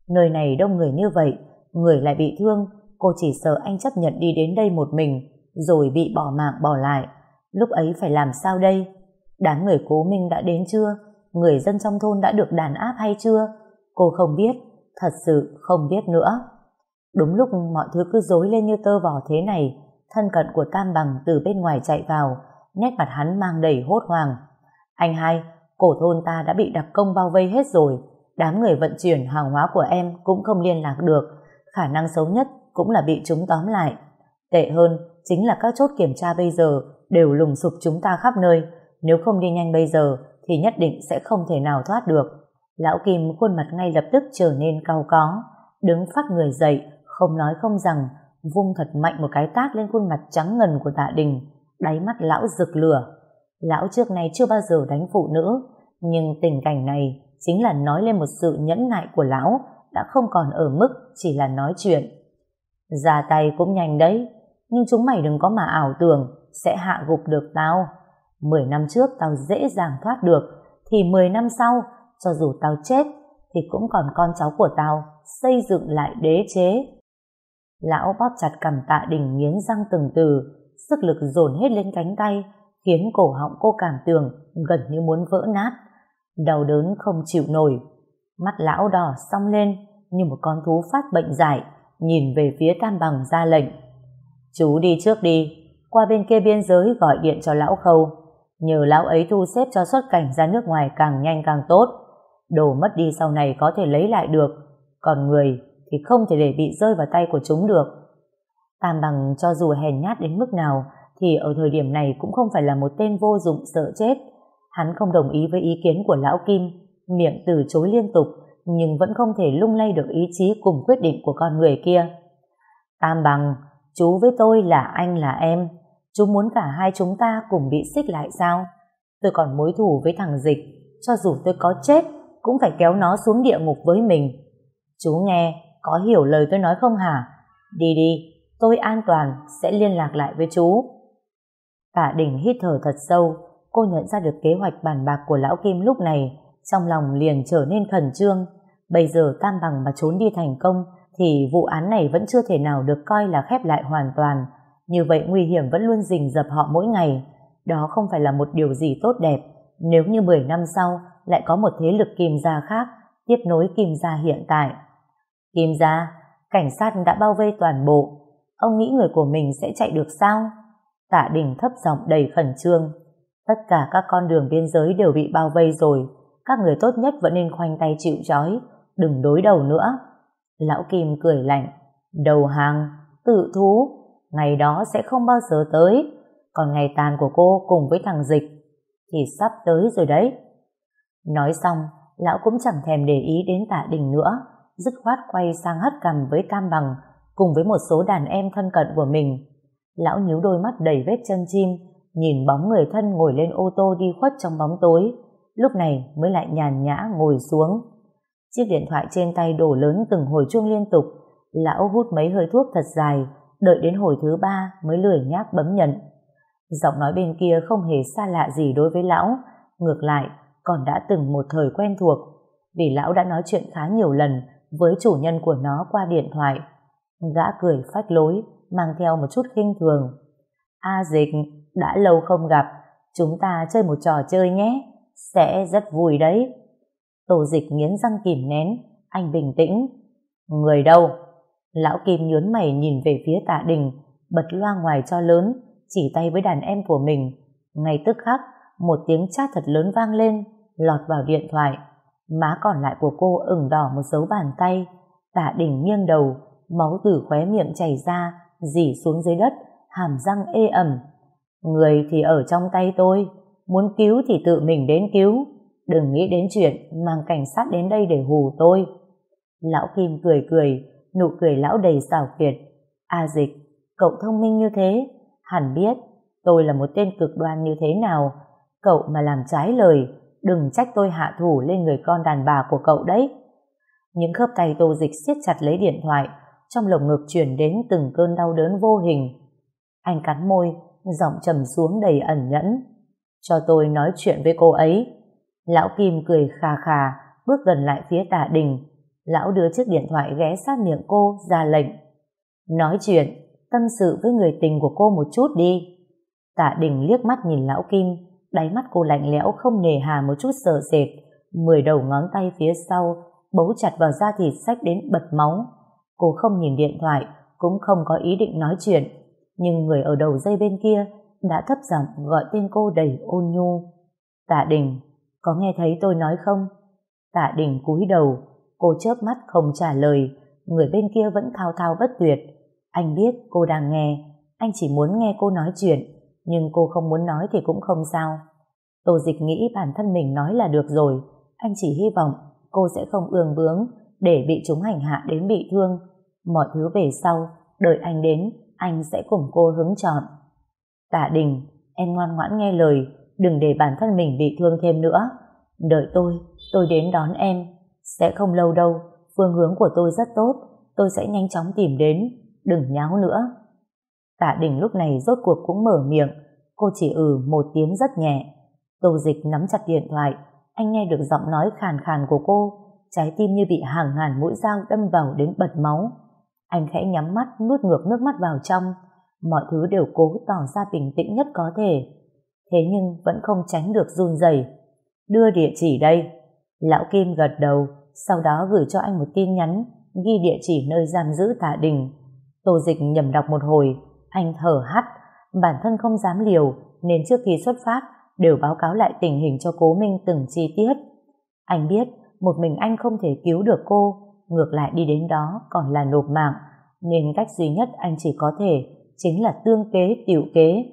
Nơi này đông người như vậy, người lại bị thương, cô chỉ sợ anh chấp nhận đi đến đây một mình, rồi bị bỏ mạng bỏ lại. Lúc ấy phải làm sao đây? Đám người cố minh đã đến chưa? Người dân trong thôn đã được đàn áp hay chưa? Cô không biết, thật sự không biết nữa. Đúng lúc mọi thứ cứ dối lên như tơ vò thế này, thân cận của Tam Bằng từ bên ngoài chạy vào, nét mặt hắn mang đầy hốt hoảng. Anh hai, cổ thôn ta đã bị đặc công bao vây hết rồi, đám người vận chuyển hàng hóa của em cũng không liên lạc được, khả năng xấu nhất cũng là bị chúng tóm lại. Tệ hơn, chính là các chốt kiểm tra bây giờ đều lùng sụp chúng ta khắp nơi, nếu không đi nhanh bây giờ thì nhất định sẽ không thể nào thoát được. Lão Kim khuôn mặt ngay lập tức trở nên cao có, đứng phát người dậy, không nói không rằng, vung thật mạnh một cái tát lên khuôn mặt trắng ngần của tạ đình, đáy mắt lão rực lửa. Lão trước này chưa bao giờ đánh phụ nữ, nhưng tình cảnh này chính là nói lên một sự nhẫn nại của lão đã không còn ở mức chỉ là nói chuyện. Ra tay cũng nhanh đấy, nhưng chúng mày đừng có mà ảo tưởng sẽ hạ gục được tao. Mười năm trước tao dễ dàng thoát được, thì mười năm sau, cho dù tao chết, thì cũng còn con cháu của tao xây dựng lại đế chế. Lão bóp chặt cầm tạ đình nghiến răng từng từ, sức lực dồn hết lên cánh tay, khiến cổ họng cô cảm tưởng gần như muốn vỡ nát. Đau đớn không chịu nổi. Mắt lão đỏ song lên như một con thú phát bệnh dại, nhìn về phía tam bằng ra lệnh. Chú đi trước đi, qua bên kia biên giới gọi điện cho lão khâu. Nhờ lão ấy thu xếp cho xuất cảnh ra nước ngoài càng nhanh càng tốt. Đồ mất đi sau này có thể lấy lại được, còn người thì không thể để bị rơi vào tay của chúng được. Tam bằng cho dù hèn nhát đến mức nào thì ở thời điểm này cũng không phải là một tên vô dụng sợ chết. Hắn không đồng ý với ý kiến của lão Kim, miệng từ chối liên tục nhưng vẫn không thể lung lay được ý chí cùng quyết định của con người kia. Tam bằng, chú với tôi là anh là em, chú muốn cả hai chúng ta cùng bị xích lại sao? Tôi còn mối thù với thằng Dịch, cho dù tôi có chết, cũng phải kéo nó xuống địa ngục với mình. Chú nghe, có hiểu lời tôi nói không hả? Đi đi, tôi an toàn, sẽ liên lạc lại với chú. Tạ Đình hít thở thật sâu, cô nhận ra được kế hoạch bàn bạc của Lão Kim lúc này, trong lòng liền trở nên khẩn trương. Bây giờ Tam Bằng mà trốn đi thành công, thì vụ án này vẫn chưa thể nào được coi là khép lại hoàn toàn. Như vậy nguy hiểm vẫn luôn rình rập họ mỗi ngày. Đó không phải là một điều gì tốt đẹp. Nếu như 10 năm sau lại có một thế lực kim gia khác tiếp nối kim gia hiện tại. Kim gia, cảnh sát đã bao vây toàn bộ. Ông nghĩ người của mình sẽ chạy được sao? Tạ Đình thấp giọng đầy khẩn trương. Tất cả các con đường biên giới đều bị bao vây rồi. Các người tốt nhất vẫn nên khoanh tay chịu trói. Đừng đối đầu nữa. Lão Kim cười lạnh. Đầu hàng, tự thú, ngày đó sẽ không bao giờ tới. Còn ngày tàn của cô cùng với thằng Dịch thì sắp tới rồi đấy. Nói xong, lão cũng chẳng thèm để ý đến tạ đình nữa, dứt khoát quay sang hất cằm với Cam Bằng cùng với một số đàn em thân cận của mình. Lão nhíu đôi mắt đầy vết chân chim, nhìn bóng người thân ngồi lên ô tô đi khuất trong bóng tối, lúc này mới lại nhàn nhã ngồi xuống. Chiếc điện thoại trên tay đổ lớn từng hồi chuông liên tục, lão hút mấy hơi thuốc thật dài, đợi đến hồi thứ ba mới lười nhác bấm nhận. Giọng nói bên kia không hề xa lạ gì đối với lão, ngược lại còn đã từng một thời quen thuộc, vì lão đã nói chuyện khá nhiều lần với chủ nhân của nó qua điện thoại. Gã cười phách lối, mang theo một chút khinh thường. A dịch, đã lâu không gặp, chúng ta chơi một trò chơi nhé, sẽ rất vui đấy. Tô dịch nghiến răng kìm nén, anh bình tĩnh. Người đâu? Lão Kim nhớn mày nhìn về phía tạ đình, bật loa ngoài cho lớn, chỉ tay với đàn em của mình. Ngay tức khắc, một tiếng chát thật lớn vang lên, lọt vào điện thoại. Má còn lại của cô ửng đỏ một dấu bàn tay. Tạ đỉnh nghiêng đầu, máu từ khóe miệng chảy ra, dỉ xuống dưới đất, hàm răng ê ẩm. Người thì ở trong tay tôi, muốn cứu thì tự mình đến cứu. Đừng nghĩ đến chuyện mang cảnh sát đến đây để hù tôi. Lão Kim cười cười, nụ cười lão đầy xảo quyệt. A dịch, cậu thông minh như thế, hẳn biết tôi là một tên cực đoan như thế nào. Cậu mà làm trái lời, đừng trách tôi hạ thủ lên người con đàn bà của cậu đấy. Những khớp tay tô dịch siết chặt lấy điện thoại, trong lồng ngực chuyển đến từng cơn đau đớn vô hình. Anh cắn môi, giọng trầm xuống đầy ẩn nhẫn. Cho tôi nói chuyện với cô ấy. Lão Kim cười khà khà, bước gần lại phía tả đình. Lão đưa chiếc điện thoại ghé sát miệng cô, ra lệnh. Nói chuyện, tâm sự với người tình của cô một chút đi. Tạ đình liếc mắt nhìn lão Kim, đáy mắt cô lạnh lẽo không nề hà một chút sợ sệt. Mười đầu ngón tay phía sau, bấu chặt vào da thịt sách đến bật máu. Cô không nhìn điện thoại, cũng không có ý định nói chuyện. Nhưng người ở đầu dây bên kia đã thấp giọng gọi tên cô đầy ôn nhu. Tạ Đình, có nghe thấy tôi nói không? Tạ Đình cúi đầu, cô chớp mắt không trả lời, người bên kia vẫn thao thao bất tuyệt. Anh biết cô đang nghe, anh chỉ muốn nghe cô nói chuyện, nhưng cô không muốn nói thì cũng không sao. Tô Dịch nghĩ bản thân mình nói là được rồi, anh chỉ hy vọng cô sẽ không ương bướng để bị chúng hành hạ đến bị thương. Mọi thứ về sau, đợi anh đến, anh sẽ cùng cô hứng chọn. Tạ Đình, em ngoan ngoãn nghe lời, đừng để bản thân mình bị thương thêm nữa. Đợi tôi, tôi đến đón em. Sẽ không lâu đâu, phương hướng của tôi rất tốt, tôi sẽ nhanh chóng tìm đến, đừng nháo nữa. Tạ Đình lúc này rốt cuộc cũng mở miệng, cô chỉ ừ một tiếng rất nhẹ. Tô Dịch nắm chặt điện thoại, anh nghe được giọng nói khàn khàn của cô, trái tim như bị hàng ngàn mũi dao đâm vào đến bật máu. Anh khẽ nhắm mắt nuốt ngược nước mắt vào trong, mọi thứ đều cố tỏ ra bình tĩnh nhất có thể. Thế nhưng vẫn không tránh được run rẩy. Đưa địa chỉ đây. Lão Kim gật đầu, sau đó gửi cho anh một tin nhắn, ghi địa chỉ nơi giam giữ tạ đình. Tô dịch nhầm đọc một hồi, anh thở hắt, bản thân không dám liều, nên trước khi xuất phát, đều báo cáo lại tình hình cho cố Minh từng chi tiết. Anh biết, một mình anh không thể cứu được cô, ngược lại đi đến đó còn là nộp mạng, nên cách duy nhất anh chỉ có thể chính là tương kế tiểu kế.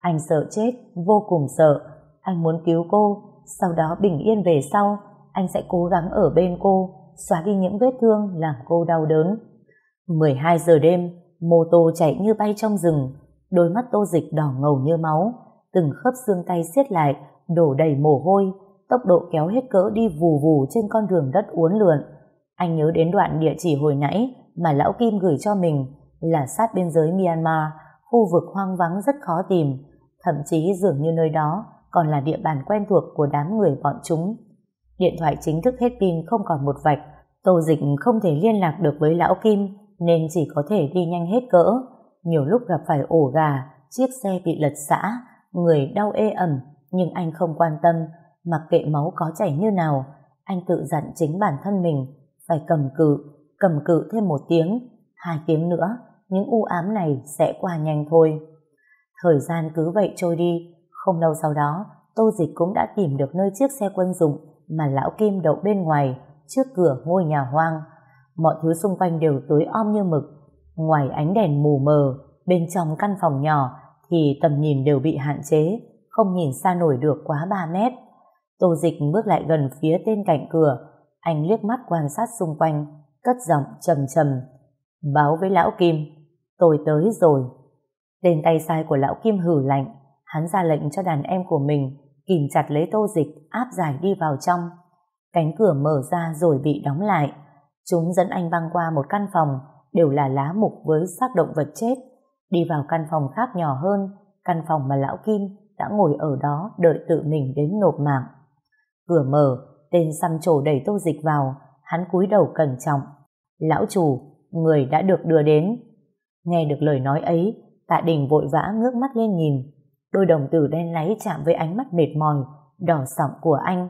Anh sợ chết, vô cùng sợ, anh muốn cứu cô, sau đó bình yên về sau, anh sẽ cố gắng ở bên cô, xóa đi những vết thương làm cô đau đớn. 12 giờ đêm, mô tô chạy như bay trong rừng, đôi mắt tô dịch đỏ ngầu như máu, từng khớp xương tay siết lại, đổ đầy mồ hôi, tốc độ kéo hết cỡ đi vù vù trên con đường đất uốn lượn. Anh nhớ đến đoạn địa chỉ hồi nãy mà Lão Kim gửi cho mình là sát biên giới Myanmar, khu vực hoang vắng rất khó tìm, thậm chí dường như nơi đó còn là địa bàn quen thuộc của đám người bọn chúng. Điện thoại chính thức hết pin không còn một vạch, Tô Dịch không thể liên lạc được với Lão Kim nên chỉ có thể đi nhanh hết cỡ. Nhiều lúc gặp phải ổ gà, chiếc xe bị lật xã, người đau ê ẩm, nhưng anh không quan tâm, mặc kệ máu có chảy như nào, anh tự dặn chính bản thân mình phải cầm cự, cầm cự thêm một tiếng, hai tiếng nữa, những u ám này sẽ qua nhanh thôi. Thời gian cứ vậy trôi đi, không lâu sau đó, Tô Dịch cũng đã tìm được nơi chiếc xe quân dụng mà Lão Kim đậu bên ngoài, trước cửa ngôi nhà hoang. Mọi thứ xung quanh đều tối om như mực. Ngoài ánh đèn mù mờ, bên trong căn phòng nhỏ thì tầm nhìn đều bị hạn chế, không nhìn xa nổi được quá 3 mét. Tô Dịch bước lại gần phía tên cạnh cửa, anh liếc mắt quan sát xung quanh, cất giọng trầm trầm. Báo với Lão Kim, tôi tới rồi. Tên tay sai của Lão Kim hử lạnh, hắn ra lệnh cho đàn em của mình kìm chặt lấy tô dịch áp giải đi vào trong. Cánh cửa mở ra rồi bị đóng lại. Chúng dẫn anh băng qua một căn phòng đều là lá mục với xác động vật chết. Đi vào căn phòng khác nhỏ hơn, căn phòng mà lão Kim đã ngồi ở đó đợi tự mình đến nộp mạng. Cửa mở, tên xăm trổ đẩy tô dịch vào, hắn cúi đầu cẩn trọng. Lão chủ, người đã được đưa đến. Nghe được lời nói ấy, tạ đình vội vã ngước mắt lên nhìn, Đôi đồng tử đen láy chạm với ánh mắt mệt mỏi, đỏ sọng của anh.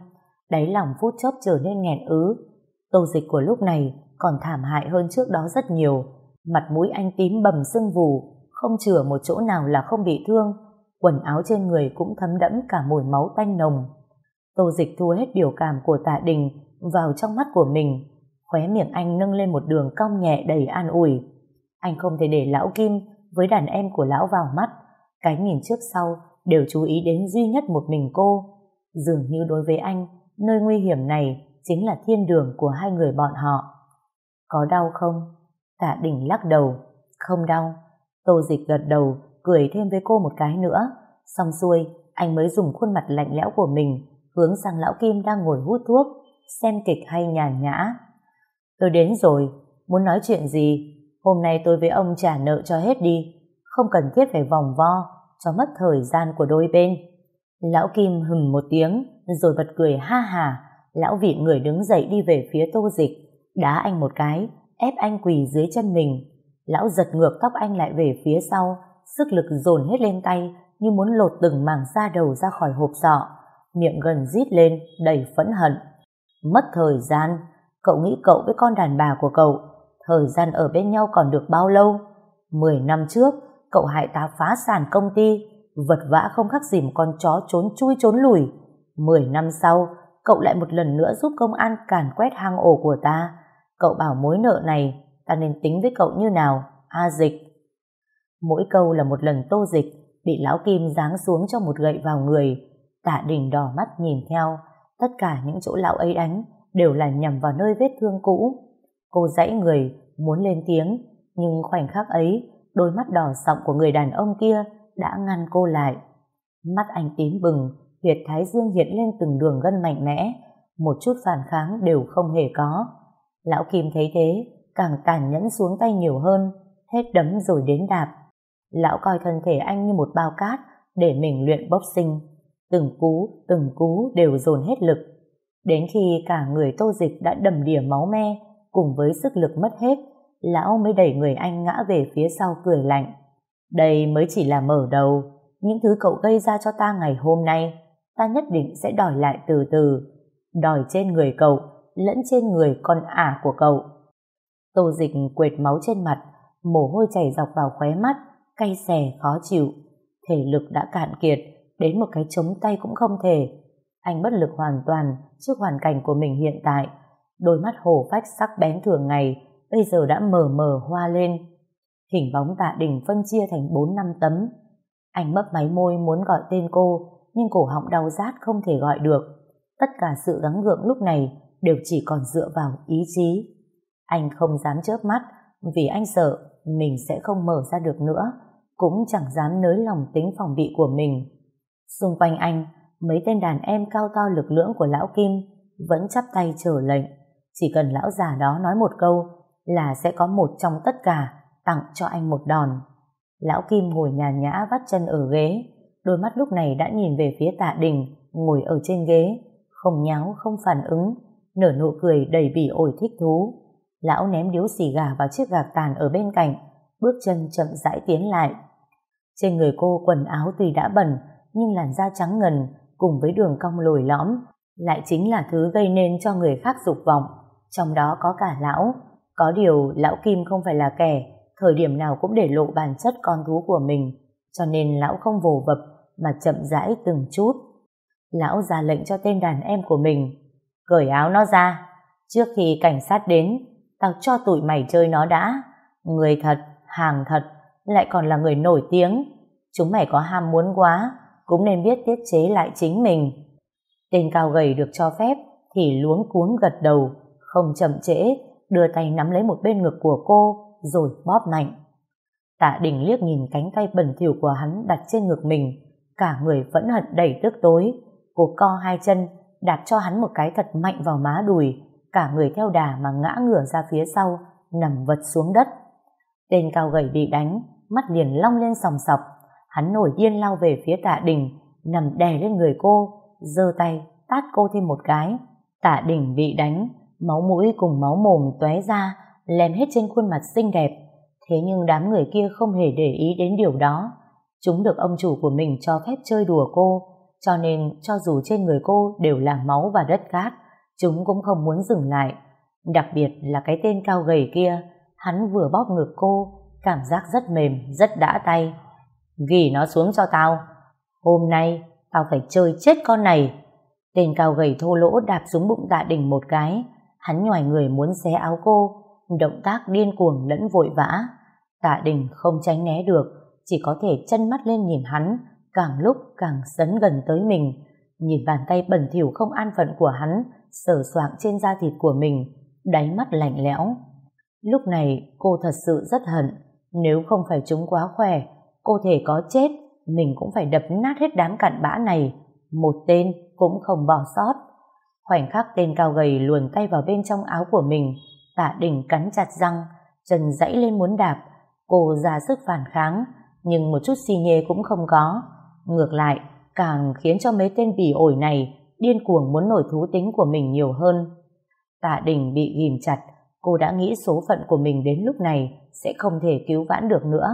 đáy lòng phút chốc trở nên nghẹn ứ. Tô dịch của lúc này còn thảm hại hơn trước đó rất nhiều. Mặt mũi anh tím bầm sưng vù, không chừa một chỗ nào là không bị thương, quần áo trên người cũng thấm đẫm cả mùi máu tanh nồng. Tô dịch thu hết biểu cảm của tạ đình vào trong mắt của mình, khóe miệng anh nâng lên một đường cong nhẹ đầy an ủi. Anh không thể để lão Kim với đàn em của lão vào mắt, cái nhìn trước sau đều chú ý đến duy nhất một mình cô. Dường như đối với anh, nơi nguy hiểm này chính là thiên đường của hai người bọn họ. Có đau không? Tạ đỉnh lắc đầu. Không đau. Tô dịch gật đầu, cười thêm với cô một cái nữa. Xong xuôi, anh mới dùng khuôn mặt lạnh lẽo của mình hướng sang lão Kim đang ngồi hút thuốc, xem kịch hay nhàn nhã. Tôi đến rồi, muốn nói chuyện gì? Hôm nay tôi với ông trả nợ cho hết đi, không cần thiết phải vòng vo, cho mất thời gian của đôi bên. Lão Kim hừng một tiếng, rồi bật cười ha hà. Lão vị người đứng dậy đi về phía tô dịch, đá anh một cái, ép anh quỳ dưới chân mình. Lão giật ngược tóc anh lại về phía sau, sức lực dồn hết lên tay, như muốn lột từng mảng da đầu ra khỏi hộp sọ. Miệng gần rít lên, đầy phẫn hận. Mất thời gian, cậu nghĩ cậu với con đàn bà của cậu, thời gian ở bên nhau còn được bao lâu? Mười năm trước, cậu hại ta phá sản công ty, vật vã không khác gì một con chó trốn chui trốn lùi. Mười năm sau, cậu lại một lần nữa giúp công an càn quét hang ổ của ta. Cậu bảo mối nợ này, ta nên tính với cậu như nào, A Dịch. Mỗi câu là một lần tô dịch, bị lão Kim giáng xuống cho một gậy vào người. Tạ đình đỏ mắt nhìn theo, tất cả những chỗ lão ấy đánh đều là nhằm vào nơi vết thương cũ. Cô dãy người, muốn lên tiếng, nhưng khoảnh khắc ấy, đôi mắt đỏ sọng của người đàn ông kia đã ngăn cô lại. Mắt anh tím bừng, huyệt thái dương hiện lên từng đường gân mạnh mẽ, một chút phản kháng đều không hề có. Lão Kim thấy thế, càng tàn nhẫn xuống tay nhiều hơn, hết đấm rồi đến đạp. Lão coi thân thể anh như một bao cát để mình luyện boxing. Từng cú, từng cú đều dồn hết lực. Đến khi cả người tô dịch đã đầm đìa máu me, cùng với sức lực mất hết, lão mới đẩy người anh ngã về phía sau cười lạnh. Đây mới chỉ là mở đầu, những thứ cậu gây ra cho ta ngày hôm nay, ta nhất định sẽ đòi lại từ từ, đòi trên người cậu, lẫn trên người con ả của cậu. Tô dịch quệt máu trên mặt, mồ hôi chảy dọc vào khóe mắt, cay xè khó chịu, thể lực đã cạn kiệt, đến một cái chống tay cũng không thể. Anh bất lực hoàn toàn trước hoàn cảnh của mình hiện tại, đôi mắt hổ phách sắc bén thường ngày, bây giờ đã mờ mờ hoa lên. Hình bóng tạ đỉnh phân chia thành bốn năm tấm. Anh mấp máy môi muốn gọi tên cô, nhưng cổ họng đau rát không thể gọi được. Tất cả sự gắng gượng lúc này đều chỉ còn dựa vào ý chí. Anh không dám chớp mắt vì anh sợ mình sẽ không mở ra được nữa, cũng chẳng dám nới lòng tính phòng bị của mình. Xung quanh anh, mấy tên đàn em cao to lực lưỡng của lão Kim vẫn chắp tay chờ lệnh. Chỉ cần lão già đó nói một câu là sẽ có một trong tất cả tặng cho anh một đòn. Lão Kim ngồi nhàn nhã vắt chân ở ghế, đôi mắt lúc này đã nhìn về phía tạ đình, ngồi ở trên ghế, không nháo, không phản ứng, nở nụ cười đầy bỉ ổi thích thú. Lão ném điếu xì gà vào chiếc gạc tàn ở bên cạnh, bước chân chậm rãi tiến lại. Trên người cô quần áo tuy đã bẩn, nhưng làn da trắng ngần cùng với đường cong lồi lõm lại chính là thứ gây nên cho người khác dục vọng, trong đó có cả lão. Có điều lão Kim không phải là kẻ, thời điểm nào cũng để lộ bản chất con thú của mình, cho nên lão không vồ vập mà chậm rãi từng chút. Lão ra lệnh cho tên đàn em của mình, cởi áo nó ra, trước khi cảnh sát đến, tao cho tụi mày chơi nó đã. Người thật, hàng thật, lại còn là người nổi tiếng. Chúng mày có ham muốn quá, cũng nên biết tiết chế lại chính mình. Tên cao gầy được cho phép thì luống cuống gật đầu, không chậm trễ, đưa tay nắm lấy một bên ngực của cô, rồi bóp mạnh. Tạ Đình liếc nhìn cánh tay bẩn thỉu của hắn đặt trên ngực mình, cả người phẫn hận đầy tức tối. Cô co hai chân, đạp cho hắn một cái thật mạnh vào má đùi, cả người theo đà mà ngã ngửa ra phía sau, nằm vật xuống đất. Tên cao gầy bị đánh, mắt liền long lên sòng sọc, hắn nổi điên lao về phía tạ đình, nằm đè lên người cô, giơ tay, tát cô thêm một cái. Tạ đình bị đánh, máu mũi cùng máu mồm tóe ra, lem hết trên khuôn mặt xinh đẹp. Thế nhưng đám người kia không hề để ý đến điều đó. Chúng được ông chủ của mình cho phép chơi đùa cô, cho nên cho dù trên người cô đều là máu và đất cát, chúng cũng không muốn dừng lại. Đặc biệt là cái tên cao gầy kia, hắn vừa bóp ngực cô, cảm giác rất mềm, rất đã tay. Ghi nó xuống cho tao. Hôm nay, tao phải chơi chết con này. Tên cao gầy thô lỗ đạp xuống bụng tạ đình một cái, hắn nhòi người muốn xé áo cô, động tác điên cuồng lẫn vội vã. Tạ đình không tránh né được, chỉ có thể chân mắt lên nhìn hắn, càng lúc càng sấn gần tới mình. Nhìn bàn tay bẩn thỉu không an phận của hắn, sờ soạng trên da thịt của mình, đáy mắt lạnh lẽo. Lúc này cô thật sự rất hận, nếu không phải chúng quá khỏe, cô thể có chết, mình cũng phải đập nát hết đám cặn bã này, một tên cũng không bỏ sót. Khoảnh khắc tên cao gầy luồn tay vào bên trong áo của mình, tạ đỉnh cắn chặt răng, chân dãy lên muốn đạp, cô ra sức phản kháng, nhưng một chút xi nhê cũng không có. Ngược lại, càng khiến cho mấy tên bỉ ổi này điên cuồng muốn nổi thú tính của mình nhiều hơn. Tạ đình bị ghim chặt, cô đã nghĩ số phận của mình đến lúc này sẽ không thể cứu vãn được nữa.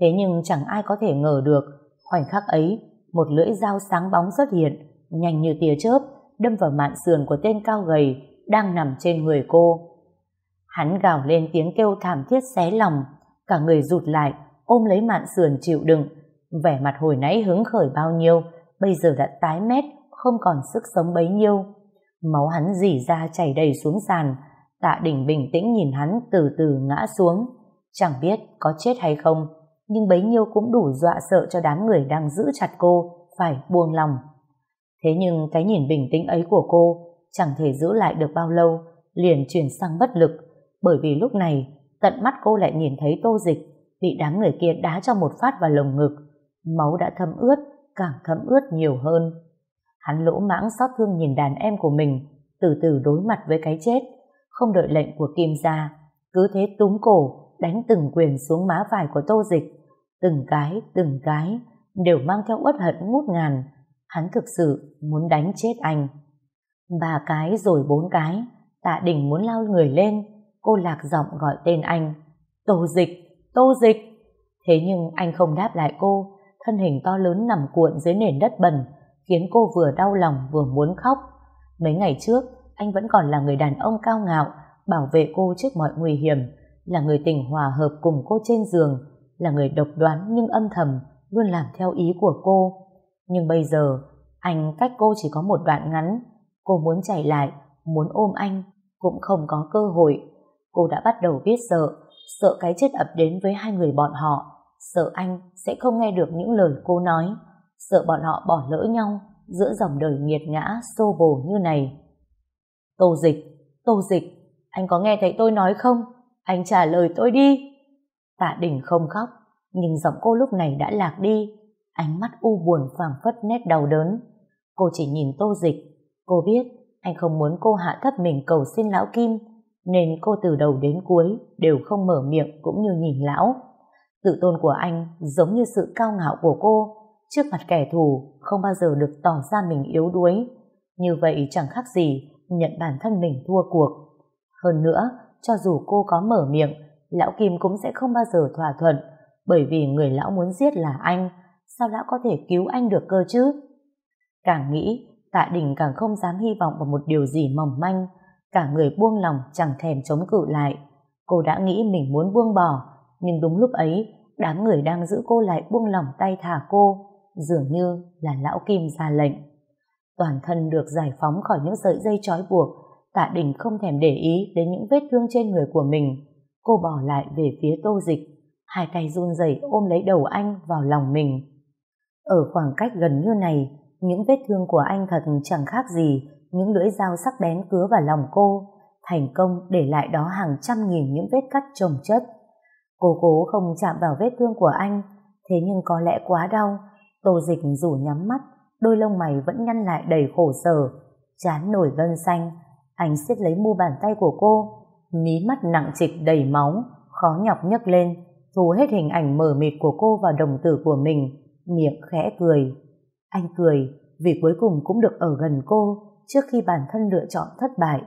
Thế nhưng chẳng ai có thể ngờ được, khoảnh khắc ấy, một lưỡi dao sáng bóng xuất hiện, nhanh như tia chớp, đâm vào mạn sườn của tên cao gầy đang nằm trên người cô. Hắn gào lên tiếng kêu thảm thiết xé lòng, cả người rụt lại, ôm lấy mạn sườn chịu đựng, vẻ mặt hồi nãy hứng khởi bao nhiêu, bây giờ đã tái mét, không còn sức sống bấy nhiêu. Máu hắn dỉ ra chảy đầy xuống sàn, tạ đỉnh bình tĩnh nhìn hắn từ từ ngã xuống. Chẳng biết có chết hay không, nhưng bấy nhiêu cũng đủ dọa sợ cho đám người đang giữ chặt cô, phải buông lòng. Thế nhưng cái nhìn bình tĩnh ấy của cô chẳng thể giữ lại được bao lâu, liền chuyển sang bất lực, bởi vì lúc này tận mắt cô lại nhìn thấy tô dịch bị đám người kia đá cho một phát vào lồng ngực, máu đã thấm ướt, càng thấm ướt nhiều hơn. Hắn lỗ mãng xót thương nhìn đàn em của mình, từ từ đối mặt với cái chết, không đợi lệnh của Kim gia, cứ thế túm cổ, đánh từng quyền xuống má phải của tô dịch, từng cái, từng cái, đều mang theo uất hận ngút ngàn, hắn thực sự muốn đánh chết anh. Ba cái rồi bốn cái, tạ đình muốn lao người lên, cô lạc giọng gọi tên anh. Tô dịch, tô dịch. Thế nhưng anh không đáp lại cô, thân hình to lớn nằm cuộn dưới nền đất bẩn, khiến cô vừa đau lòng vừa muốn khóc. Mấy ngày trước, anh vẫn còn là người đàn ông cao ngạo, bảo vệ cô trước mọi nguy hiểm, là người tình hòa hợp cùng cô trên giường, là người độc đoán nhưng âm thầm, luôn làm theo ý của cô. Nhưng bây giờ, anh cách cô chỉ có một đoạn ngắn, cô muốn chạy lại, muốn ôm anh, cũng không có cơ hội. Cô đã bắt đầu biết sợ, sợ cái chết ập đến với hai người bọn họ, sợ anh sẽ không nghe được những lời cô nói, sợ bọn họ bỏ lỡ nhau giữa dòng đời nghiệt ngã xô bồ như này. Tô dịch, tô dịch, anh có nghe thấy tôi nói không? Anh trả lời tôi đi. Tạ Đình không khóc, nhưng giọng cô lúc này đã lạc đi, ánh mắt u buồn phảng phất nét đau đớn. Cô chỉ nhìn tô dịch, cô biết anh không muốn cô hạ thấp mình cầu xin lão Kim, nên cô từ đầu đến cuối đều không mở miệng cũng như nhìn lão. Tự tôn của anh giống như sự cao ngạo của cô, trước mặt kẻ thù không bao giờ được tỏ ra mình yếu đuối. Như vậy chẳng khác gì nhận bản thân mình thua cuộc. Hơn nữa, cho dù cô có mở miệng, lão Kim cũng sẽ không bao giờ thỏa thuận, bởi vì người lão muốn giết là anh, sao lão có thể cứu anh được cơ chứ? Càng nghĩ, Tạ Đình càng không dám hy vọng vào một điều gì mỏng manh, cả người buông lòng chẳng thèm chống cự lại. Cô đã nghĩ mình muốn buông bỏ, nhưng đúng lúc ấy, đám người đang giữ cô lại buông lòng tay thả cô, dường như là lão Kim ra lệnh. Toàn thân được giải phóng khỏi những sợi dây trói buộc, Tạ Đình không thèm để ý đến những vết thương trên người của mình. Cô bỏ lại về phía tô dịch, hai tay run rẩy ôm lấy đầu anh vào lòng mình. Ở khoảng cách gần như này, những vết thương của anh thật chẳng khác gì những lưỡi dao sắc bén cứa vào lòng cô, thành công để lại đó hàng trăm nghìn những vết cắt trồng chất. Cô cố không chạm vào vết thương của anh, thế nhưng có lẽ quá đau. Tô dịch rủ nhắm mắt, đôi lông mày vẫn nhăn lại đầy khổ sở, chán nổi gân xanh. Anh siết lấy mu bàn tay của cô, mí mắt nặng trịch đầy máu, khó nhọc nhấc lên, thu hết hình ảnh mờ mịt của cô vào đồng tử của mình, miệng khẽ cười. Anh cười vì cuối cùng cũng được ở gần cô trước khi bản thân lựa chọn thất bại.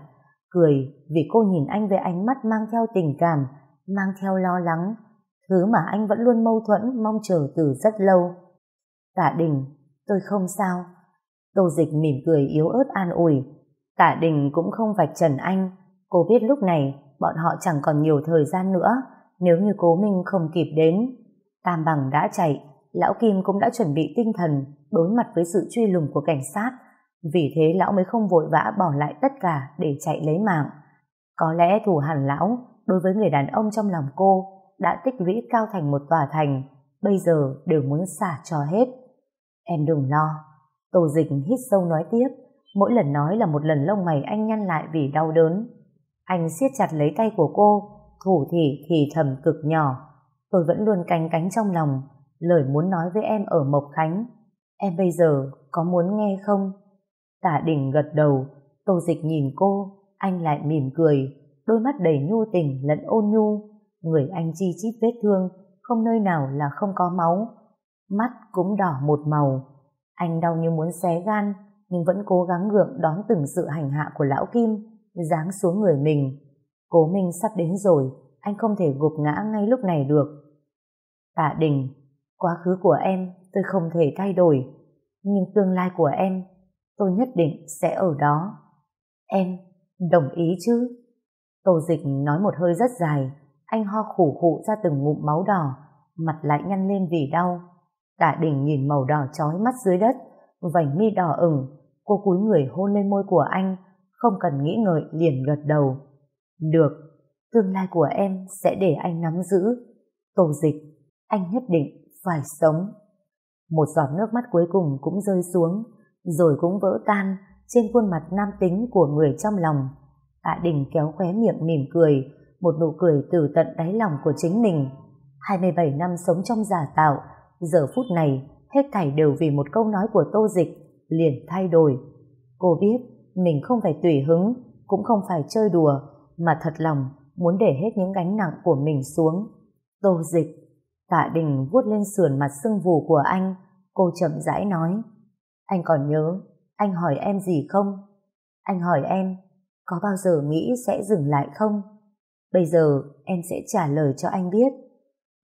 Cười vì cô nhìn anh với ánh mắt mang theo tình cảm, mang theo lo lắng, thứ mà anh vẫn luôn mâu thuẫn mong chờ từ rất lâu. Tạ Đình, tôi không sao, Tô Dịch mỉm cười yếu ớt an ủi. Tạ Đình cũng không vạch trần anh. Cô biết lúc này bọn họ chẳng còn nhiều thời gian nữa nếu như cố Minh không kịp đến. Tam Bằng đã chạy, Lão Kim cũng đã chuẩn bị tinh thần đối mặt với sự truy lùng của cảnh sát. Vì thế lão mới không vội vã bỏ lại tất cả để chạy lấy mạng. Có lẽ thủ hẳn lão, đối với người đàn ông trong lòng cô, đã tích lũy cao thành một tòa thành, bây giờ đều muốn xả cho hết. Em đừng lo. Tô dịch hít sâu nói tiếp, mỗi lần nói là một lần lông mày anh nhăn lại vì đau đớn. Anh siết chặt lấy tay của cô, thủ thì thì thầm cực nhỏ. Tôi vẫn luôn canh cánh trong lòng, lời muốn nói với em ở Mộc Khánh. Em bây giờ có muốn nghe không? Tả đỉnh gật đầu, tô dịch nhìn cô, anh lại mỉm cười, đôi mắt đầy nhu tình lẫn ôn nhu. Người anh chi chít vết thương, không nơi nào là không có máu. Mắt cũng đỏ một màu. Anh đau như muốn xé gan, nhưng vẫn cố gắng gượng đón từng sự hành hạ của lão Kim, giáng xuống người mình. Cố Minh sắp đến rồi, anh không thể gục ngã ngay lúc này được. Tạ Đình, quá khứ của em tôi không thể thay đổi, nhưng tương lai của em tôi nhất định sẽ ở đó. Em đồng ý chứ? Tô dịch nói một hơi rất dài, anh ho khủ khụ ra từng ngụm máu đỏ, mặt lại nhăn lên vì đau. Tạ đình nhìn màu đỏ trói mắt dưới đất, vành mi đỏ ửng, cô cúi người hôn lên môi của anh, không cần nghĩ ngợi liền gật đầu. Được, tương lai của em sẽ để anh nắm giữ. Tô dịch, anh nhất định phải sống. Một giọt nước mắt cuối cùng cũng rơi xuống, rồi cũng vỡ tan trên khuôn mặt nam tính của người trong lòng. Tạ Đình kéo khóe miệng mỉm cười, một nụ cười từ tận đáy lòng của chính mình. 27 năm sống trong giả tạo, giờ phút này hết thảy đều vì một câu nói của Tô Dịch liền thay đổi. Cô biết mình không phải tùy hứng, cũng không phải chơi đùa, mà thật lòng muốn để hết những gánh nặng của mình xuống. Tô Dịch, Tạ Đình vuốt lên sườn mặt sưng vù của anh, cô chậm rãi nói. Anh còn nhớ, anh hỏi em gì không? Anh hỏi em, có bao giờ nghĩ sẽ dừng lại không? Bây giờ em sẽ trả lời cho anh biết.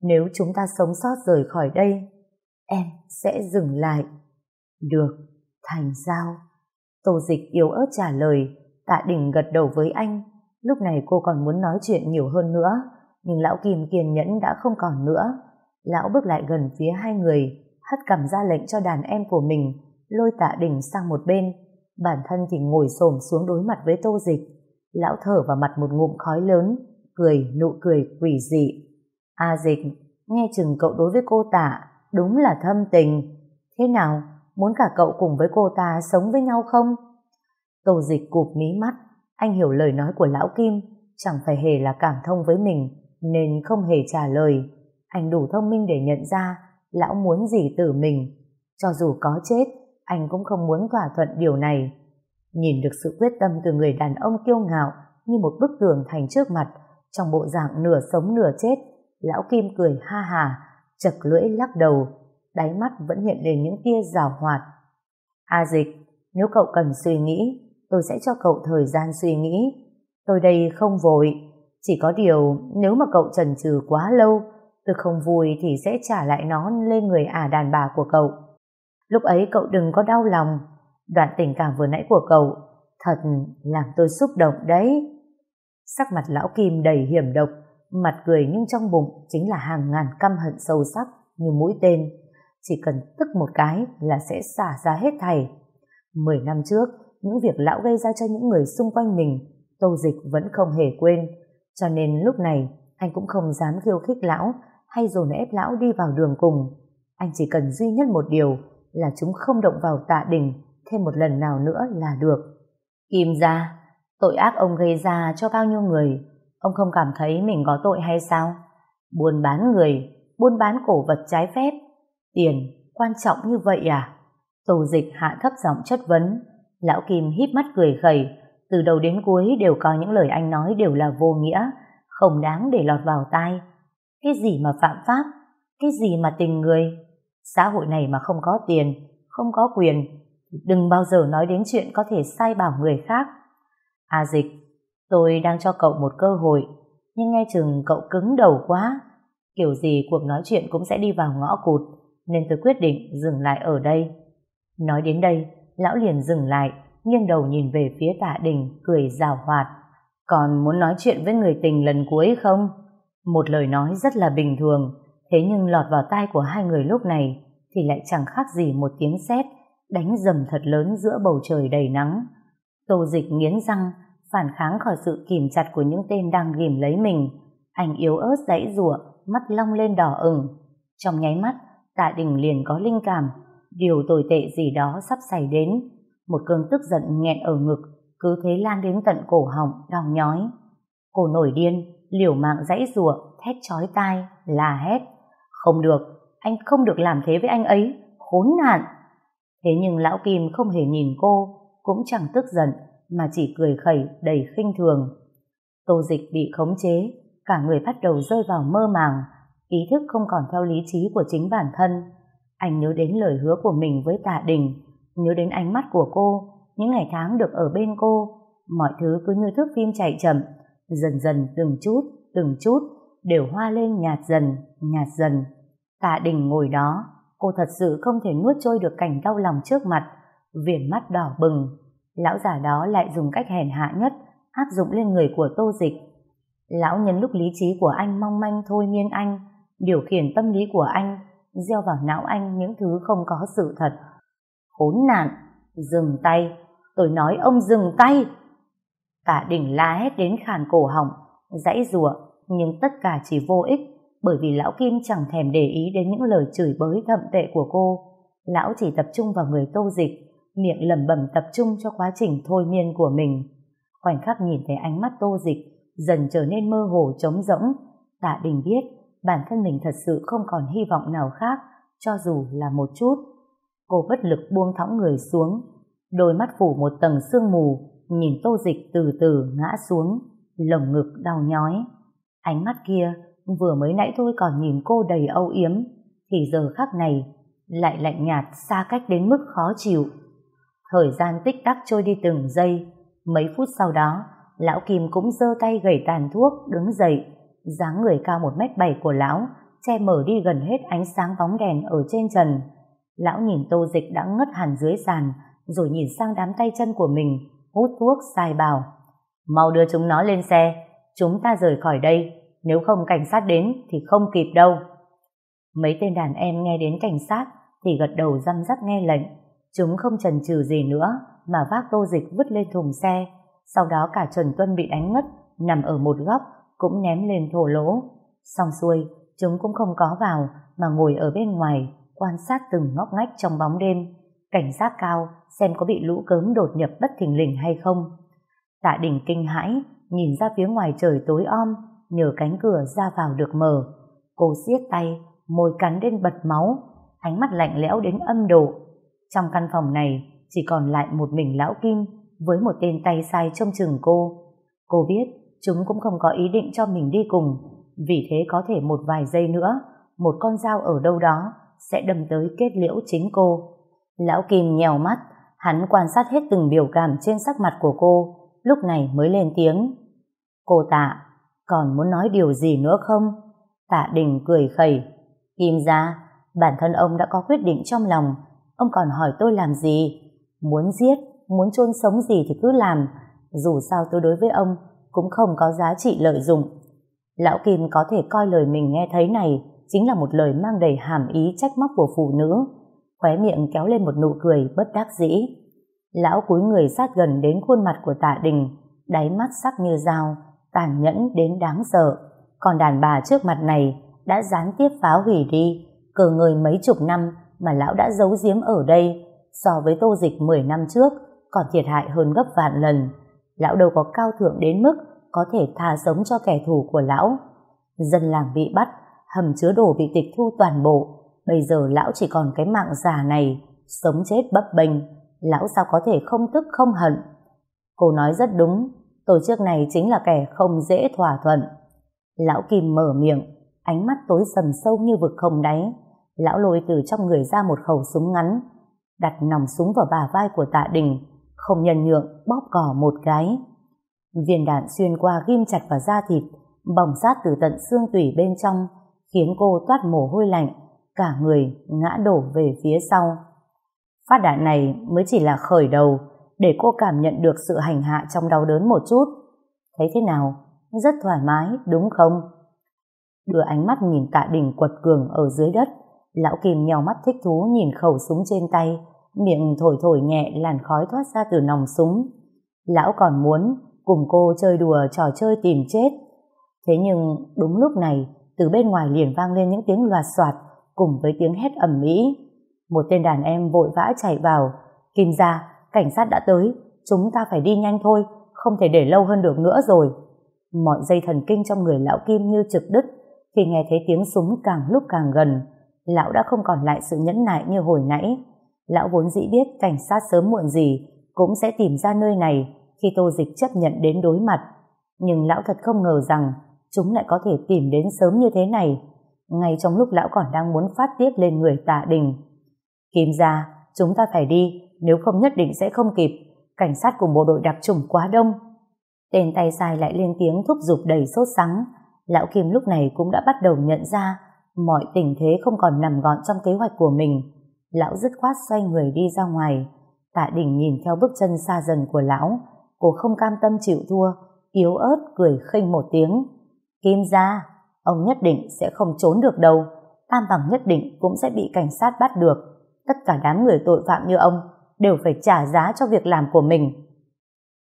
Nếu chúng ta sống sót rời khỏi đây, em sẽ dừng lại. Được, thành sao? Tô dịch yếu ớt trả lời, tạ đình gật đầu với anh. Lúc này cô còn muốn nói chuyện nhiều hơn nữa, nhưng lão Kim kiên nhẫn đã không còn nữa. Lão bước lại gần phía hai người, hất cầm ra lệnh cho đàn em của mình lôi tạ đình sang một bên, bản thân thì ngồi xổm xuống đối mặt với tô dịch. Lão thở vào mặt một ngụm khói lớn, cười nụ cười quỷ dị. A dịch, nghe chừng cậu đối với cô tạ, đúng là thâm tình. Thế nào, muốn cả cậu cùng với cô ta sống với nhau không? Tô dịch cụp mí mắt, anh hiểu lời nói của lão Kim, chẳng phải hề là cảm thông với mình, nên không hề trả lời. Anh đủ thông minh để nhận ra lão muốn gì từ mình. Cho dù có chết, anh cũng không muốn thỏa thuận điều này. Nhìn được sự quyết tâm từ người đàn ông kiêu ngạo như một bức tường thành trước mặt, trong bộ dạng nửa sống nửa chết, lão Kim cười ha hà, chật lưỡi lắc đầu, đáy mắt vẫn hiện lên những tia rào hoạt. A dịch, nếu cậu cần suy nghĩ, tôi sẽ cho cậu thời gian suy nghĩ. Tôi đây không vội, chỉ có điều nếu mà cậu chần chừ quá lâu, tôi không vui thì sẽ trả lại nó lên người ả đàn bà của cậu. Lúc ấy cậu đừng có đau lòng. Đoạn tình cảm vừa nãy của cậu thật làm tôi xúc động đấy. Sắc mặt lão Kim đầy hiểm độc, mặt cười nhưng trong bụng chính là hàng ngàn căm hận sâu sắc như mũi tên. Chỉ cần tức một cái là sẽ xả ra hết thảy. Mười năm trước, những việc lão gây ra cho những người xung quanh mình, Tô Dịch vẫn không hề quên. Cho nên lúc này, anh cũng không dám khiêu khích lão hay dồn ép lão đi vào đường cùng. Anh chỉ cần duy nhất một điều là chúng không động vào tạ đình thêm một lần nào nữa là được. Kim ra, tội ác ông gây ra cho bao nhiêu người, ông không cảm thấy mình có tội hay sao? Buôn bán người, buôn bán cổ vật trái phép, tiền quan trọng như vậy à? Tổ dịch hạ thấp giọng chất vấn, lão Kim híp mắt cười khẩy, từ đầu đến cuối đều có những lời anh nói đều là vô nghĩa, không đáng để lọt vào tai. Cái gì mà phạm pháp, cái gì mà tình người, Xã hội này mà không có tiền, không có quyền, đừng bao giờ nói đến chuyện có thể sai bảo người khác. À dịch, tôi đang cho cậu một cơ hội, nhưng nghe chừng cậu cứng đầu quá. Kiểu gì cuộc nói chuyện cũng sẽ đi vào ngõ cụt, nên tôi quyết định dừng lại ở đây. Nói đến đây, lão liền dừng lại, nghiêng đầu nhìn về phía tạ đình, cười rào hoạt. Còn muốn nói chuyện với người tình lần cuối không? Một lời nói rất là bình thường, thế nhưng lọt vào tai của hai người lúc này thì lại chẳng khác gì một tiếng sét đánh dầm thật lớn giữa bầu trời đầy nắng. Tô dịch nghiến răng, phản kháng khỏi sự kìm chặt của những tên đang ghim lấy mình. Anh yếu ớt dãy rủa, mắt long lên đỏ ửng. Trong nháy mắt, tạ đình liền có linh cảm, điều tồi tệ gì đó sắp xảy đến. Một cơn tức giận nghẹn ở ngực, cứ thế lan đến tận cổ họng, đau nhói. Cô nổi điên, liều mạng dãy rủa, thét chói tai, là hét. Không được, anh không được làm thế với anh ấy, khốn nạn. Thế nhưng lão Kim không hề nhìn cô, cũng chẳng tức giận, mà chỉ cười khẩy đầy khinh thường. Tô dịch bị khống chế, cả người bắt đầu rơi vào mơ màng, ý thức không còn theo lý trí của chính bản thân. Anh nhớ đến lời hứa của mình với tạ đình, nhớ đến ánh mắt của cô, những ngày tháng được ở bên cô, mọi thứ cứ như thước phim chạy chậm, dần dần từng chút, từng chút, đều hoa lên nhạt dần, nhạt dần. Tạ đình ngồi đó, cô thật sự không thể nuốt trôi được cảnh đau lòng trước mặt, viền mắt đỏ bừng. Lão già đó lại dùng cách hèn hạ nhất, áp dụng lên người của tô dịch. Lão nhân lúc lý trí của anh mong manh thôi miên anh, điều khiển tâm lý của anh, gieo vào não anh những thứ không có sự thật. Khốn nạn, dừng tay, tôi nói ông dừng tay. Tạ đỉnh la hét đến khàn cổ họng, dãy rủa nhưng tất cả chỉ vô ích bởi vì lão Kim chẳng thèm để ý đến những lời chửi bới thậm tệ của cô. Lão chỉ tập trung vào người tô dịch, miệng lẩm bẩm tập trung cho quá trình thôi miên của mình. Khoảnh khắc nhìn thấy ánh mắt tô dịch dần trở nên mơ hồ trống rỗng, tạ đình biết bản thân mình thật sự không còn hy vọng nào khác cho dù là một chút. Cô bất lực buông thõng người xuống, đôi mắt phủ một tầng sương mù, nhìn tô dịch từ từ ngã xuống, lồng ngực đau nhói. Ánh mắt kia vừa mới nãy thôi còn nhìn cô đầy âu yếm, thì giờ khắc này lại lạnh nhạt xa cách đến mức khó chịu. Thời gian tích tắc trôi đi từng giây, mấy phút sau đó, lão Kim cũng giơ tay gầy tàn thuốc, đứng dậy, dáng người cao một mét bảy của lão, che mở đi gần hết ánh sáng bóng đèn ở trên trần. Lão nhìn tô dịch đã ngất hẳn dưới sàn, rồi nhìn sang đám tay chân của mình, hút thuốc sai bảo. Mau đưa chúng nó lên xe, chúng ta rời khỏi đây, nếu không cảnh sát đến thì không kịp đâu. Mấy tên đàn em nghe đến cảnh sát thì gật đầu răm rắp nghe lệnh. Chúng không chần chừ gì nữa mà vác tô dịch vứt lên thùng xe. Sau đó cả Trần Tuân bị đánh ngất, nằm ở một góc, cũng ném lên thổ lỗ. Xong xuôi, chúng cũng không có vào mà ngồi ở bên ngoài, quan sát từng ngóc ngách trong bóng đêm. Cảnh sát cao xem có bị lũ cớm đột nhập bất thình lình hay không. Tạ đình kinh hãi, nhìn ra phía ngoài trời tối om, nhờ cánh cửa ra vào được mở. Cô siết tay, môi cắn đến bật máu, ánh mắt lạnh lẽo đến âm độ. Trong căn phòng này chỉ còn lại một mình lão Kim với một tên tay sai trông chừng cô. Cô biết chúng cũng không có ý định cho mình đi cùng, vì thế có thể một vài giây nữa, một con dao ở đâu đó sẽ đâm tới kết liễu chính cô. Lão Kim nhèo mắt, hắn quan sát hết từng biểu cảm trên sắc mặt của cô, lúc này mới lên tiếng. Cô tạ, còn muốn nói điều gì nữa không? Tạ Đình cười khẩy. Kim ra, bản thân ông đã có quyết định trong lòng, ông còn hỏi tôi làm gì? Muốn giết, muốn chôn sống gì thì cứ làm, dù sao tôi đối với ông cũng không có giá trị lợi dụng. Lão Kim có thể coi lời mình nghe thấy này chính là một lời mang đầy hàm ý trách móc của phụ nữ, khóe miệng kéo lên một nụ cười bất đắc dĩ. Lão cúi người sát gần đến khuôn mặt của tạ đình, đáy mắt sắc như dao, tàn nhẫn đến đáng sợ. Còn đàn bà trước mặt này đã gián tiếp phá hủy đi cờ người mấy chục năm mà lão đã giấu giếm ở đây so với tô dịch 10 năm trước còn thiệt hại hơn gấp vạn lần. Lão đâu có cao thượng đến mức có thể tha sống cho kẻ thù của lão. Dân làng bị bắt, hầm chứa đồ bị tịch thu toàn bộ. Bây giờ lão chỉ còn cái mạng già này, sống chết bấp bênh. Lão sao có thể không tức không hận? Cô nói rất đúng, tổ chức này chính là kẻ không dễ thỏa thuận. Lão Kim mở miệng, ánh mắt tối sầm sâu như vực không đáy. Lão lôi từ trong người ra một khẩu súng ngắn, đặt nòng súng vào bả vai của tạ đình, không nhân nhượng bóp cỏ một cái. Viên đạn xuyên qua ghim chặt vào da thịt, bỏng sát từ tận xương tủy bên trong, khiến cô toát mồ hôi lạnh, cả người ngã đổ về phía sau. Phát đạn này mới chỉ là khởi đầu để cô cảm nhận được sự hành hạ trong đau đớn một chút. Thấy thế nào? Rất thoải mái, đúng không? Đưa ánh mắt nhìn tạ đình quật cường ở dưới đất, lão Kim nhào mắt thích thú nhìn khẩu súng trên tay, miệng thổi thổi nhẹ làn khói thoát ra từ nòng súng. Lão còn muốn cùng cô chơi đùa trò chơi tìm chết. Thế nhưng đúng lúc này, từ bên ngoài liền vang lên những tiếng loạt soạt cùng với tiếng hét ầm ĩ. Một tên đàn em vội vã chạy vào, Kim ra, cảnh sát đã tới, chúng ta phải đi nhanh thôi, không thể để lâu hơn được nữa rồi. Mọi dây thần kinh trong người lão Kim như trực đứt, khi nghe thấy tiếng súng càng lúc càng gần, lão đã không còn lại sự nhẫn nại như hồi nãy. Lão vốn dĩ biết cảnh sát sớm muộn gì cũng sẽ tìm ra nơi này khi Tô Dịch chấp nhận đến đối mặt. Nhưng lão thật không ngờ rằng chúng lại có thể tìm đến sớm như thế này, ngay trong lúc lão còn đang muốn phát tiết lên người tạ đình. Kim ra, chúng ta phải đi, nếu không nhất định sẽ không kịp. Cảnh sát cùng bộ đội đặc trùng quá đông. Tên tay sai lại lên tiếng thúc giục đầy sốt sắng. Lão Kim lúc này cũng đã bắt đầu nhận ra mọi tình thế không còn nằm gọn trong kế hoạch của mình. Lão dứt khoát xoay người đi ra ngoài. Tạ Đình nhìn theo bước chân xa dần của lão, cô không cam tâm chịu thua, yếu ớt cười khinh một tiếng. Kim ra, ông nhất định sẽ không trốn được đâu, Tam Bằng nhất định cũng sẽ bị cảnh sát bắt được. Tất cả đám người tội phạm như ông đều phải trả giá cho việc làm của mình.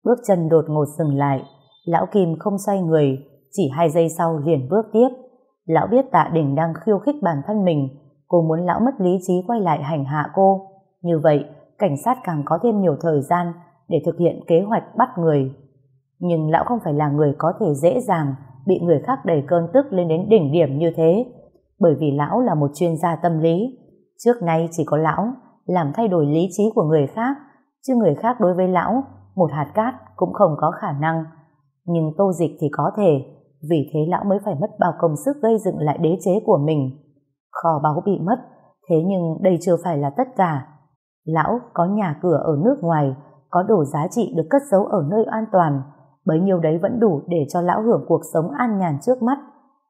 Bước chân đột ngột dừng lại, lão Kim không xoay người, chỉ hai giây sau liền bước tiếp. Lão biết tạ đình đang khiêu khích bản thân mình, cô muốn lão mất lý trí quay lại hành hạ cô. Như vậy, cảnh sát càng có thêm nhiều thời gian để thực hiện kế hoạch bắt người. Nhưng lão không phải là người có thể dễ dàng bị người khác đẩy cơn tức lên đến đỉnh điểm như thế, bởi vì lão là một chuyên gia tâm lý. Trước nay chỉ có lão làm thay đổi lý trí của người khác, chứ người khác đối với lão, một hạt cát cũng không có khả năng. Nhưng tô dịch thì có thể, vì thế lão mới phải mất bao công sức gây dựng lại đế chế của mình. Kho báu bị mất, thế nhưng đây chưa phải là tất cả. Lão có nhà cửa ở nước ngoài, có đồ giá trị được cất giấu ở nơi an toàn, bấy nhiêu đấy vẫn đủ để cho lão hưởng cuộc sống an nhàn trước mắt.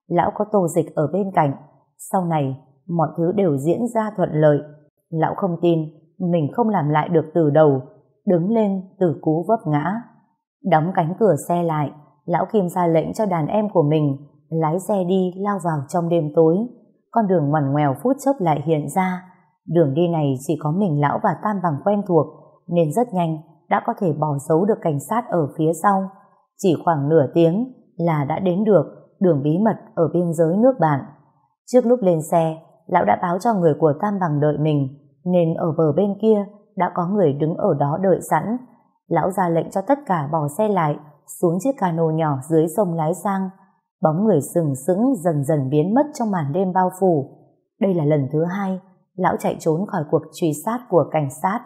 Lão có tô dịch ở bên cạnh, sau này mọi thứ đều diễn ra thuận lợi. Lão không tin mình không làm lại được từ đầu, đứng lên từ cú vấp ngã. Đóng cánh cửa xe lại, lão Kim ra lệnh cho đàn em của mình lái xe đi lao vào trong đêm tối. Con đường ngoằn ngoèo phút chốc lại hiện ra. Đường đi này chỉ có mình lão và Tam Bằng quen thuộc, nên rất nhanh đã có thể bỏ giấu được cảnh sát ở phía sau. Chỉ khoảng nửa tiếng là đã đến được đường bí mật ở biên giới nước bạn. Trước lúc lên xe, lão đã báo cho người của Tam Bằng đợi mình, nên ở bờ bên kia đã có người đứng ở đó đợi sẵn. Lão ra lệnh cho tất cả bỏ xe lại, xuống chiếc cano nhỏ dưới sông lái sang. Bóng người sừng sững dần dần biến mất trong màn đêm bao phủ. Đây là lần thứ hai, lão chạy trốn khỏi cuộc truy sát của cảnh sát.